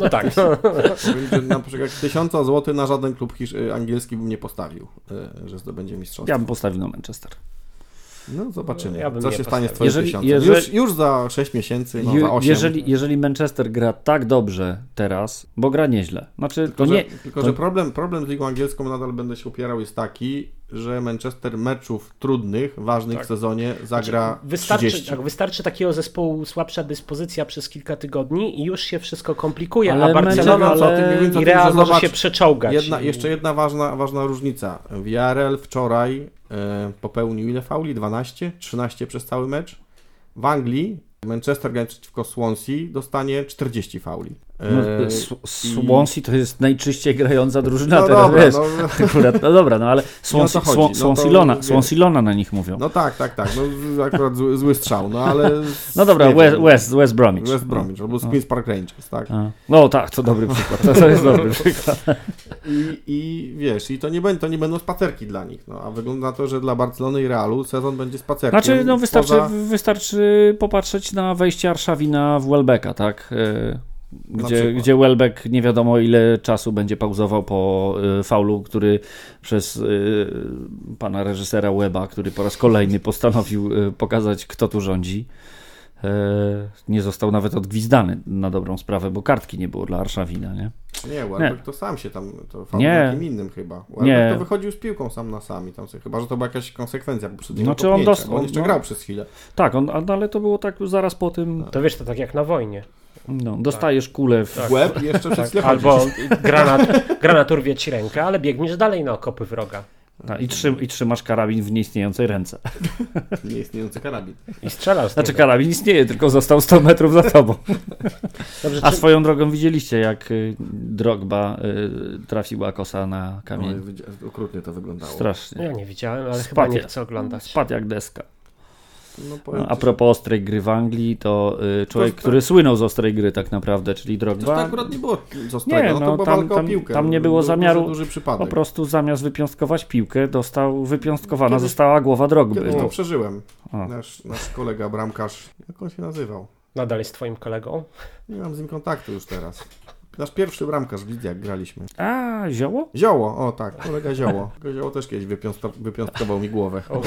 Speaker 2: No tak. No.
Speaker 3: Na przykład tysiąca złotych na żaden klub y, angielski bym nie postawił, y, że zdobędzie mistrzostwo.
Speaker 4: Ja bym postawił na Manchester.
Speaker 3: No zobaczymy,
Speaker 2: Ja bym
Speaker 3: co się stanie z twoim
Speaker 4: Jeżeli- jeżeli-
Speaker 3: Już, już za 6 miesięcy, no, za 8.
Speaker 4: jeżeli, jeżeli Manchester gra tak dobrze teraz, bo gra nieźle. Znaczy, to
Speaker 3: Tylko,
Speaker 4: nie,
Speaker 3: że, tylko
Speaker 4: to-
Speaker 3: że problem, problem z ligą angielską nadal będę się upierał jest taki, że Manchester meczów trudnych, ważnych
Speaker 2: Tak.
Speaker 3: w sezonie zagra
Speaker 2: Wystarczy,
Speaker 3: 30.
Speaker 2: tak, wystarczy takiego zespołu słabsza dyspozycja przez kilka tygodni i już się wszystko komplikuje,
Speaker 4: Ale
Speaker 2: a Barcelona
Speaker 3: co o tym
Speaker 2: i Real
Speaker 3: że
Speaker 2: może
Speaker 3: zobacz,
Speaker 2: się przeczołgać.
Speaker 3: Jedna, jeszcze jedna ważna, ważna różnica. Villarreal wczoraj e, popełnił ile fauli? 12? 13 przez cały mecz. W Anglii Manchester grając przeciwko Swansea dostanie 40 fauli. E,
Speaker 4: No, S- Swansea to jest najczyściej grająca drużyna
Speaker 3: no
Speaker 4: teraz,
Speaker 3: dobra,
Speaker 4: wiesz.
Speaker 3: no,
Speaker 4: Akurat, no dobra, no ale Swansea,
Speaker 3: No
Speaker 4: Swansea Lona,
Speaker 3: wiesz.
Speaker 4: Swansea Lona na nich mówią.
Speaker 3: no tak, tak, tak. No, akurat zły, zły strzał, no ale...
Speaker 4: No dobra, West. West, West Bromwich.
Speaker 3: West Bromwich, albo z Queen's Park Rangers, tak?
Speaker 4: A. No tak, to dobry przykład. To, jest dobry przykład.
Speaker 3: I, I wiesz, i to nie, będą, to nie będą spacerki dla nich, no, a wygląda na to, że dla Barcelony i Realu sezon będzie spacerkiem.
Speaker 4: Znaczy, no wystarczy,
Speaker 3: Poza-
Speaker 4: wystarczy popatrzeć na wejście Arszawina w Welbecka, tak? E, Gdzie, gdzie Welbeck nie wiadomo ile czasu będzie pauzował po e, faulu, który przez e, pana reżysera Weba, który po raz kolejny postanowił e, pokazać, kto tu rządzi. Nie został nawet odgwizdany na dobrą sprawę, bo kartki nie było dla Arszawina, nie?
Speaker 3: Nie, Welbeck to sam się tam, to faul
Speaker 4: Nie.
Speaker 3: takim innym chyba. Welbeck
Speaker 4: Nie.
Speaker 3: to wychodził z piłką sam na sam i tam sobie, chyba, że to była jakaś konsekwencja poprzedniego
Speaker 4: Znaczy on
Speaker 3: kopnięcia,
Speaker 4: dos-
Speaker 3: bo on jeszcze
Speaker 4: no.
Speaker 3: grał przez chwilę.
Speaker 4: Tak, on, a- ale to było tak zaraz po tym,
Speaker 2: To wiesz, to tak jak na wojnie.
Speaker 4: No, dostajesz kulę w,
Speaker 3: W łeb i jeszcze przez chwilę
Speaker 2: Albo granat, granat urwie ci rękę, ale biegniesz dalej na okopy wroga.
Speaker 4: i, trzym, i trzymasz karabin w nieistniejącej ręce.
Speaker 3: Nieistniejący karabin.
Speaker 2: I strzelasz
Speaker 4: Znaczy karabin istnieje, tylko został 100 metrów za tobą.
Speaker 2: Dobrze,
Speaker 4: A
Speaker 2: czy-
Speaker 4: swoją drogą widzieliście, jak y, Drogba y, trafiła kosa na
Speaker 3: No,
Speaker 4: kamień.
Speaker 3: widzi- okrutnie to wyglądało.
Speaker 4: Strasznie.
Speaker 2: Ja nie widziałem, ale chyba
Speaker 4: Spadł
Speaker 2: nie
Speaker 4: jak-
Speaker 2: chcę oglądać.
Speaker 4: Spadł jak deska.
Speaker 3: No,
Speaker 4: a propos ostrej gry w Anglii, to y, człowiek,
Speaker 3: To-
Speaker 4: który słynął z ostrej gry tak naprawdę, czyli
Speaker 3: że- To, to
Speaker 4: Drogba,
Speaker 3: akurat nie było z ostrego,
Speaker 4: Nie,
Speaker 3: no,
Speaker 4: no,
Speaker 3: to była
Speaker 4: tam-
Speaker 3: walka
Speaker 4: tam-
Speaker 3: o piłkę.
Speaker 4: tam nie było
Speaker 3: Duży-
Speaker 4: zamiaru-
Speaker 3: Duży, duży przypadek.
Speaker 4: po prostu zamiast wypiąstkować piłkę, dostał wypiąstkowana,
Speaker 3: Kiedyś-
Speaker 4: została głowa Drogby.
Speaker 3: Kiedyś to
Speaker 4: No.
Speaker 3: przeżyłem.
Speaker 4: O.
Speaker 3: Nasz, nasz kolega bramkarz, jak on się nazywał?
Speaker 2: Nadal jest twoim kolegą.
Speaker 3: Nie mam z nim kontaktu już teraz. Nasz pierwszy bramkarz w jak graliśmy.
Speaker 4: A, zioło?
Speaker 3: Zioło, o tak, kolega Zioło. Kolega Zioło też kiedyś wypiąstkował mi głowę.
Speaker 2: O,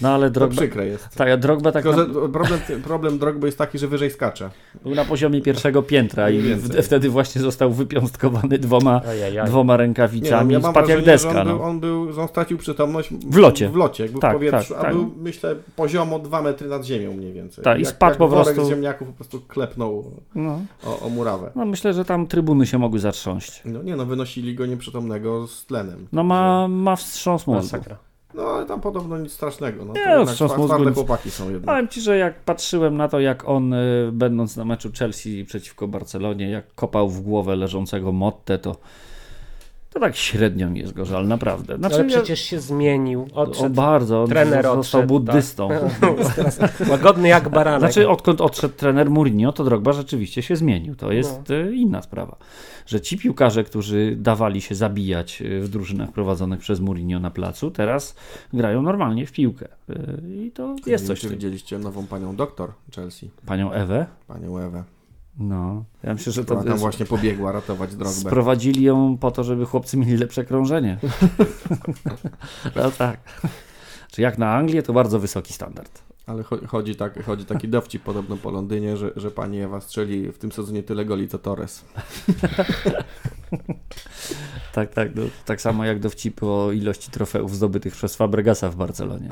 Speaker 4: No ale
Speaker 3: To
Speaker 4: Drogba,
Speaker 3: przykre jest.
Speaker 4: tak, Drogba tak
Speaker 3: Tylko,
Speaker 4: na,
Speaker 3: że problem, problem Drogby jest taki, że wyżej skacze.
Speaker 4: był na poziomie pierwszego piętra i w, wtedy właśnie został wypiąstkowany dwoma,
Speaker 2: Ajajaj.
Speaker 4: dwoma
Speaker 3: Nie, no,
Speaker 4: rękawicami
Speaker 3: ja
Speaker 4: i
Speaker 3: mam
Speaker 4: spadł
Speaker 3: wrażenie, że
Speaker 4: deska.
Speaker 3: on, był,
Speaker 4: No.
Speaker 3: on, był, że on stracił przytomność
Speaker 4: W locie.
Speaker 3: W locie, jak był
Speaker 4: Tak,
Speaker 3: w powietrzu,
Speaker 4: tak,
Speaker 3: a
Speaker 4: tak.
Speaker 3: był, myślę, poziomo 2 metry nad ziemią mniej więcej.
Speaker 4: Tak, i
Speaker 3: jak,
Speaker 4: spadł
Speaker 3: jak
Speaker 4: po prostu-
Speaker 3: z ziemniaków po prostu klepnął
Speaker 4: No.
Speaker 3: o, o murawę.
Speaker 4: no myślę, że tam trybuny się mogły zatrząść.
Speaker 3: No nie no, wynosili go nieprzytomnego z tlenem.
Speaker 4: No ma, ma wstrząs mózgu.
Speaker 2: Masakra.
Speaker 3: No ale tam podobno nic strasznego. No, to
Speaker 4: Nie,
Speaker 3: jednak
Speaker 4: wstrząs mózgu nic.
Speaker 3: chłopaki są jednak.
Speaker 4: Powiem Ci, że jak patrzyłem na to, jak on, y, będąc na meczu Chelsea przeciwko Barcelonie, jak kopał w głowę leżącego Motte, to, to tak średnio mi jest gorzal, naprawdę. Znaczy,
Speaker 2: Ale
Speaker 4: ja-
Speaker 2: przecież się zmienił.
Speaker 4: o
Speaker 2: Odszedł.
Speaker 4: bardzo, on
Speaker 2: trener
Speaker 4: został
Speaker 2: odszedł,
Speaker 4: buddystą.
Speaker 2: Jest teraz łagodny jak baranek.
Speaker 4: Znaczy, odkąd odszedł trener Mourinho, to Drogba rzeczywiście się zmienił. To jest
Speaker 2: No.
Speaker 4: y, inna sprawa. Że ci piłkarze, którzy dawali się zabijać y, w drużynach prowadzonych przez Mourinho na placu, teraz grają normalnie w piłkę. Y, I to jest coś.
Speaker 3: Czy widzieliście nową panią doktor Chelsea,
Speaker 4: Panią Ewę?
Speaker 3: panią Ewę.
Speaker 4: No. Ja myślę, że to
Speaker 3: tam właśnie pobiegła ratować drogę.
Speaker 4: sprowadzili ją po to, żeby chłopcy mieli lepsze krążenie. no tak. Czy jak na Anglię, to bardzo wysoki standard.
Speaker 3: Ale cho- chodzi, tak, chodzi taki dowcip podobno po Londynie, że, że pani Ewa strzeli w tym sezonie tyle goli co Torres.
Speaker 4: Tak, tak. No, tak samo jak dowcipy o ilości trofeów zdobytych przez Fabregasa w Barcelonie.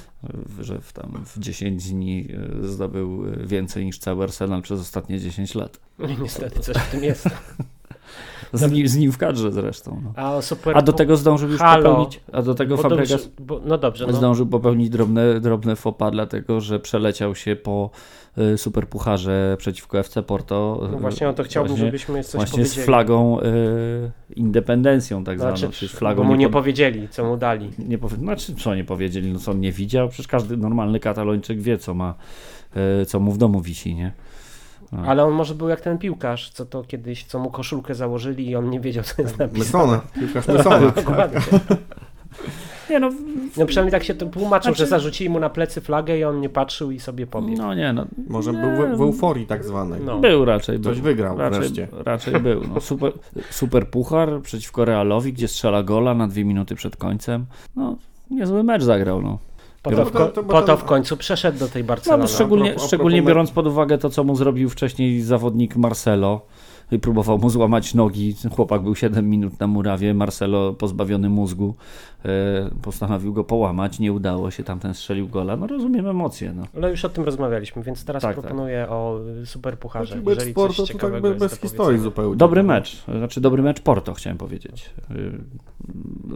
Speaker 4: że w, tam w 10 dni y, zdobył y, więcej niż cały Arsenal przez ostatnie 10 lat.
Speaker 2: No Niestety coś w tym jest.
Speaker 4: Z, nim- z nim w kadrze zresztą. No.
Speaker 2: A, super,
Speaker 4: A do tego zdążył już
Speaker 2: Halo.
Speaker 4: popełnić, a do tego Fabregas
Speaker 2: No dobrze, no.
Speaker 4: zdążył popełnić drobne, drobne fopa, dlatego że przeleciał się po y, superpucharze przeciwko FC Porto.
Speaker 2: no
Speaker 4: y,
Speaker 2: właśnie o to chciałbym,
Speaker 4: właśnie,
Speaker 2: żebyśmy coś
Speaker 4: Właśnie
Speaker 2: powiedzieli.
Speaker 4: z flagą y, independencją tak zwaną,
Speaker 2: Znaczy,
Speaker 4: czy z
Speaker 2: bo
Speaker 4: flagą
Speaker 2: mu nie powiedzieli, co mu dali.
Speaker 4: nie powie... Znaczy, co nie powiedzieli? No co on nie widział? Przecież każdy normalny katalończyk wie, co ma, e, co mu w domu wisi, nie? No.
Speaker 2: Ale on może był jak ten piłkarz, co to kiedyś, co mu koszulkę założyli i on nie wiedział, co jest napisane.
Speaker 3: Mysona, piłkarz Mysona.
Speaker 2: Dokładnie.
Speaker 4: Nie no,
Speaker 2: No przynajmniej tak się to tłumaczył,
Speaker 4: Znaczy-
Speaker 2: że zarzucili mu na plecy flagę i on nie patrzył i sobie pobiegł.
Speaker 4: no nie no.
Speaker 3: Może
Speaker 4: nie,
Speaker 3: był w, w euforii tak zwanej.
Speaker 2: No.
Speaker 4: Był raczej.
Speaker 3: Ktoś
Speaker 4: był.
Speaker 3: wygrał
Speaker 4: raczej,
Speaker 3: wreszcie.
Speaker 4: Raczej był. No, super, super puchar przeciwko Realowi, gdzie strzela gola na dwie minuty przed końcem. No, niezły mecz zagrał, no.
Speaker 2: Po to, w, ko- po to w końcu przeszedł do tej
Speaker 4: No,
Speaker 2: Barcelony.
Speaker 4: bo szczególnie,
Speaker 3: a propos- a
Speaker 4: szczególnie
Speaker 3: propos
Speaker 4: biorąc pod uwagę to, co mu zrobił wcześniej zawodnik Marcelo, próbował mu złamać nogi. Chłopak był 7 minut na murawie, Marcelo pozbawiony mózgu e, postanowił go połamać, nie udało się, tamten strzelił gola. No rozumiem emocje. No.
Speaker 2: Ale już o tym rozmawialiśmy, więc teraz
Speaker 4: Tak,
Speaker 2: proponuję o super pucharze.
Speaker 3: Mecz
Speaker 2: Jeżeli
Speaker 3: sportu
Speaker 2: coś
Speaker 3: to tak bez, bez historii zupełnie.
Speaker 4: Dobry
Speaker 3: No.
Speaker 4: mecz, znaczy dobry mecz Porto chciałem powiedzieć. Y,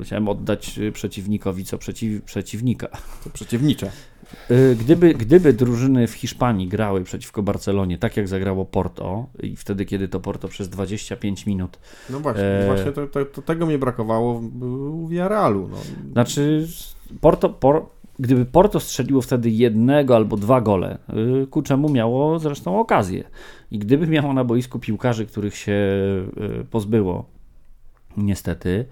Speaker 4: Chciałem oddać y, przeciwnikowi co przeciw, przeciwnika.
Speaker 3: To przeciwnicze.
Speaker 4: Y, Gdyby, gdyby drużyny w Hiszpanii grały przeciwko Barcelonie, tak jak zagrało Porto, i wtedy, kiedy to Porto przez 25 minut,
Speaker 3: No właśnie,
Speaker 4: Eee.
Speaker 3: właśnie to, to, to tego mi brakowało w, w Villarrealu. No.
Speaker 4: znaczy Porto, por, gdyby Porto strzeliło wtedy jednego albo dwa gole, y, ku czemu miało zresztą okazję. I gdyby miało na boisku piłkarzy, których się y, pozbyło, niestety,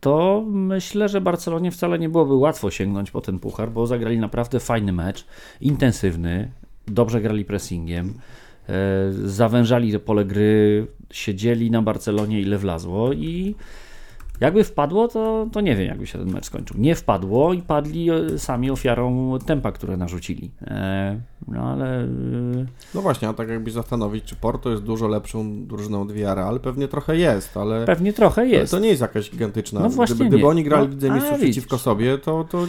Speaker 4: to myślę, że Barcelonie wcale nie byłoby łatwo sięgnąć po ten puchar, bo zagrali naprawdę fajny mecz, intensywny, dobrze grali pressingiem, e, zawężali to pole gry, siedzieli na Barcelonie ile wlazło i jakby wpadło, to, to nie wiem, jakby się ten mecz skończył. Nie wpadło i padli e, sami ofiarą tempa, które narzucili. E, No ale e,
Speaker 3: no właśnie, a tak jakbyś zastanowić, czy Porto jest dużo lepszą drużyną od Villarreal, pewnie trochę jest, ale
Speaker 4: pewnie trochę jest.
Speaker 3: to nie jest jakaś gigantyczna.
Speaker 4: No właśnie
Speaker 3: gdyby, gdyby oni grali
Speaker 4: No,
Speaker 3: Mistrzów przeciwko sobie, to, to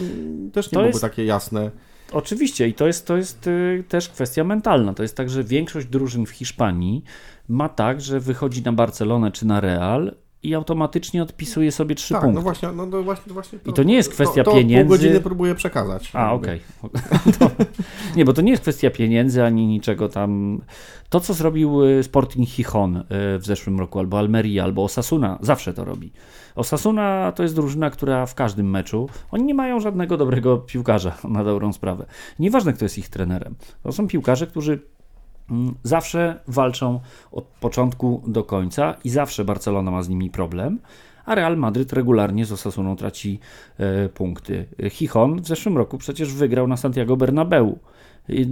Speaker 3: też nie
Speaker 4: To
Speaker 3: byłoby
Speaker 4: jest-
Speaker 3: takie jasne.
Speaker 4: Oczywiście i to jest, to jest y, też kwestia mentalna. To jest tak, że większość drużyn w Hiszpanii ma tak, że wychodzi na Barcelonę czy na Real i automatycznie odpisuje sobie trzy
Speaker 3: Tak,
Speaker 4: punkty.
Speaker 3: no właśnie, no, no właśnie, właśnie
Speaker 4: I to nie jest kwestia
Speaker 3: to, to
Speaker 4: pieniędzy.
Speaker 3: pół godziny próbuję przekazać.
Speaker 4: A, okej. To- Nie, bo to nie jest kwestia pieniędzy ani niczego tam. To, co zrobił y, Sporting Gijon y, w zeszłym roku, albo Almeria, albo Osasuna, zawsze to robi. Osasuna to jest drużyna, która w każdym meczu, oni nie mają żadnego dobrego piłkarza na dobrą sprawę. Nieważne, kto jest ich trenerem. To są piłkarze, którzy zawsze walczą od początku do końca i zawsze Barcelona ma z nimi problem, a Real Madryt regularnie z Osasuną traci e, punkty. Chichon w zeszłym roku przecież wygrał na Santiago Bernabeu. I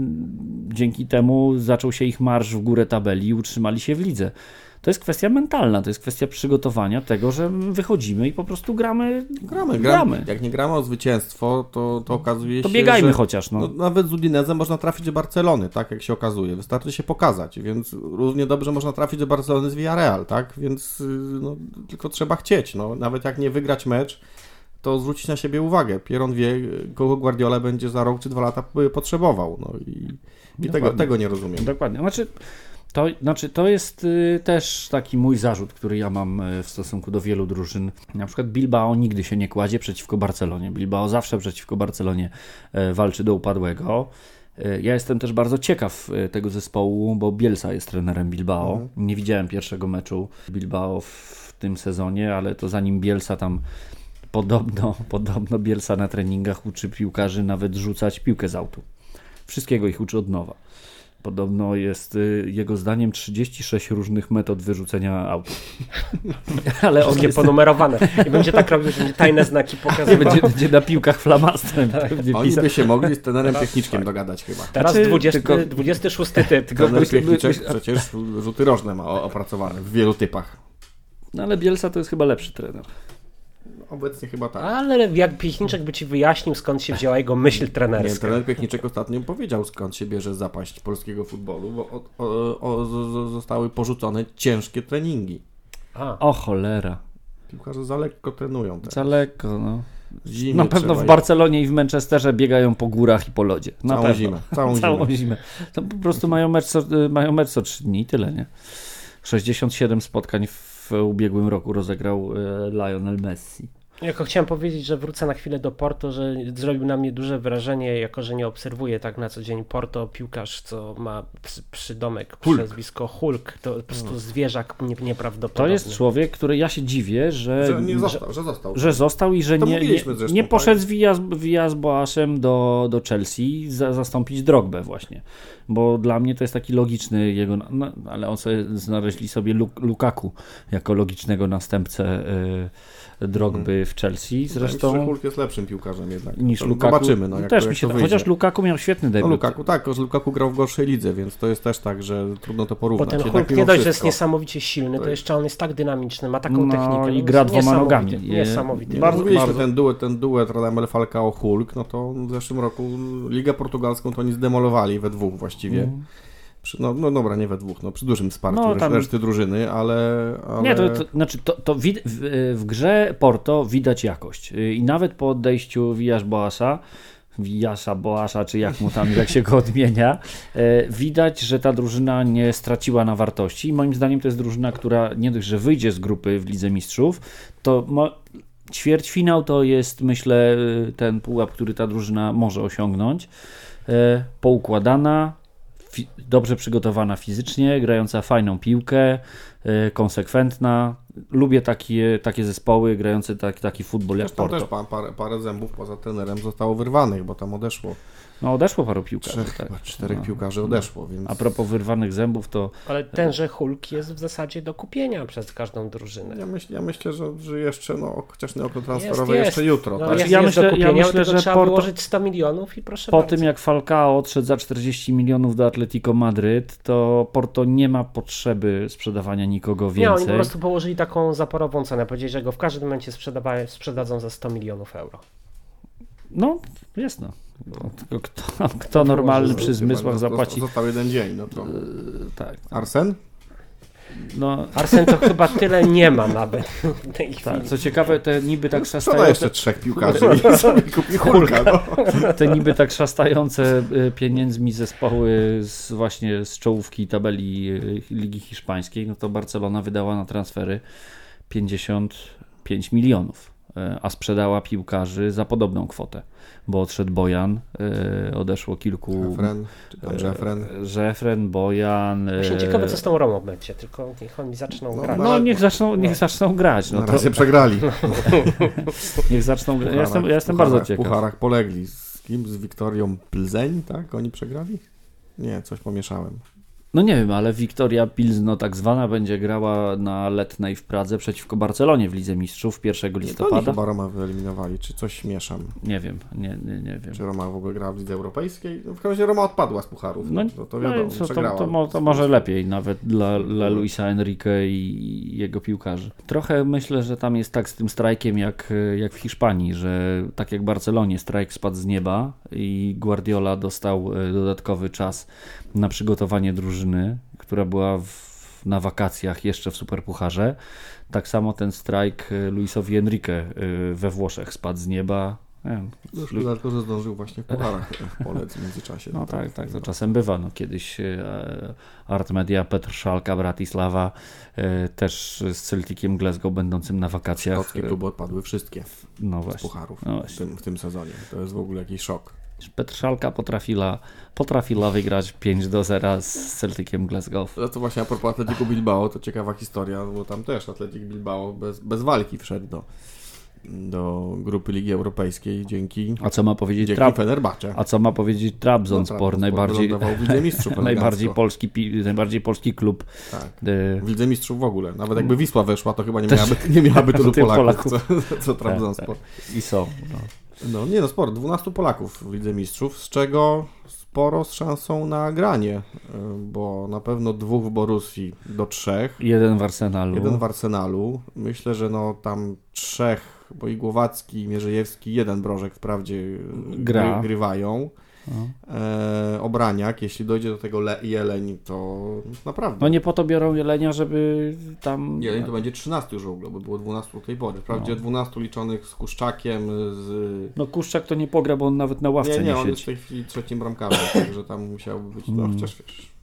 Speaker 4: dzięki temu zaczął się ich marsz w górę tabeli i utrzymali się w lidze. To jest kwestia mentalna, to jest kwestia przygotowania tego, że wychodzimy i po prostu gramy.
Speaker 3: Gramy, gramy.
Speaker 4: gramy.
Speaker 3: Jak nie gramy o zwycięstwo, to, to okazuje
Speaker 4: To
Speaker 3: się,
Speaker 4: biegajmy
Speaker 3: że...
Speaker 4: chociaż. No.
Speaker 3: No, nawet z Udinezem można trafić do Barcelony, tak jak się okazuje. Wystarczy się pokazać, więc równie dobrze można trafić do Barcelony z Villarreal, tak? Więc y, no, tylko trzeba chcieć. No. Nawet jak nie wygrać mecz, to zwrócić na siebie uwagę. Pieron wie, kogo Guardiola będzie za rok czy dwa lata potrzebował. No i, i tego, tego nie rozumiem.
Speaker 4: Dokładnie. Znaczy to, znaczy, to jest y, też taki mój zarzut, który ja mam y, w stosunku do wielu drużyn. Na przykład Bilbao nigdy się nie kładzie przeciwko Barcelonie. Bilbao zawsze przeciwko Barcelonie y, walczy do upadłego. Y, Ja jestem też bardzo ciekaw y, tego zespołu, bo Bielsa jest trenerem Bilbao.
Speaker 3: Mhm.
Speaker 4: Nie widziałem pierwszego meczu Bilbao w tym sezonie, ale to zanim Bielsa tam podobno, podobno Bielsa na treningach uczy piłkarzy nawet rzucać piłkę z autu. Wszystkiego ich uczy od nowa. Podobno jest y, jego zdaniem 36 różnych metod wyrzucenia auta. Ale on jest,
Speaker 2: ponumerowane. I będzie tak robił, że będzie tajne znaki pokazywał.
Speaker 4: będzie, będzie na piłkach flamastrem pewnie
Speaker 3: Oni
Speaker 4: pisał.
Speaker 3: by się mogli z trenerem technicznym dogadać chyba.
Speaker 2: Teraz
Speaker 4: Znaczy,
Speaker 2: 20,
Speaker 4: tylko-
Speaker 2: 26 typ.
Speaker 3: Trener techniczek
Speaker 4: myślę-
Speaker 3: przecież rzuty rożne ma opracowane w wielu typach.
Speaker 4: No ale Bielsa to jest chyba lepszy trener.
Speaker 3: Obecnie chyba tak.
Speaker 2: Ale jak Piechniczek by ci wyjaśnił, skąd się wzięła jego myśl
Speaker 3: Nie,
Speaker 2: trenerska.
Speaker 3: trener Piechniczek ostatnio powiedział, skąd się bierze zapaść polskiego futbolu, bo o, o, o, zostały porzucone ciężkie treningi.
Speaker 2: A,
Speaker 4: O cholera.
Speaker 3: Piłkarze za lekko trenują teraz.
Speaker 4: Za lekko, no.
Speaker 3: Zimie
Speaker 4: Na pewno w Barcelonie i w Manchesterze biegają po górach i po lodzie. Na
Speaker 3: Całą
Speaker 4: pewno.
Speaker 3: zimę, całą
Speaker 4: Całą
Speaker 3: zimę.
Speaker 4: zimę. To po prostu mają mecz, co, mają mecz co 3 dni i tyle, nie? 67 spotkań w ubiegłym roku rozegrał e, Lionel Messi.
Speaker 2: Jako chciałem powiedzieć, że wrócę na chwilę do Porto, że zrobił na mnie duże wrażenie, jako że nie obserwuję tak na co dzień Porto, piłkarz, co ma przy, przydomek,
Speaker 3: Hulk.
Speaker 2: przezwisko Hulk, to po prostu zwierzak nie,
Speaker 4: To
Speaker 2: nieprawdopodobny.
Speaker 4: jest człowiek, który ja się dziwię, że,
Speaker 3: Że nie został, że został.
Speaker 4: że został i że
Speaker 3: To
Speaker 4: nie, nie,
Speaker 3: zresztą,
Speaker 4: nie
Speaker 3: tak?
Speaker 4: poszedł z Villa, Villa z Boaszem do, do Chelsea za, zastąpić Drogbę właśnie. Bo dla mnie to jest taki logiczny jego, no, ale on sobie znaleźli sobie Luk, Lukaku jako logicznego następcę y, Drogby w Chelsea.
Speaker 3: Zresztą
Speaker 4: Zresztą
Speaker 3: Hulk jest lepszym piłkarzem jednak.
Speaker 4: niż
Speaker 3: To
Speaker 4: Lukaku.
Speaker 3: Zobaczymy, no jak
Speaker 4: też
Speaker 3: to,
Speaker 4: mi
Speaker 3: jak
Speaker 4: się. Chociaż Lukaku miał świetny
Speaker 3: No
Speaker 4: debiut.
Speaker 3: Lukaku, tak, że Lukaku grał w gorszej lidze, więc to jest też tak, że trudno to
Speaker 2: Bo
Speaker 3: porównać.
Speaker 2: ten
Speaker 3: Jednak
Speaker 2: Hulk nie dość, że jest niesamowicie silny, to jeszcze on jest tak dynamiczny, ma taką
Speaker 4: No
Speaker 2: technikę.
Speaker 4: i
Speaker 2: no,
Speaker 4: gra dwoma
Speaker 2: niesamowity,
Speaker 4: nogami.
Speaker 2: Niesamowity.
Speaker 4: Bardzo-
Speaker 3: Mówiliśmy ten duet, ten duet Radamel Falcao Hulk, no to w zeszłym roku Ligę Portugalską to oni zdemolowali we dwóch właściwie.
Speaker 4: Mm.
Speaker 3: No, no dobra, nie we dwóch, no przy dużym wsparciu
Speaker 4: No, tam-
Speaker 3: reszty drużyny, ale... ale...
Speaker 4: Nie, to, to znaczy to, to w, w grze Porto widać jakość. I nawet po odejściu Villas Boasa, Villasa Boasa, czy jak mu tam, jak się go odmienia, e, widać, że ta drużyna nie straciła na wartości. I moim zdaniem to jest drużyna, która nie dość, że wyjdzie z grupy w Lidze Mistrzów, to mo- ćwierćfinał to jest, myślę, y, ten pułap, który ta drużyna może osiągnąć. E, Poukładana, dobrze przygotowana fizycznie, grająca fajną piłkę, e, konsekwentna. Lubię takie, takie zespoły grające tak, taki futbol jak
Speaker 3: Zresztą też
Speaker 4: Porto.
Speaker 3: pa, parę, parę zębów poza trenerem zostało wyrwanych, bo tam odeszło.
Speaker 4: No odeszło paru piłkarzy.
Speaker 3: Trzech,
Speaker 4: Tak.
Speaker 3: chyba czterech
Speaker 4: No.
Speaker 3: piłkarzy odeszło, więc...
Speaker 4: A propos wyrwanych zębów, to
Speaker 2: Ale tenże Hulk jest w zasadzie do kupienia przez każdą drużynę.
Speaker 3: Ja, myśl, ja myślę, że, że jeszcze, no, chociaż nie okno transferowe
Speaker 2: jest.
Speaker 3: jeszcze jutro,
Speaker 2: No,
Speaker 3: tak?
Speaker 2: jest,
Speaker 4: ja
Speaker 2: jest
Speaker 4: myślę- ja myślę, że
Speaker 2: trzeba
Speaker 4: Porto-
Speaker 2: wyłożyć 100 milionów i proszę
Speaker 4: po
Speaker 2: bardzo.
Speaker 4: tym jak Falcao odszedł za 40 milionów do Atletico Madryt, to Porto nie ma potrzeby sprzedawania nikogo
Speaker 2: Nie, oni po
Speaker 4: więcej.
Speaker 2: prostu położyli taką zaporową cenę. Powiedzieli, że go w każdym momencie sprzedadzą za 100 milionów euro.
Speaker 4: No, jest no. Tylko kto, kto normalny przy zmysłach zapłaci.
Speaker 3: Został jeden dzień, no to...
Speaker 4: Tak.
Speaker 3: Arsen?
Speaker 4: No,
Speaker 2: Arsen to chyba tyle nie ma nawet w tej chwili.
Speaker 4: tak. Co ciekawe, te niby tak szastające,
Speaker 3: jeszcze trzech piłkarzy i sobie kupi Hulka, no.
Speaker 4: te niby tak szastające y, pieniędzmi zespoły z, właśnie z czołówki tabeli y, Ligi Hiszpańskiej, no to Barcelona wydała na transfery 55 milionów, a sprzedała piłkarzy za podobną kwotę, bo odszedł Bojan, y, odeszło kilku...
Speaker 3: Jeffren, czy tam Jeffren.
Speaker 4: Żefren, Bojan...
Speaker 2: Właśnie ciekawe, co z tą Romą będzie, tylko niech oni zaczną
Speaker 3: No,
Speaker 2: grać.
Speaker 4: No niech zaczną, niech zaczną grać. No
Speaker 3: Na
Speaker 4: to,
Speaker 3: razie przegrali.
Speaker 4: niech zaczną grać. Ja jestem, ja jestem bardzo ciekaw.
Speaker 3: W pucharach polegli. Z kim? Z Wiktorią Plzeń, tak? Oni przegrali? Nie, coś pomieszałem.
Speaker 4: No nie wiem, ale Wiktoria Pilzno tak zwana będzie grała na letnej w Pradze przeciwko Barcelonie w Lidze Mistrzów 1
Speaker 3: To oni
Speaker 4: listopada.
Speaker 3: chyba Roma wyeliminowali, czy coś mieszam.
Speaker 4: Nie wiem, nie, nie, nie wiem.
Speaker 3: Czy Roma w ogóle grała w Lidze Europejskiej? No w każdym razie Roma odpadła z pucharów. No, to, to wiadomo,
Speaker 4: no, to, to, to, to może lepiej nawet dla, dla Luisa Enrique i jego piłkarzy. Trochę myślę, że tam jest tak z tym strajkiem jak, jak w Hiszpanii, że tak jak w Barcelonie strajk spadł z nieba i Guardiola dostał e, dodatkowy czas na przygotowanie drużyny, która była w, na wakacjach jeszcze w Superpucharze. Tak samo ten strajk e, Luisowi Enrique e, we Włoszech spadł z nieba.
Speaker 3: No, szkoda tylko, że zdążył właśnie w pucharach polec w międzyczasie.
Speaker 4: no tak, tak, to czasem bywa. No, kiedyś e, Art Media, Petr Szalka, Bratislava e, też z Celticiem Glasgow będącym na wakacjach.
Speaker 3: Szkockie kluby odpadły wszystkie
Speaker 4: No
Speaker 3: z
Speaker 4: właśnie.
Speaker 3: pucharów
Speaker 4: No
Speaker 3: w, tym, w tym sezonie. To jest w ogóle jakiś szok.
Speaker 4: Petr Szalka potrafiła, potrafiła wygrać 5 do 0 z Celticiem Glasgow.
Speaker 3: No to właśnie a propos Atletico Bilbao, to ciekawa historia, bo tam też Atletic Bilbao bez, bez walki wszedł do, do grupy Ligi Europejskiej dzięki,
Speaker 4: A co ma powiedzieć
Speaker 3: dzięki
Speaker 4: Trab?
Speaker 3: Fenerbahce.
Speaker 4: A co ma powiedzieć Trabzonspor?
Speaker 3: No,
Speaker 4: najbardziej, najbardziej, polski, najbardziej polski klub.
Speaker 3: Tak.
Speaker 4: E,
Speaker 3: W Lidze Mistrzów w ogóle. Nawet jakby Wisła weszła, to chyba nie miałaby, nie miałaby tylu Polaków,
Speaker 4: Polaków.
Speaker 3: co, co Trabzonspor.
Speaker 4: I są. No.
Speaker 3: No nie no, sporo. 12 Polaków w Lidze Mistrzów, z czego sporo z szansą na granie, y, bo na pewno dwóch w Borussii do trzech.
Speaker 4: Jeden w Arsenalu.
Speaker 3: Jeden w Arsenalu. Myślę, że no tam trzech, bo i Głowacki, i Mierzejewski, jeden Brożek wprawdzie
Speaker 4: Gra.
Speaker 3: Gry, grywają. E, Obraniak, jeśli dojdzie do tego Le Jeleń, to naprawdę.
Speaker 4: No nie po to biorą Jelenia, żeby tam...
Speaker 3: Jeleń to będzie 13 już w ogóle, bo było 12 do tej pory. Wprawdzie
Speaker 4: No.
Speaker 3: 12 liczonych z Kuszczakiem, z...
Speaker 4: No Kuszczak to nie pogra, bo on nawet na ławce
Speaker 3: Nie,
Speaker 4: nie,
Speaker 3: nie, on jest w tej chwili trzecim bramkarzem, także tam musiałby być, no chociaż wiesz.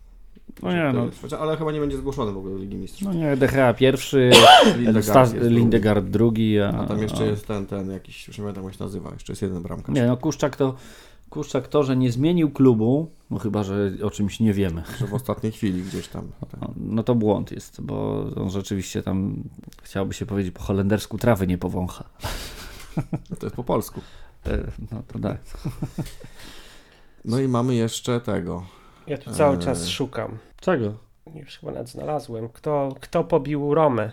Speaker 4: No nie, no.
Speaker 3: Ale chyba nie będzie zgłoszony w ogóle do Ligi Mistrzów.
Speaker 4: No nie, DHA pierwszy,
Speaker 3: Lindegard
Speaker 4: Stas,
Speaker 3: jest drugi.
Speaker 4: Lindegard drugi, a,
Speaker 3: A tam jeszcze
Speaker 4: a-
Speaker 3: jest ten, ten jakiś, już nie pamiętam jak się nazywa, jeszcze jest jeden bramkarz.
Speaker 4: Nie, no Kuszczak to, Kuszczak to, że nie zmienił klubu, no chyba, że o czymś nie wiemy.
Speaker 3: Że w ostatniej chwili gdzieś tam.
Speaker 4: No, No to błąd jest, bo on rzeczywiście tam, chciałoby się powiedzieć po holendersku, trawy nie powącha.
Speaker 3: To jest po polsku.
Speaker 4: E, No to tak.
Speaker 3: No i mamy jeszcze tego.
Speaker 2: Ja tu cały
Speaker 3: Eee.
Speaker 2: czas szukam.
Speaker 4: Czego?
Speaker 2: Już chyba nawet znalazłem. Kto, kto pobił Romę?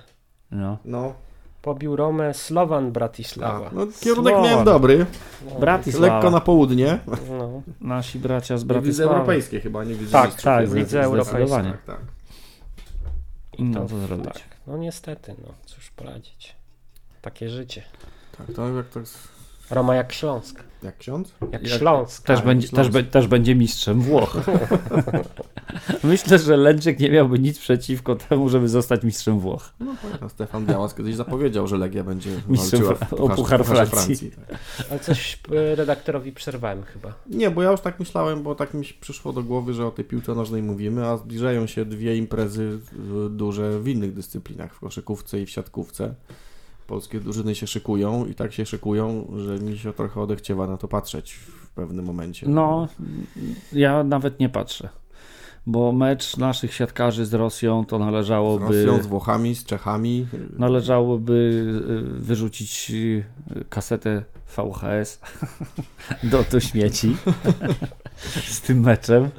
Speaker 4: No.
Speaker 3: No,
Speaker 2: Pobił Romę Slovan
Speaker 3: a,
Speaker 2: Bratislava.
Speaker 3: no kierunek
Speaker 4: Słowa.
Speaker 3: miałem dobry.
Speaker 2: No,
Speaker 4: Bratisława.
Speaker 3: Lekko na południe.
Speaker 2: no.
Speaker 4: Nasi bracia z
Speaker 3: W Lidze
Speaker 4: Bratysławy.
Speaker 3: Europejskiej chyba, nie w Lidze
Speaker 2: Tak,
Speaker 4: tak,
Speaker 3: jest.
Speaker 4: w Lidze
Speaker 2: Europejskiej.
Speaker 3: Tak, tak.
Speaker 4: No
Speaker 2: To-
Speaker 4: co zrobić?
Speaker 2: Tak, no niestety, no cóż poradzić. Takie życie.
Speaker 3: tak. To jak to jest...
Speaker 2: Roma jak Śląsk.
Speaker 3: Jak ksiądz?
Speaker 2: Jak,
Speaker 4: Jak-
Speaker 2: Śląsk.
Speaker 4: Też,
Speaker 3: Tak,
Speaker 4: będzie,
Speaker 3: Śląsk.
Speaker 4: też, be, też będzie mistrzem Włoch. Myślę, że Lęczek nie miałby nic przeciwko temu, żeby zostać mistrzem Włoch.
Speaker 3: No, pamiętam, Stefan Białas kiedyś zapowiedział, że Legia będzie
Speaker 4: Mistrzem
Speaker 3: walczyła w
Speaker 4: o Puchar
Speaker 3: pucharze
Speaker 4: Francji.
Speaker 3: tak.
Speaker 2: Ale coś e, redaktorowi przerwałem chyba.
Speaker 3: Nie, bo ja już tak myślałem, bo tak mi przyszło do głowy, że o tej piłce nożnej mówimy, a zbliżają się dwie imprezy duże w innych dyscyplinach, w koszykówce i w siatkówce. Polskie drużyny się szykują i tak się szykują, że mi się trochę odechciewa na to patrzeć w pewnym momencie.
Speaker 4: No, ja nawet nie patrzę. Bo mecz naszych siatkarzy z Rosją to
Speaker 3: Z
Speaker 4: należałoby,
Speaker 3: Rosją, z Włochami, z Czechami.
Speaker 4: należałoby y, wyrzucić y, kasetę VHS do, do śmieci z tym meczem.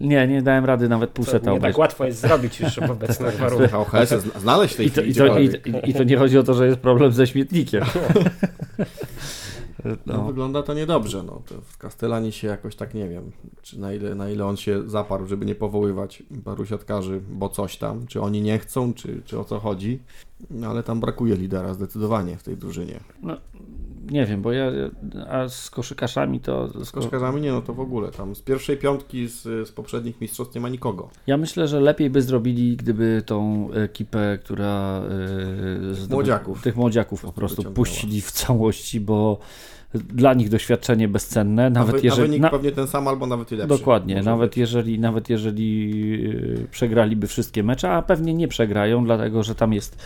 Speaker 4: Nie, nie dałem rady nawet pół seta
Speaker 2: nie tak łatwo jest zrobić już w obecnych warunkach.
Speaker 3: Znaleźć tej
Speaker 4: I to, i, to, i. I to nie chodzi o to, że jest problem ze śmietnikiem.
Speaker 3: No,
Speaker 4: No.
Speaker 3: wygląda to niedobrze. No. To w Castellani się jakoś tak nie wiem, czy na ile, na ile on się zaparł, żeby nie powoływać paru siatkarzy, bo coś tam, czy oni nie chcą, czy, czy o co chodzi. No, ale tam brakuje lidera zdecydowanie w tej drużynie.
Speaker 4: Nie wiem, bo ja a z koszykarzami to.
Speaker 3: Z koszkarzami nie, no to w ogóle. Tam z pierwszej piątki z, z poprzednich mistrzostw nie ma nikogo.
Speaker 4: Ja myślę, że lepiej by zrobili, gdyby tą ekipę, która. Yy,
Speaker 3: Młodziaków.
Speaker 4: Tych młodziaków po prostu
Speaker 3: wyciągnęła.
Speaker 4: puścili w całości, bo dla nich doświadczenie bezcenne,
Speaker 3: a,
Speaker 4: nawet
Speaker 3: wy, a
Speaker 4: jeżeli.
Speaker 3: wynik
Speaker 4: na-
Speaker 3: pewnie ten sam, albo nawet i lepszy.
Speaker 4: Dokładnie, nawet
Speaker 3: być.
Speaker 4: jeżeli, nawet jeżeli yy, przegraliby wszystkie mecze, a pewnie nie przegrają, dlatego że tam jest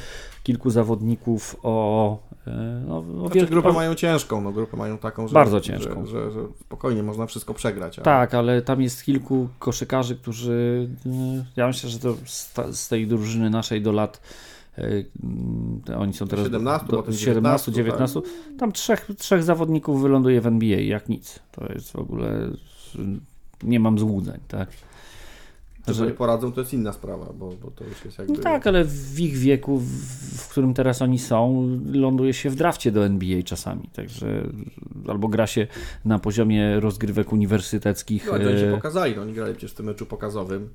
Speaker 4: kilku zawodników o. yy, No,
Speaker 3: Znaczy,
Speaker 4: wielki-
Speaker 3: grupę mają ciężką, no grupę mają taką, że,
Speaker 4: Bardzo ciężką.
Speaker 3: Że, że, że spokojnie można wszystko przegrać. ale-
Speaker 4: Tak, ale tam jest kilku koszykarzy, którzy. y, Ja myślę, że to z, ta, z tej drużyny naszej do lat. Y, y, Oni są teraz.
Speaker 3: 17,
Speaker 4: do,
Speaker 3: potem
Speaker 4: 17,
Speaker 3: 19,
Speaker 4: 19. Tam trzech, trzech zawodników wyląduje w NBA, jak nic. To jest w ogóle. Nie mam złudzeń, tak.
Speaker 3: Czy
Speaker 4: Że-
Speaker 3: sobie poradzą, to jest inna sprawa, bo, bo to już jest jakby...
Speaker 4: No tak, ale w ich wieku, w, w którym teraz oni są, ląduje się w drafcie do NBA czasami. Także albo gra się na poziomie rozgrywek uniwersyteckich.
Speaker 3: No, ale oni się
Speaker 4: e,
Speaker 3: pokazali, no, oni grali przecież w tym meczu pokazowym.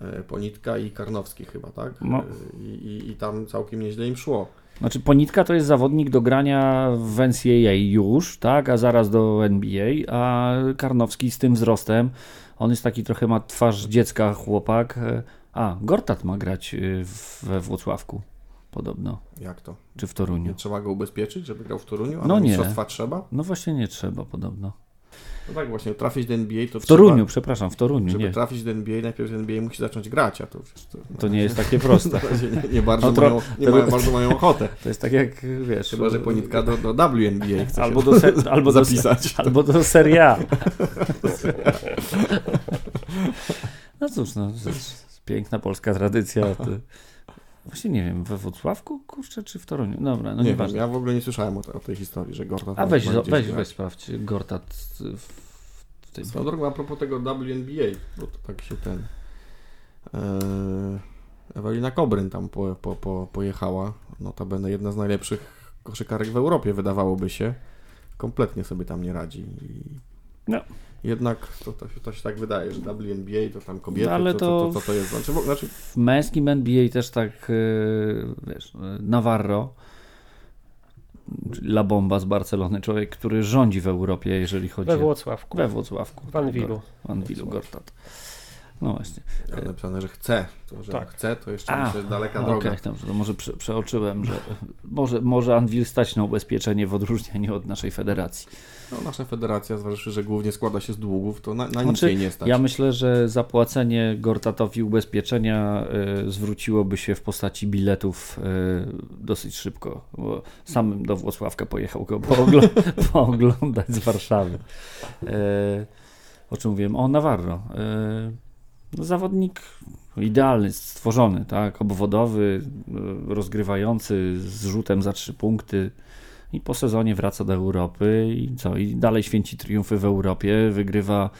Speaker 3: E, Ponitka i Karnowski chyba, tak?
Speaker 4: No.
Speaker 3: E, I, i, tam całkiem nieźle im szło.
Speaker 4: Znaczy Ponitka to jest zawodnik do grania w NCAA już, tak, a zaraz do NBA, a Karnowski z tym wzrostem, on jest taki trochę ma twarz dziecka chłopak. A, Gortat ma grać w- we Włocławku podobno,
Speaker 3: Jak to?
Speaker 4: czy w
Speaker 3: Nie
Speaker 4: Toruniu.
Speaker 3: trzeba go ubezpieczyć, żeby grał w Toruniu? A
Speaker 4: No nie.
Speaker 3: trzeba?
Speaker 4: No właśnie nie trzeba podobno.
Speaker 3: No tak właśnie, trafić do NBA to
Speaker 4: W
Speaker 3: trzeba...
Speaker 4: Toruniu, przepraszam, w Toruniu,
Speaker 3: Żeby
Speaker 4: nie.
Speaker 3: trafić do NBA, najpierw NBA musi zacząć grać, a to to,
Speaker 4: To nie jest takie proste.
Speaker 3: nie, nie bardzo,
Speaker 4: No
Speaker 3: mają, nie
Speaker 4: to-
Speaker 3: mają, bardzo mają ochotę.
Speaker 4: To jest tak jak, wiesz...
Speaker 3: Chyba, że Ponitka do, do WNBA chce
Speaker 4: Albo do, albo, do,
Speaker 3: zapisać.
Speaker 4: albo do Serie A. No cóż, no, piękna polska tradycja. Właśnie nie wiem, we Wrocławku, kurczę, czy w Toruniu? Dobra, no
Speaker 3: nie wiem,
Speaker 4: nieważne.
Speaker 3: ja w ogóle nie słyszałem o, te, o tej historii, że Gortat
Speaker 4: A weź, weź,
Speaker 3: grać.
Speaker 4: weź sprawdź, Gortat w, w tej...
Speaker 3: Swoją drogą, a propos tego WNBA, bo to tak się ten... E, Ewelina Kobryn tam po, po, po, pojechała. Notabene jedna z najlepszych koszykarek w Europie, wydawałoby się. Kompletnie sobie tam nie radzi. I
Speaker 4: No.
Speaker 3: Jednak to, to, się, to się tak wydaje, że WNBA to tam kobiety,
Speaker 4: No, ale
Speaker 3: co,
Speaker 4: to-
Speaker 3: to, to, to, to jest. Znaczy, bo- znaczy,
Speaker 4: W męskim NBA też tak, yy, wiesz, Navarro, czyli La Bomba z Barcelony, człowiek, który rządzi w Europie, jeżeli chodzi
Speaker 2: We. Włocławku.
Speaker 4: We Włocławku.
Speaker 2: W Anwilu.
Speaker 4: W Anwilu, Gortat. No właśnie.
Speaker 3: ale napisane, że chce. To, że
Speaker 2: Tak.
Speaker 3: chce, to jeszcze
Speaker 4: A,
Speaker 3: myślę, jest daleka
Speaker 4: Okej,
Speaker 3: droga.
Speaker 4: dobrze, to może prze, przeoczyłem, że może, może Anvil stać na ubezpieczenie w odróżnieniu od naszej federacji.
Speaker 3: No, nasza federacja, zważywszy, że głównie składa się z długów, to na, na nic
Speaker 4: Znaczy,
Speaker 3: jej nie stać.
Speaker 4: Ja myślę, że zapłacenie Gortatowi ubezpieczenia y, zwróciłoby się w postaci biletów y, dosyć szybko, bo sam do Włocławka pojechał go poogl- pooglądać z Warszawy. Y, o czym mówiłem? O Navarro. Y, no, zawodnik idealny, stworzony, tak? Obwodowy, rozgrywający z rzutem za trzy punkty. I po sezonie wraca do Europy i co? I dalej święci triumfy w Europie, wygrywa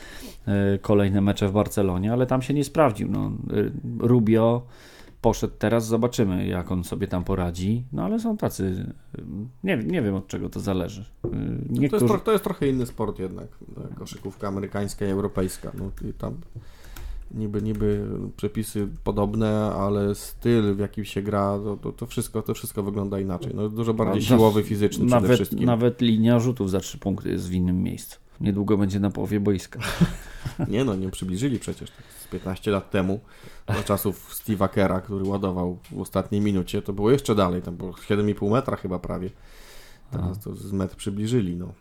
Speaker 4: e, kolejne mecze w Barcelonie, ale tam się nie sprawdził. No, e, Rubio poszedł teraz, zobaczymy jak on sobie tam poradzi. No ale są tacy, e, nie, nie wiem od czego to zależy. E,
Speaker 3: To, jest,
Speaker 4: Niektórzy,
Speaker 3: to jest trochę inny sport jednak, koszykówka amerykańska i europejska. No, i tam niby, niby przepisy podobne, ale styl w jakim się gra, to, to, wszystko, to wszystko wygląda inaczej. No, dużo bardziej
Speaker 4: No,
Speaker 3: siłowy, fizyczny przede
Speaker 4: nawet,
Speaker 3: wszystkim.
Speaker 4: nawet linia rzutów za trzy punkty jest w innym miejscu. Niedługo będzie na połowie boiska.
Speaker 3: Nie no, nie przybliżyli przecież. Z 15 lat temu, za czasów Steve'a Kera, który ładował w ostatniej minucie, to było jeszcze dalej, tam było 7,5 metra chyba prawie. Teraz to z metr przybliżyli, no.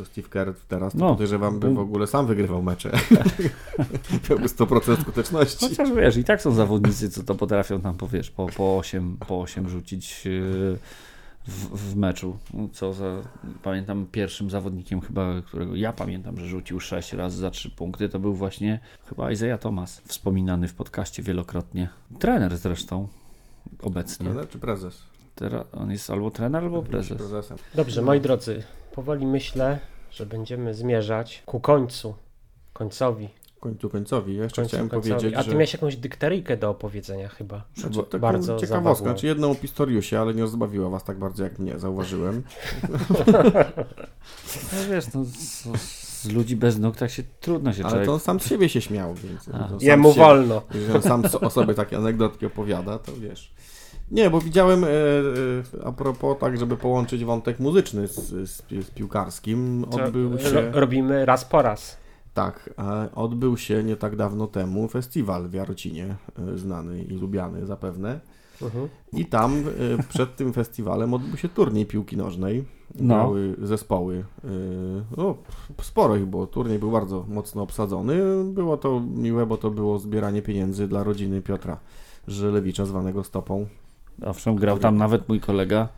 Speaker 3: To Steve Kerr teraz, to
Speaker 4: No.
Speaker 3: podejrzewam, by w ogóle sam wygrywał mecze. Miałby 100% skuteczności.
Speaker 4: Chociaż wiesz, i tak są zawodnicy, co to potrafią tam, powiesz, po, po, 8, po 8 rzucić yy, w, w meczu. No, Co za, pamiętam pierwszym zawodnikiem chyba, którego ja pamiętam, że rzucił 6 razy za 3 punkty, to był właśnie chyba Isaiah Thomas, wspominany w podcaście wielokrotnie. Trener zresztą obecnie.
Speaker 3: Trener czy prezes?
Speaker 4: Teraz on jest albo trener, albo prezes.
Speaker 3: Prezesem.
Speaker 2: Dobrze, moi drodzy, powoli myślę, że będziemy zmierzać ku końcu, końcowi.
Speaker 3: Końcu końcowi. Ja jeszcze
Speaker 2: końcu
Speaker 3: chciałem
Speaker 2: końcowi.
Speaker 3: powiedzieć,
Speaker 2: A ty
Speaker 3: że...
Speaker 2: miałeś jakąś dykteryjkę do opowiedzenia chyba.
Speaker 3: Znaczy,
Speaker 2: Bo-
Speaker 3: taką
Speaker 2: bardzo
Speaker 3: ciekawostkę, znaczy jedną o Pistoriusie, ale nie rozbawiła was tak bardzo jak mnie, zauważyłem.
Speaker 4: No wiesz, no, z, z ludzi bez nóg tak się trudno się
Speaker 3: Ale
Speaker 4: człowiek...
Speaker 3: to on sam z siebie się śmiał, więc
Speaker 2: Jemu wolno.
Speaker 3: Jeżeli on sam o sobie takie anegdotki opowiada, to wiesz. Nie, bo widziałem e, e, a propos tak, żeby połączyć wątek muzyczny z, z, z piłkarskim, odbył się,
Speaker 2: robimy raz po raz.
Speaker 3: tak, e, odbył się nie tak dawno temu festiwal w Jarocinie, e, znany i lubiany zapewne.
Speaker 2: Mhm.
Speaker 3: I tam e, przed tym festiwalem odbył się turniej piłki nożnej.
Speaker 4: No.
Speaker 3: Grały zespoły. e, No, sporo ich było. Turniej był bardzo mocno obsadzony. Było to miłe, bo to było zbieranie pieniędzy dla rodziny Piotra Żelewicza, zwanego Stopą.
Speaker 4: Owszem, grał tam nawet mój kolega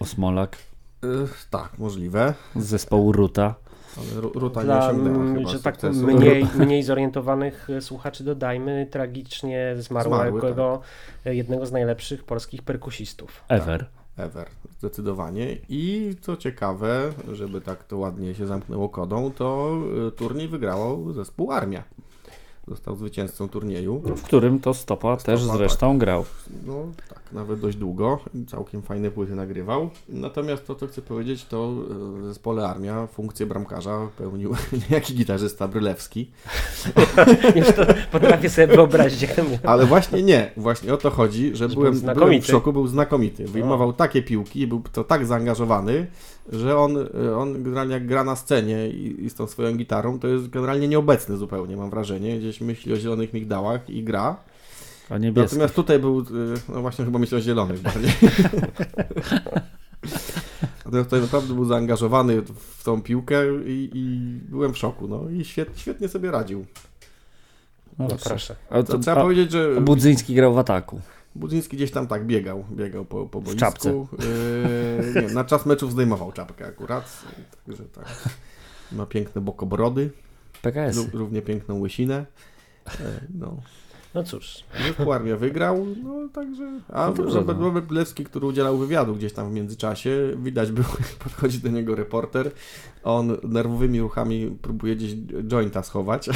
Speaker 4: Osmolak
Speaker 3: E, Tak, możliwe.
Speaker 4: z zespołu Ruta.
Speaker 3: Ale Ru- Ruta nie
Speaker 2: Dla,
Speaker 3: osiągnęła
Speaker 2: mm,
Speaker 3: chyba
Speaker 2: że tak
Speaker 3: sukcesu.
Speaker 2: mniej, mniej zorientowanych e, słuchaczy dodajmy tragicznie zmarłego
Speaker 3: Zmarły,
Speaker 2: e, jednego z najlepszych polskich perkusistów.
Speaker 4: Ever.
Speaker 3: Ever, zdecydowanie. I co ciekawe, żeby tak to ładnie się zamknęło kodą, to e, turniej wygrało zespół Armia. Został zwycięzcą turnieju.
Speaker 4: W którym to Stopa też
Speaker 3: Stopa,
Speaker 4: zresztą grał.
Speaker 3: No tak, nawet dość długo. Całkiem fajne płyty nagrywał. Natomiast to, co chcę powiedzieć, to e, w zespole Armia funkcję bramkarza pełnił niejaki gitarzysta Brylewski.
Speaker 2: Już to potrafię sobie wyobrazić.
Speaker 3: Ale właśnie nie, właśnie o to chodzi, że
Speaker 2: Że był
Speaker 3: byłem, byłem
Speaker 2: znakomity.
Speaker 3: w szoku, był znakomity. Wyjmował takie piłki i był to tak zaangażowany, że on, e, on generalnie jak gra na scenie i, i z tą swoją gitarą, to jest generalnie nieobecny zupełnie, mam wrażenie. Gdzieś myśli o zielonych migdałach i gra. Natomiast tutaj był, y, no właśnie chyba myślę o zielonych bardziej. Natomiast tutaj naprawdę był zaangażowany w tą piłkę i, i byłem w szoku. No i świetnie, świetnie sobie radził.
Speaker 4: No,
Speaker 2: No proszę.
Speaker 3: To, trzeba
Speaker 4: a,
Speaker 3: powiedzieć, że
Speaker 4: Budzyński grał w ataku.
Speaker 3: Budzyński gdzieś tam tak biegał, biegał po, po boisku.
Speaker 4: czapce.
Speaker 3: Yy, nie, na czas meczów zdejmował czapkę akurat. Także tak. Ma piękne bokobrody,
Speaker 4: PKS.
Speaker 3: ró- równie piękną łysinę. E, No.
Speaker 2: No cóż,
Speaker 3: Zespół Armia wygrał, no także... A
Speaker 4: No dobrze,
Speaker 3: Robert,
Speaker 4: no.
Speaker 3: Robert Lewski, który udzielał wywiadu gdzieś tam w międzyczasie, widać było, jak podchodzi do niego reporter, on nerwowymi ruchami próbuje gdzieś jointa schować,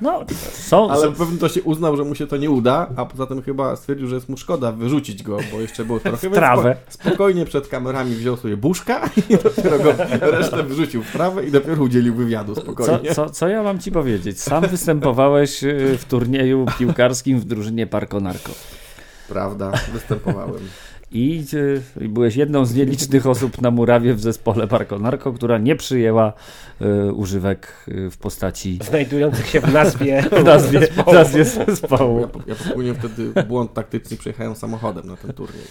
Speaker 4: No, są,
Speaker 3: ale w pewnym czasie uznał, że mu się to nie uda, a poza tym chyba stwierdził, że jest mu szkoda wyrzucić go, bo jeszcze było trochę, więc
Speaker 4: trawę.
Speaker 3: spo- spokojnie przed kamerami wziął sobie buszka i dopiero go resztę wyrzucił w trawę i dopiero udzielił wywiadu
Speaker 4: Co,
Speaker 3: spokojnie.
Speaker 4: co, co ja mam ci powiedzieć? Sam występowałeś y, w turnieju piłkarskim w drużynie Parko Narko.
Speaker 3: Prawda, występowałem.
Speaker 4: I, y, I byłeś jedną z nielicznych osób na murawie w zespole Parko Narko, która nie przyjęła y, używek y, w postaci
Speaker 2: znajdujących się w nazwie,
Speaker 4: w nazwie, w
Speaker 2: zespołu.
Speaker 4: nazwie
Speaker 3: Ja,
Speaker 4: zespołu.
Speaker 3: ja popełniłem wtedy błąd taktyczny, przejechałem samochodem na ten turniej.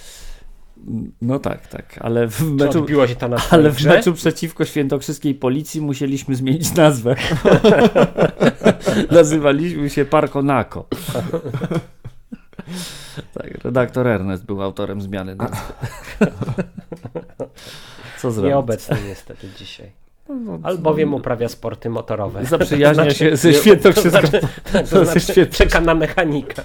Speaker 4: No tak, tak, ale w meczu,
Speaker 2: się to na
Speaker 4: ale w meczu przeciwko świętokrzyskiej policji musieliśmy zmienić nazwę. Nazywaliśmy się Parko Nako. Tak, redaktor Ernest był autorem zmiany nazwy. Co zrobić?
Speaker 2: Nieobecny niestety dzisiaj. Albowiem uprawia sporty motorowe.
Speaker 4: Zaprzyjaźnia się ze świętokrzyską.
Speaker 2: To znaczy,
Speaker 4: świętokrzyską.
Speaker 2: czeka na mechanika.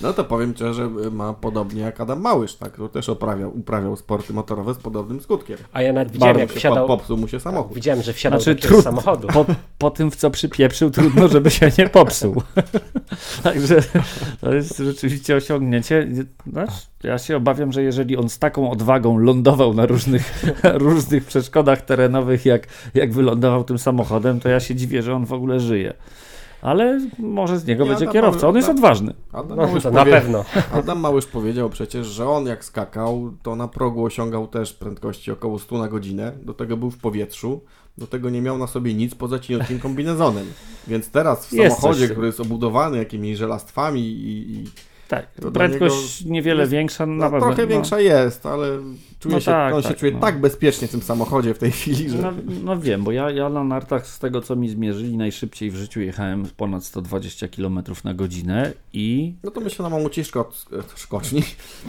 Speaker 3: No to powiem Ci, że ma podobnie jak Adam Małysz, tak? To też uprawiał, uprawiał sporty motorowe z podobnym skutkiem.
Speaker 2: A ja nawet widziałem,
Speaker 3: Bardzo
Speaker 2: jak
Speaker 3: się
Speaker 2: wsiadał.
Speaker 3: po- popsuł mu się samochód.
Speaker 2: Widziałem, że wsiadał
Speaker 4: Znaczy,
Speaker 2: do
Speaker 4: trud-
Speaker 2: samochodu.
Speaker 4: Po, po tym, w co przypieprzył, trudno, żeby się nie popsuł. Także to jest rzeczywiście osiągnięcie. Znaczy, ja się obawiam, że jeżeli on z taką odwagą lądował na różnych, różnych przeszkodach terenowych, jak, jak wylądował tym samochodem, to ja się dziwię, że on w ogóle żyje. Ale może z niego
Speaker 3: Nie,
Speaker 4: będzie
Speaker 3: Adam
Speaker 4: kierowca. On jest
Speaker 3: Adam-
Speaker 4: odważny.
Speaker 3: Adam
Speaker 2: No,
Speaker 3: Małysz
Speaker 2: na pewno.
Speaker 3: Adam Małysz powiedział przecież, że on jak skakał, to na progu osiągał też prędkości około 100 na godzinę. Do tego był w powietrzu. Do tego nie miał na sobie nic poza cieniutkim kombinezonem. Więc teraz w
Speaker 4: Jest
Speaker 3: samochodzie,
Speaker 4: coś
Speaker 3: który jest obudowany jakimiś żelastwami i, i
Speaker 4: Tak, prędkość niewiele
Speaker 3: jest-
Speaker 4: większa na
Speaker 3: no,
Speaker 4: pewno.
Speaker 3: trochę
Speaker 4: no.
Speaker 3: większa jest, ale czuje
Speaker 4: No
Speaker 3: się,
Speaker 4: tak,
Speaker 3: on
Speaker 4: tak,
Speaker 3: się czuje
Speaker 4: no.
Speaker 3: tak bezpiecznie w tym samochodzie w tej chwili, że...
Speaker 4: No, no wiem, bo ja, ja na nartach z tego co mi zmierzyli najszybciej w życiu jechałem ponad 120 km na godzinę i
Speaker 3: No to myślę na mamuciej szkoc... skoczni.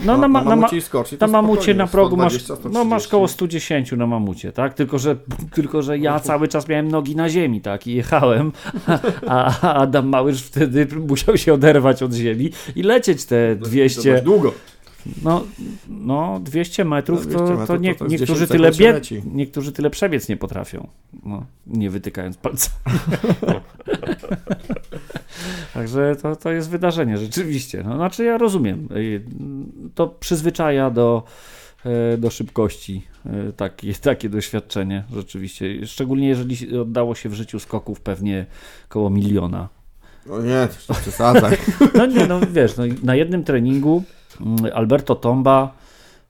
Speaker 4: no, na, ma, na, ma,
Speaker 3: mamuciej skoczni
Speaker 4: na mamucie na progu masz,
Speaker 3: 120,
Speaker 4: no, masz
Speaker 3: 130.
Speaker 4: koło 110 na mamucie, tak? Tylko że, tylko, że ja cały czas miałem nogi na ziemi, tak? I jechałem, a, a Adam Małysz wtedy musiał się oderwać od ziemi i lecieć te
Speaker 3: To
Speaker 4: 200,
Speaker 3: dość długo.
Speaker 4: No, no 200 metrów,
Speaker 3: No, 200
Speaker 4: to,
Speaker 3: metrów
Speaker 4: to, nie,
Speaker 3: to
Speaker 4: niektórzy,
Speaker 3: 10
Speaker 4: tyle bieg, niektórzy tyle przebiec nie potrafią, no, nie wytykając palca. Także to, to jest wydarzenie, rzeczywiście. No, znaczy ja rozumiem, y, to przyzwyczaja do, e, do szybkości e, takie, takie doświadczenie, rzeczywiście. Szczególnie jeżeli oddało się w życiu skoków pewnie koło miliona.
Speaker 3: No nie, to przesadzaj.
Speaker 4: No nie, no wiesz, no, na jednym treningu Alberto Tomba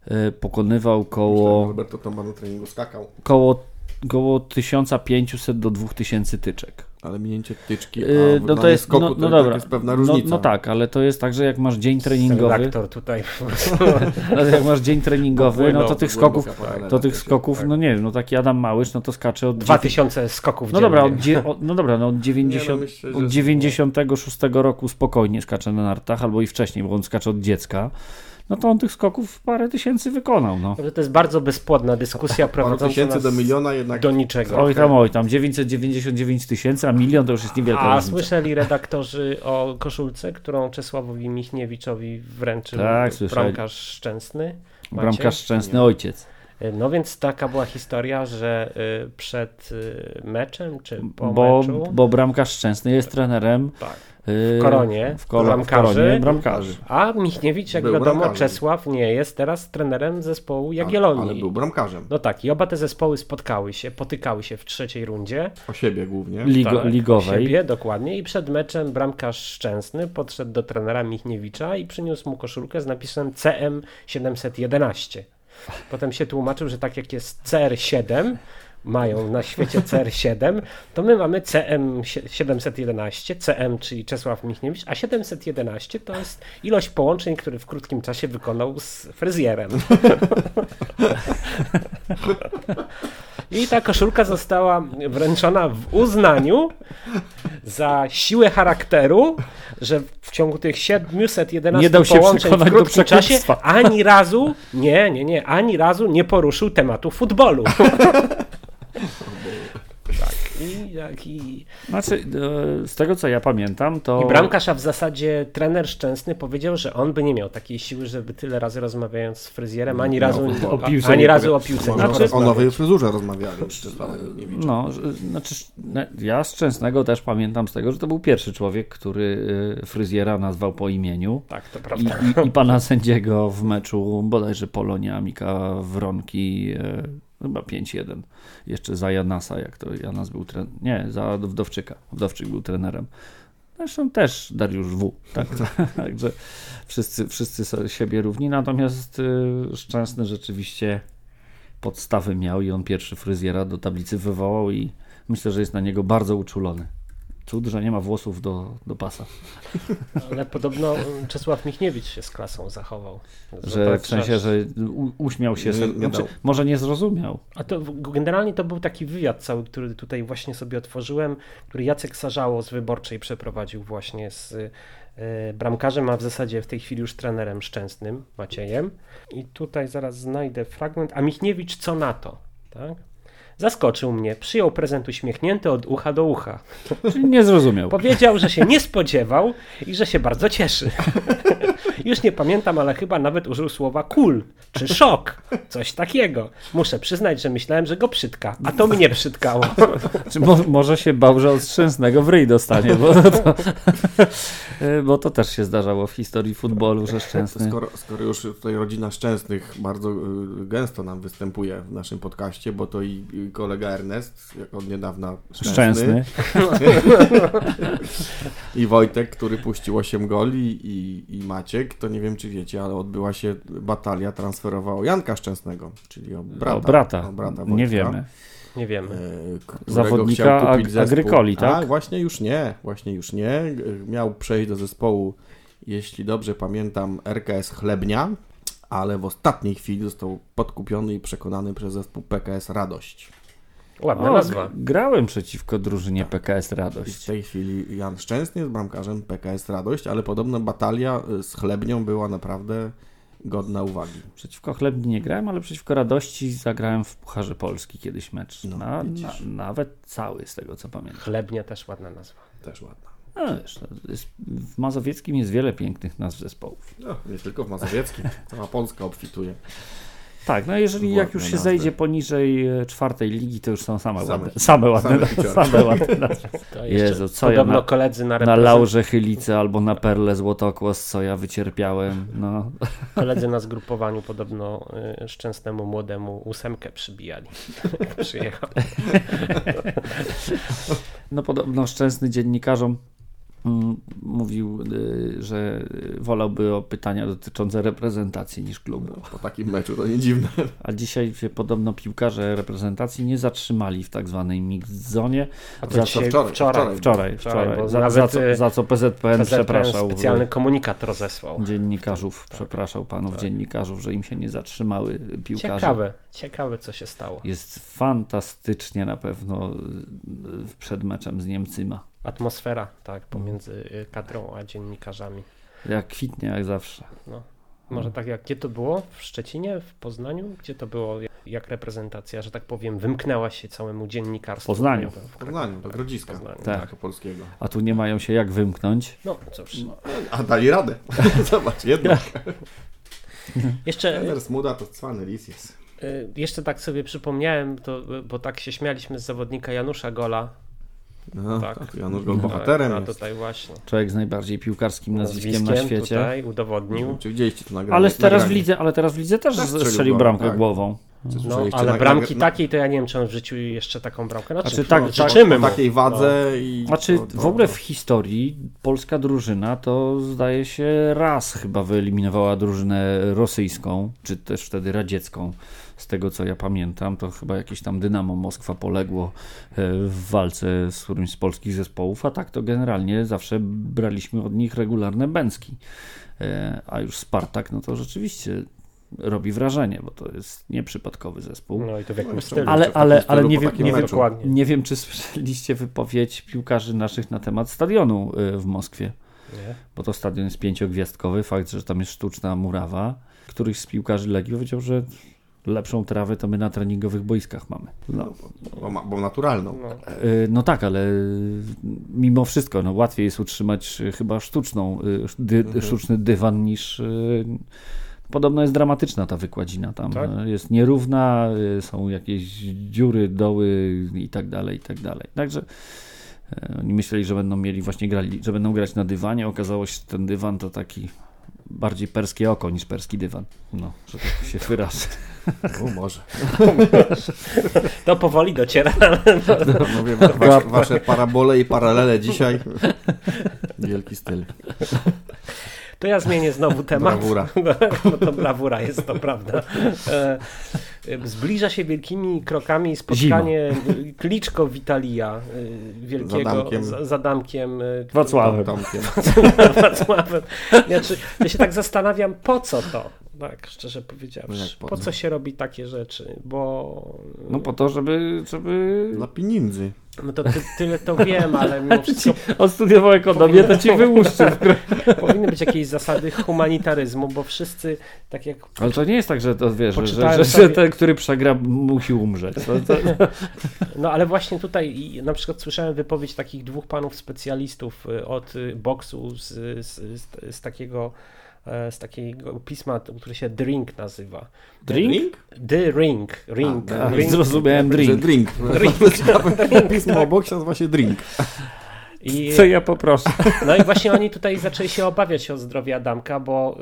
Speaker 4: e, pokonywał koło,
Speaker 3: Alberto Tomba na treningu skakał,
Speaker 4: koło, koło 1500 do 2000 tyczek.
Speaker 3: Ale minięcie tyczki, a
Speaker 4: Yy,
Speaker 3: w
Speaker 4: no to jest,
Speaker 3: skoku
Speaker 4: no,
Speaker 3: to
Speaker 4: no
Speaker 3: jednak
Speaker 4: dobra.
Speaker 3: jest pewna
Speaker 4: No,
Speaker 3: różnica.
Speaker 4: no tak, ale to jest tak, że jak masz dzień treningowy,
Speaker 2: Redaktor tutaj prostu.
Speaker 4: no, jak masz dzień treningowy, no to tych skoków, to tych skoków,
Speaker 3: tak.
Speaker 4: no nie wiem, no taki Adam Małysz, no to skacze od
Speaker 2: 2000 skoków
Speaker 4: No dobra, od, no dobra, no od, 90,
Speaker 3: Nie, no myślę,
Speaker 4: od 96 roku spokojnie skacze na nartach, albo i wcześniej, bo on skacze od dziecka. No to on tych skoków parę tysięcy wykonał, no.
Speaker 2: To jest bardzo bezpłodna dyskusja
Speaker 3: Parę
Speaker 2: prowadząca
Speaker 3: tysięcy
Speaker 2: nas
Speaker 3: do miliona jednak.
Speaker 2: do niczego.
Speaker 4: Oj tam, oj tam, 999 tysięcy, a milion to już jest niewielka
Speaker 2: A
Speaker 4: różnica.
Speaker 2: słyszeli redaktorzy o koszulce, którą Czesławowi Michniewiczowi wręczył
Speaker 4: Tak,
Speaker 2: bramkarz Szczęsny? Macie?
Speaker 4: Bramkarz szczęsny ojciec.
Speaker 2: No więc taka była historia, że y, przed y, meczem, czy po
Speaker 4: Bo,
Speaker 2: meczu,
Speaker 4: bo bramkarz szczęsny jest trenerem
Speaker 2: tak, w Koronie,
Speaker 4: w, kolo, w
Speaker 2: bramkarzy,
Speaker 4: koronie bramkarzy.
Speaker 2: a Michniewicz, jak
Speaker 3: Był
Speaker 2: wiadomo,
Speaker 3: bramkarzem.
Speaker 2: Czesław nie jest teraz trenerem zespołu
Speaker 3: ale,
Speaker 2: Jagiellonii.
Speaker 3: ale był bramkarzem.
Speaker 2: No tak, i oba te zespoły spotkały się, potykały się w trzeciej rundzie.
Speaker 3: O siebie głównie.
Speaker 4: Ligo,
Speaker 2: Tak,
Speaker 4: ligowej.
Speaker 2: Siebie, dokładnie. I przed meczem bramkarz Szczęsny podszedł do trenera Michniewicza i przyniósł mu koszulkę z napisem CM 711. Potem się tłumaczył, że tak jak jest CR7, mają na świecie CR7, to my mamy CM 711, CM czyli Czesław Michniewicz, a 711 to jest ilość połączeń, które w krótkim czasie wykonał z fryzjerem. I ta koszulka została wręczona w uznaniu za siłę charakteru, że w ciągu tych 711
Speaker 4: Nie dał się
Speaker 2: połączeń w krótkim czasie ani razu, nie, nie, nie, ani razu nie poruszył tematu futbolu. tak, i, tak, i,
Speaker 4: Znaczy, e, z tego co ja pamiętam, to...
Speaker 2: i bramkarz, a w zasadzie trener Szczęsny powiedział, że on by nie miał takiej siły, żeby tyle razy rozmawiając z fryzjerem, ani razu
Speaker 3: o
Speaker 4: piłce
Speaker 2: ani razu o piłce
Speaker 3: o-
Speaker 4: Znaczy-
Speaker 3: o nowej fryzurze rozmawiali. z.
Speaker 4: No, znaczy, no, ja Szczęsnego też pamiętam z tego, że to był pierwszy człowiek, który e, fryzjera nazwał po imieniu.
Speaker 2: Tak, to
Speaker 4: I,
Speaker 2: prawda.
Speaker 4: i, I pana sędziego w meczu bodajże Polonia Mika Wronki e, chyba 5-1. Jeszcze za Janasa, jak to Janas był trenerem. Nie, za Wdowczyka. Wdowczyk był trenerem. Zresztą też Dariusz W. Tak, także wszyscy, wszyscy siebie równi. Natomiast y, Szczęsny rzeczywiście podstawy miał i on pierwszy fryzjera do tablicy wywołał i myślę, że jest na niego bardzo uczulony. Cud, że nie ma włosów do, do pasa.
Speaker 2: Ale podobno Czesław Michniewicz się z klasą zachował.
Speaker 4: Że
Speaker 2: tak
Speaker 4: w sensie, że u, uśmiał się.
Speaker 3: Nie- nie
Speaker 4: znaczy,
Speaker 3: dał.
Speaker 4: może nie zrozumiał.
Speaker 2: A to generalnie to był taki wywiad cały, który tutaj właśnie sobie otworzyłem, który Jacek Sarzało z Wyborczej przeprowadził właśnie z y, bramkarzem, a w zasadzie w tej chwili już trenerem Szczęsnym, Maciejem. I tutaj zaraz znajdę fragment. A Michniewicz co na to? Tak? Zaskoczył mnie, przyjął prezent uśmiechnięty od ucha do ucha.
Speaker 4: Czyli nie zrozumiał.
Speaker 2: Powiedział, że się nie spodziewał i że się bardzo cieszy. Już nie pamiętam, ale chyba nawet użył słowa cool czy szok. Coś takiego. Muszę przyznać, że myślałem, że go przytka, a to mnie przytkało.
Speaker 4: Czy mo może się bał, że od Szczęsnego w ryj dostanie, bo to, bo to też się zdarzało w historii futbolu, że Szczęsny...
Speaker 3: Skoro, skoro już tutaj rodzina Szczęsnych bardzo y, gęsto nam występuje w naszym podcaście, bo to i, i kolega Ernest, jak od niedawna Szczęsny,
Speaker 4: Szczęsny.
Speaker 3: i Wojtek, który puścił 8 goli i, i Maciek, to nie wiem czy wiecie, ale odbyła się batalia transferowa o Janka Szczęsnego, czyli o brata.
Speaker 4: o brata.
Speaker 3: O brata
Speaker 4: nie
Speaker 3: Wojtka.
Speaker 4: wiemy.
Speaker 2: Nie wiemy.
Speaker 3: e,
Speaker 4: Zawodnika
Speaker 3: chciał kupić
Speaker 4: Ag-. Agrykoli, tak?
Speaker 3: A, właśnie już nie, właśnie już nie. Miał przejść do zespołu, jeśli dobrze pamiętam, RKS Chlebnia, ale w ostatniej chwili został podkupiony i przekonany przez zespół PKS Radość.
Speaker 2: Ładna
Speaker 4: O,
Speaker 2: nazwa.
Speaker 4: grałem przeciwko drużynie PKS
Speaker 3: I w
Speaker 4: Radość.
Speaker 3: tej chwili Jan Szczęsny jest bramkarzem PKS Radość, ale podobno batalia y, z Chlebnią była naprawdę godna uwagi.
Speaker 4: Przeciwko Chlebni nie grałem, ale przeciwko Radości zagrałem w Pucharze Polski kiedyś mecz.
Speaker 3: No,
Speaker 4: na, na, nawet cały z tego co pamiętam.
Speaker 2: Chlebnia też ładna nazwa.
Speaker 3: Też ładna.
Speaker 4: No, wiesz, jest, w Mazowieckim jest wiele pięknych nazw zespołów.
Speaker 3: No, nie tylko w Mazowieckim, cała Polska obfituje.
Speaker 4: Tak, no jeżeli jak już się
Speaker 3: nazwy.
Speaker 4: zejdzie poniżej e, czwartej ligi, to już są same,
Speaker 3: Same-
Speaker 4: ładne, same ładne,
Speaker 3: same
Speaker 4: ładne nazwy. Jezu, co ja
Speaker 2: podobno
Speaker 4: na,
Speaker 2: koledzy na,
Speaker 4: na. Laurze Chylice albo na Perle Złotokłos, co ja wycierpiałem. No,
Speaker 2: koledzy na zgrupowaniu podobno y, szczęsnemu młodemu ósemkę przybijali. Przyjechał.
Speaker 4: no podobno szczęsny dziennikarzom mówił, y, że wolałby o pytania dotyczące reprezentacji niż klubu.
Speaker 3: Po takim meczu to nie dziwne.
Speaker 4: A dzisiaj się podobno piłkarze reprezentacji nie zatrzymali w tak zwanej mixed zone.
Speaker 2: A to
Speaker 4: Za co
Speaker 3: wczoraj,
Speaker 2: wczoraj,
Speaker 3: wczoraj.
Speaker 4: Wczoraj, Za, za, co,
Speaker 2: y,
Speaker 4: za co PZPN
Speaker 2: PZPN
Speaker 4: przepraszał
Speaker 2: specjalny komunikat rozesłał.
Speaker 4: dziennikarzów, przepraszał panów dziennikarzów, że im się nie zatrzymały piłkarze.
Speaker 2: Ciekawe, ciekawe co się stało.
Speaker 4: Jest fantastycznie na pewno y, przed meczem z Niemcyma.
Speaker 2: Atmosfera, tak, pomiędzy y, kadrą a dziennikarzami.
Speaker 4: Jak kwitnie, jak zawsze.
Speaker 2: No. Może tak jak, gdzie to było? W Szczecinie, w Poznaniu? Gdzie to było, jak reprezentacja, że tak powiem, wymknęła się całemu dziennikarstwu?
Speaker 4: W Poznaniu.
Speaker 3: W Poznaniu, do Grodziska.
Speaker 2: Poznaniu,
Speaker 4: Tak.
Speaker 3: Tak. polskiego.
Speaker 4: A tu nie mają się jak wymknąć.
Speaker 2: No cóż.
Speaker 3: A dali radę. Zobacz, jednak.
Speaker 2: Jeszcze,
Speaker 3: Trener Smuda to cwany lis jest.
Speaker 2: y, jeszcze tak sobie przypomniałem, to, y, bo tak się śmialiśmy z zawodnika Janusza Gola.
Speaker 3: No,
Speaker 2: Tak.
Speaker 3: tak. Janusz był bohaterem.
Speaker 2: A
Speaker 3: jest.
Speaker 2: tutaj właśnie.
Speaker 4: Człowiek z najbardziej piłkarskim nazwiskiem na świecie.
Speaker 2: tutaj udowodnił.
Speaker 3: Czy widzieliście to nagranie?
Speaker 4: Ale teraz w lidze, ale teraz w lidze też
Speaker 3: Też strzelił
Speaker 4: bramkę
Speaker 3: tak.
Speaker 4: głową.
Speaker 2: No, ale bramki
Speaker 3: nag-
Speaker 2: takiej to ja nie wiem, czy on w życiu jeszcze taką bramkę. Znaczy,
Speaker 4: Znaczy, tak,
Speaker 2: no,
Speaker 4: tak,
Speaker 2: życzymy
Speaker 3: po
Speaker 2: mu.
Speaker 3: takiej wadze i...
Speaker 4: Znaczy,
Speaker 3: to- to-
Speaker 4: w ogóle w historii polska drużyna to zdaje się raz chyba wyeliminowała drużynę rosyjską, czy też wtedy radziecką. Z tego co ja pamiętam, to chyba jakieś tam Dynamo Moskwa poległo e, w walce z którymś z polskich zespołów, a tak to generalnie zawsze braliśmy od nich regularne bęcki. E, A już Spartak, no to rzeczywiście robi wrażenie, bo to jest nieprzypadkowy zespół.
Speaker 2: No i to w jakim
Speaker 3: No,
Speaker 2: stylu.
Speaker 4: Ale- ale-
Speaker 3: stylu
Speaker 4: ale nie wiem- nie wiem-. Nie wiem, czy słyszeliście wypowiedź piłkarzy naszych na temat stadionu y, w Moskwie,
Speaker 2: Nie?
Speaker 4: bo to stadion jest pięciogwiazdkowy, fakt, że tam jest sztuczna murawa. Któryś z piłkarzy Legii powiedział, że lepszą trawę to my na treningowych boiskach mamy. No,
Speaker 3: Bo, ma, bo naturalną.
Speaker 2: No.
Speaker 4: y, no tak, ale mimo wszystko no, łatwiej jest utrzymać y, chyba sztuczną, y, dy,
Speaker 3: Mhm.
Speaker 4: sztuczny dywan niż... Podobno jest dramatyczna ta wykładzina tam.
Speaker 2: Tak?
Speaker 4: Jest nierówna, są jakieś dziury, doły i tak dalej, i tak dalej. Także e, oni myśleli, że będą mieli właśnie grali, że będą grać na dywanie. Okazało się, że ten dywan to taki bardziej perskie oko niż perski dywan. No, że tak się wyrażę.
Speaker 3: O, może.
Speaker 2: To powoli dociera.
Speaker 3: Mówię, wasze, wasze parabole i paralele dzisiaj. Wielki styl.
Speaker 2: To ja zmienię znowu temat.
Speaker 3: Brawura.
Speaker 2: No to brawura jest to, prawda. E, Zbliża się wielkimi krokami spotkanie Kliczko Witalia e, wielkiego
Speaker 3: Z Adamkiem.
Speaker 2: z, z Adamkiem e,
Speaker 4: Wacławem.
Speaker 2: Wacławem. Znaczy, ja się tak zastanawiam, po co to? Tak, szczerze powiedziawszy.
Speaker 3: po
Speaker 2: po
Speaker 3: co?
Speaker 2: się robi takie rzeczy? Bo
Speaker 4: No po to, żeby, żeby
Speaker 3: Dla pieniędzy.
Speaker 2: no to ty, tyle to wiem, ale mimo wszystko
Speaker 4: odstudiował ekonomię, to ci wyłuszczy.
Speaker 2: powinny być jakieś zasady humanitaryzmu, bo wszyscy, tak jak
Speaker 4: Ale to nie jest tak, że to wiesz, że, że, że ten, który przegra, musi umrzeć. To, to,
Speaker 2: No ale właśnie tutaj i na przykład słyszałem wypowiedź takich dwóch panów specjalistów y, od y, boksu z, z, z, z takiego z takiego pisma, które się Drink nazywa.
Speaker 4: Drink?
Speaker 2: The Ring. Ring.
Speaker 4: A,
Speaker 2: ring.
Speaker 4: zrozumiałem
Speaker 3: Że
Speaker 4: drink.
Speaker 3: drink.
Speaker 2: Drink.
Speaker 3: Pismo obok się nazywa się drink.
Speaker 2: I,
Speaker 4: Co ja poproszę?
Speaker 2: no i właśnie oni tutaj zaczęli się obawiać o zdrowie Adamka, bo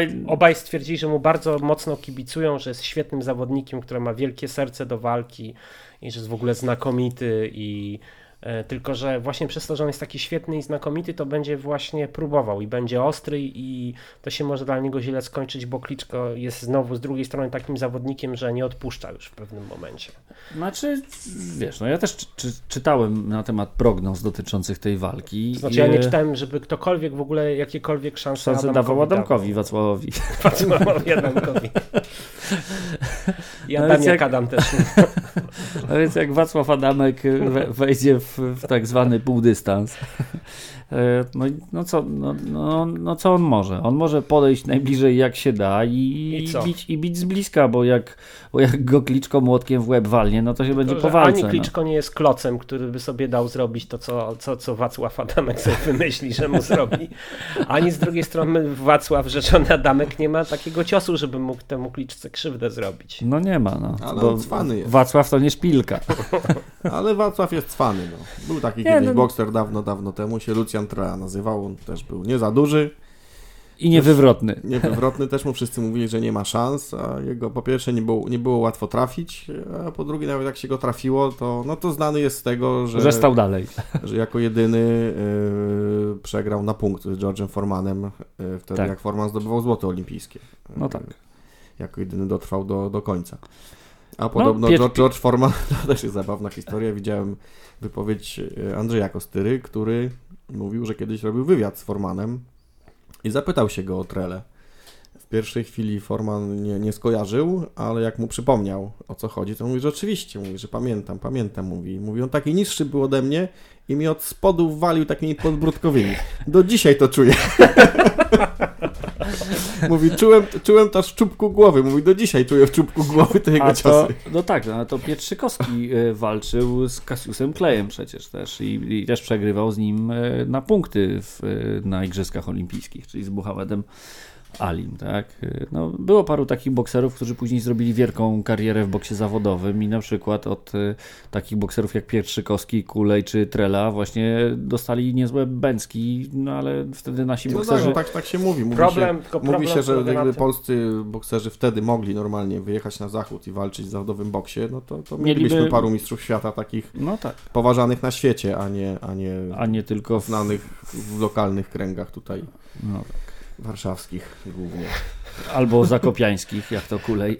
Speaker 2: e, obaj stwierdzili, że mu bardzo mocno kibicują, że jest świetnym zawodnikiem, który ma wielkie serce do walki i że jest w ogóle znakomity i e, tylko, że właśnie przez to, że on jest taki świetny i znakomity, to będzie właśnie próbował i będzie ostry i to się może dla niego źle skończyć, bo Kliczko jest znowu z drugiej strony takim zawodnikiem, że nie odpuszcza już w pewnym momencie.
Speaker 4: Znaczy, wiesz, no ja też czy, czy, czytałem na temat prognoz dotyczących tej walki.
Speaker 2: Znaczy ja nie
Speaker 4: I,
Speaker 2: czytałem, żeby ktokolwiek w ogóle jakiekolwiek szanse
Speaker 4: Szansę dawał Adamkowi, Wacławowi.
Speaker 2: Wacławowi Adamkowi. I
Speaker 4: No więc
Speaker 2: Adamie
Speaker 4: jak-
Speaker 2: Adam też.
Speaker 4: A więc jak Wacław Adamek we, wejdzie w, w tak zwany półdystans, no, i- no, co, no, no, no co on może? On może podejść najbliżej jak się da i,
Speaker 2: I
Speaker 4: bić, i bić z bliska, bo jak, bo jak go kliczko młotkiem w łeb walnie, no to się będzie po walce.
Speaker 2: Ani
Speaker 4: no.
Speaker 2: Kliczko nie jest klocem, który by sobie dał zrobić to, co, co, co Wacław Adamek sobie wymyśli, że mu zrobi. Ani z drugiej strony Wacław Rzeczony Adamek nie ma takiego ciosu, żeby mógł temu Kliczce krzywdę zrobić.
Speaker 4: No nie ma, no.
Speaker 3: Ale
Speaker 4: bo
Speaker 3: on cwany jest.
Speaker 4: Wacław to nie szpilka.
Speaker 3: Ale Wacław jest cwany. No. Był taki
Speaker 4: Nie,
Speaker 3: kiedyś
Speaker 4: no-
Speaker 3: bokser dawno, dawno temu, się Trela nazywał. On też był nie za duży,
Speaker 4: I niewywrotny.
Speaker 3: niewywrotny. Też mu wszyscy mówili, że nie ma szans, a jego po pierwsze nie było, nie było łatwo trafić, a po drugie nawet jak się go trafiło, to, no to znany jest z tego, że,
Speaker 4: Że stał dalej.
Speaker 3: że jako jedyny yy, przegrał na punkt z George'em Formanem, yy, wtedy
Speaker 4: Tak.
Speaker 3: jak Forman zdobywał złoto olimpijskie.
Speaker 4: No tak.
Speaker 3: Jako jedyny dotrwał do, do końca. A podobno
Speaker 4: pier-
Speaker 3: George, George Forman, to też jest zabawna historia, widziałem wypowiedź e, Andrzeja Kostyry, który mówił, że kiedyś robił wywiad z Formanem i zapytał się go o trele. W pierwszej chwili Forman nie, nie skojarzył, ale jak mu przypomniał o co chodzi, to mówi, że oczywiście, mówi, że pamiętam, pamiętam, mówi. Mówi, on taki niższy był ode mnie i mi od spodu walił takimi podbródkowymi. Do dzisiaj to czuję. mówi, czułem, czułem to w czubku głowy. Mówi, do dzisiaj czuję w czubku głowy te jego
Speaker 4: A to,
Speaker 3: ciosy.
Speaker 4: no tak, no, to Pietrzykowski e, walczył z Cassiusem Klejem przecież też i, i też przegrywał z nim e, na punkty w, e, na Igrzyskach Olimpijskich, czyli z Muhammedem Alim, tak? E, No, było paru takich bokserów, którzy później zrobili wielką karierę w boksie zawodowym i na przykład od e, takich bokserów jak Pietrzykowski, Kulej czy Trela właśnie dostali niezłe bęcki, no ale wtedy nasi
Speaker 3: No tak,
Speaker 4: bokserzy...
Speaker 3: no tak, tak się mówi. Mówi
Speaker 2: Problem,
Speaker 3: się, mówi się, że
Speaker 2: tym-
Speaker 3: polscy bokserzy wtedy mogli normalnie wyjechać na zachód i walczyć w zawodowym boksie, no to, to
Speaker 4: Mieliby-
Speaker 3: mielibyśmy paru mistrzów świata takich
Speaker 4: No tak,
Speaker 3: poważanych na świecie, a nie, a nie
Speaker 4: a nie tylko w...
Speaker 3: znanych w lokalnych kręgach tutaj
Speaker 4: No, tak.
Speaker 3: Warszawskich głównie.
Speaker 4: Albo zakopiańskich, jak to Kulej.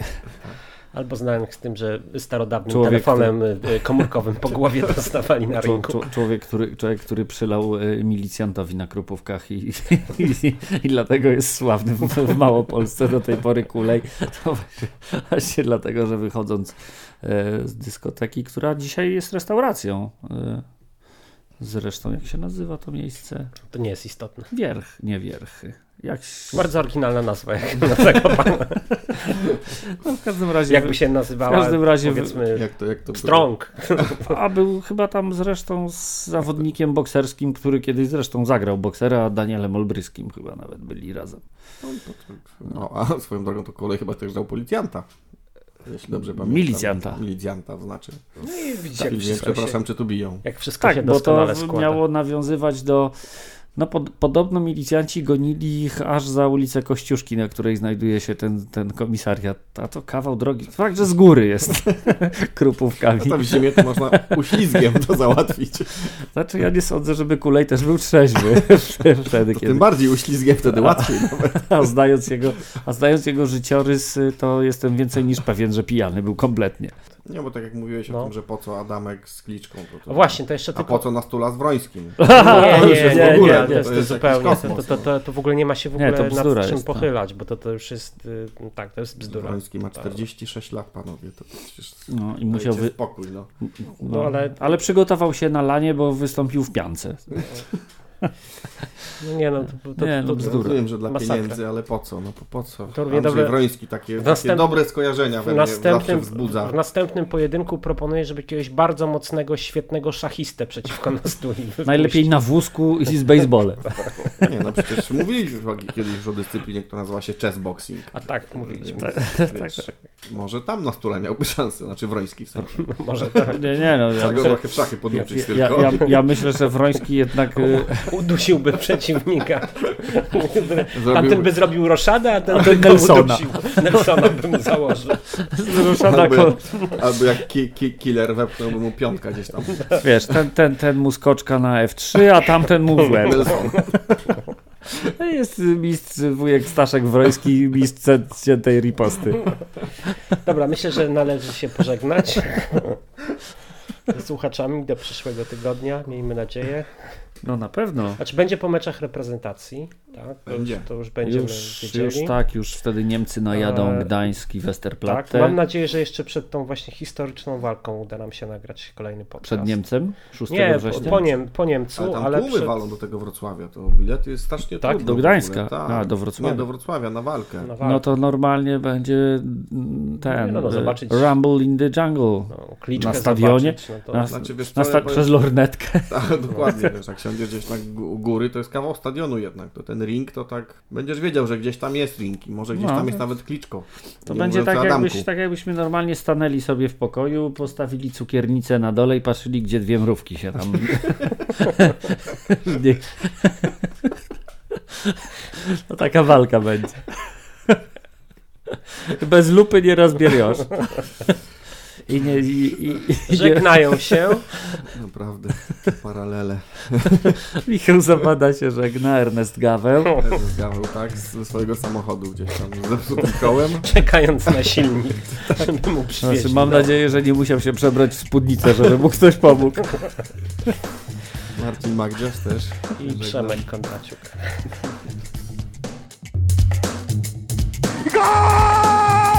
Speaker 2: Albo znanych z tym, że starodawnym
Speaker 4: Człowiek,
Speaker 2: telefonem y, komórkowym po głowie dostawali na rynku.
Speaker 4: czł- Człowiek, który, człowiek, który przylał e, milicjantowi na krupówkach i, i, i dlatego jest sławny w, w Małopolsce do tej pory kulej. To właśnie, właśnie dlatego, że wychodząc e, z dyskoteki, która dzisiaj jest restauracją. Zresztą, jak się nazywa to miejsce?
Speaker 2: To nie jest istotne.
Speaker 4: Wierch, nie Wierchy. Jak,
Speaker 2: Bardzo oryginalna nazwa, jak na tego pana.
Speaker 4: no, w każdym razie,
Speaker 2: Jakby się
Speaker 4: w
Speaker 2: nazywała,
Speaker 4: każdym razie
Speaker 2: powiedzmy,
Speaker 3: Jak to, jak to było?
Speaker 2: Strong.
Speaker 4: a był chyba tam zresztą z zawodnikiem bokserskim, który kiedyś zresztą zagrał boksera, Danielem Olbryskim chyba nawet byli razem.
Speaker 3: No, to, no, a swoją drogą to kolej chyba też dał policjanta. Jeśli dobrze pamiętam.
Speaker 4: Milicjanta.
Speaker 3: Milicjanta, to znaczy.
Speaker 2: No i widzicie,
Speaker 3: Tak,
Speaker 2: jak wszystko, się,
Speaker 3: przepraszam, czy tu biją.
Speaker 2: jak wszystko się
Speaker 4: Tak, bo to w-
Speaker 2: składa.
Speaker 4: miało nawiązywać do. No, pod, podobno milicjanci gonili ich aż za ulicę Kościuszki, na której znajduje się ten, ten komisariat. A to kawał drogi. Fakt, że z góry jest krupówkami.
Speaker 3: A tam w ziemię to można uślizgiem to załatwić.
Speaker 4: Znaczy, ja nie sądzę, żeby Kulej też był trzeźwy wtedy,
Speaker 3: To
Speaker 4: kiedy.
Speaker 3: tym bardziej uślizgiem wtedy łatwiej. nawet.
Speaker 4: A znając, jego, a znając jego życiorys, to jestem więcej niż pewien, że pijany był kompletnie.
Speaker 3: Nie, bo tak jak mówiłeś
Speaker 2: No.
Speaker 3: o tym, że po co Adamek z Kliczką, to, to
Speaker 2: No właśnie, to jeszcze
Speaker 3: A
Speaker 2: tylko...
Speaker 3: po co na stula z Wrońskim?
Speaker 2: Nie,
Speaker 3: To już
Speaker 2: nie,
Speaker 3: jest
Speaker 2: nie,
Speaker 3: w ogóle,
Speaker 2: nie,
Speaker 3: to
Speaker 2: to jest,
Speaker 3: jest
Speaker 2: to
Speaker 3: jakiś
Speaker 2: zupełnie, to,
Speaker 3: kosmos,
Speaker 2: to, to, to w ogóle nie ma się w
Speaker 4: Nie,
Speaker 2: ogóle
Speaker 4: to bzdura
Speaker 2: nad czym
Speaker 4: jest, tak.
Speaker 2: pochylać, bo to, to już jest, y, tak, to jest bzdura.
Speaker 3: Wroński ma
Speaker 2: Tak.
Speaker 3: 46 lat, panowie, to przecież
Speaker 4: No i musiał. Wy...
Speaker 3: spokój, no.
Speaker 4: No,
Speaker 2: ale-
Speaker 4: ale... przygotował się na lanie, bo wystąpił w piance.
Speaker 2: No nie no, to, to,
Speaker 4: Nie,
Speaker 2: to,
Speaker 4: no
Speaker 2: to,
Speaker 4: bzdura.
Speaker 3: Rozumiem, że dla
Speaker 2: Masakra.
Speaker 3: pieniędzy, ale po co? No po, po co?
Speaker 2: To
Speaker 3: Andrzej
Speaker 2: dobre-
Speaker 3: Wroński, takie, takie
Speaker 2: następ-
Speaker 3: dobre skojarzenia we
Speaker 2: w następnym,
Speaker 3: wzbudza.
Speaker 2: w następnym pojedynku proponuję, żeby jakiegoś bardzo mocnego, świetnego szachistę przeciwko nas.
Speaker 4: Najlepiej na wózku i z baseballem.
Speaker 3: Nie, no przecież mówiliśmy chyba kiedyś już o dyscyplinie, która nazywa się chessboxing.
Speaker 2: A tak, mówiliśmy.
Speaker 3: Wiesz, Może tam na stule miałby szansę, znaczy Wroński w sensie.
Speaker 2: Może tak.
Speaker 4: Nie, nie, no. Ja,
Speaker 3: go trochę w szachy poduczyć
Speaker 4: ja,
Speaker 3: tylko.
Speaker 4: ja, ja myślę, że Wroński jednak... y,
Speaker 2: Udusiłby przeciwnika.
Speaker 3: Zrobił-
Speaker 2: Tamten by zrobił roszadę, a ten,
Speaker 4: ten Nelsona.
Speaker 2: Nelsona by mu założył.
Speaker 4: Ruszada
Speaker 3: Albo, albo jak ki, ki, killer wepchnąłby mu piątka gdzieś tam.
Speaker 4: Wiesz, ten, ten, ten mu skoczka na F3, a tamten mu w łeb.
Speaker 3: Nelson.
Speaker 4: To jest mistrz wujek Staszek Wroński, mistrz ciętej riposty.
Speaker 2: Dobra, myślę, że należy się pożegnać z słuchaczami do przyszłego tygodnia, miejmy nadzieję.
Speaker 4: No na pewno.
Speaker 2: Znaczy będzie po meczach reprezentacji, tak? To,
Speaker 3: Będzie.
Speaker 2: Już, to już będziemy
Speaker 4: Już,
Speaker 2: wiedzieli.
Speaker 4: już tak, już wtedy Niemcy najadą
Speaker 2: E,
Speaker 4: Gdańsk i
Speaker 2: Tak,
Speaker 4: Westerplatte.
Speaker 2: mam nadzieję, że jeszcze przed tą właśnie historyczną walką uda nam się nagrać kolejny podcast.
Speaker 4: Przed Niemcem? 6
Speaker 2: Nie, po,
Speaker 4: września?
Speaker 2: po, Niem, po Niemcu,
Speaker 3: Ale tam
Speaker 2: ale przed,
Speaker 3: walą do tego Wrocławia, to bilety jest strasznie
Speaker 2: Tak?
Speaker 3: trudno
Speaker 4: Do Gdańska?
Speaker 3: tak.
Speaker 4: A, do Wrocławia.
Speaker 3: Nie, do Wrocławia, na walkę.
Speaker 2: na walkę.
Speaker 4: No to normalnie będzie mm, ten
Speaker 2: Nie, no, no,
Speaker 4: e,
Speaker 2: zobaczyć.
Speaker 4: Rumble in the Jungle.
Speaker 2: no,
Speaker 4: na stadionie,
Speaker 2: zobaczyć, no to...
Speaker 4: na-
Speaker 3: Znaczy, wiesz,
Speaker 4: Na sta- przez lornetkę.
Speaker 3: Tak, dokładnie, wiesz, jak siądziesz gdzieś na góry, to jest kawał stadionu jednak, to ten ring to tak, będziesz wiedział, że gdzieś tam jest ring i może gdzieś
Speaker 4: No.
Speaker 3: tam jest nawet kliczko.
Speaker 4: To będzie tak, jakbyś, tak jakbyśmy normalnie stanęli sobie w pokoju, postawili cukiernicę na dole i patrzyli, gdzie dwie mrówki się tam... No taka walka będzie. Bez lupy nie rozbierasz. I nie... I, i, i nie
Speaker 2: Żegnają się.
Speaker 3: Naprawdę, te paralele.
Speaker 4: Michał Zapada się żegna, Ernest Gaweł.
Speaker 3: Też zgawał, tak, ze swojego samochodu gdzieś tam zepsutym kołem.
Speaker 2: czekając na silnik, żeby mu przywieźć.
Speaker 4: Znaczy, mam nadzieję, że nie musiał się przebrać w spódnicę, żeby mu ktoś pomógł.
Speaker 3: Marcin Magdziarz też.
Speaker 2: I
Speaker 3: Żegnam.
Speaker 2: Przemek Kondraciuk.
Speaker 5: Gol!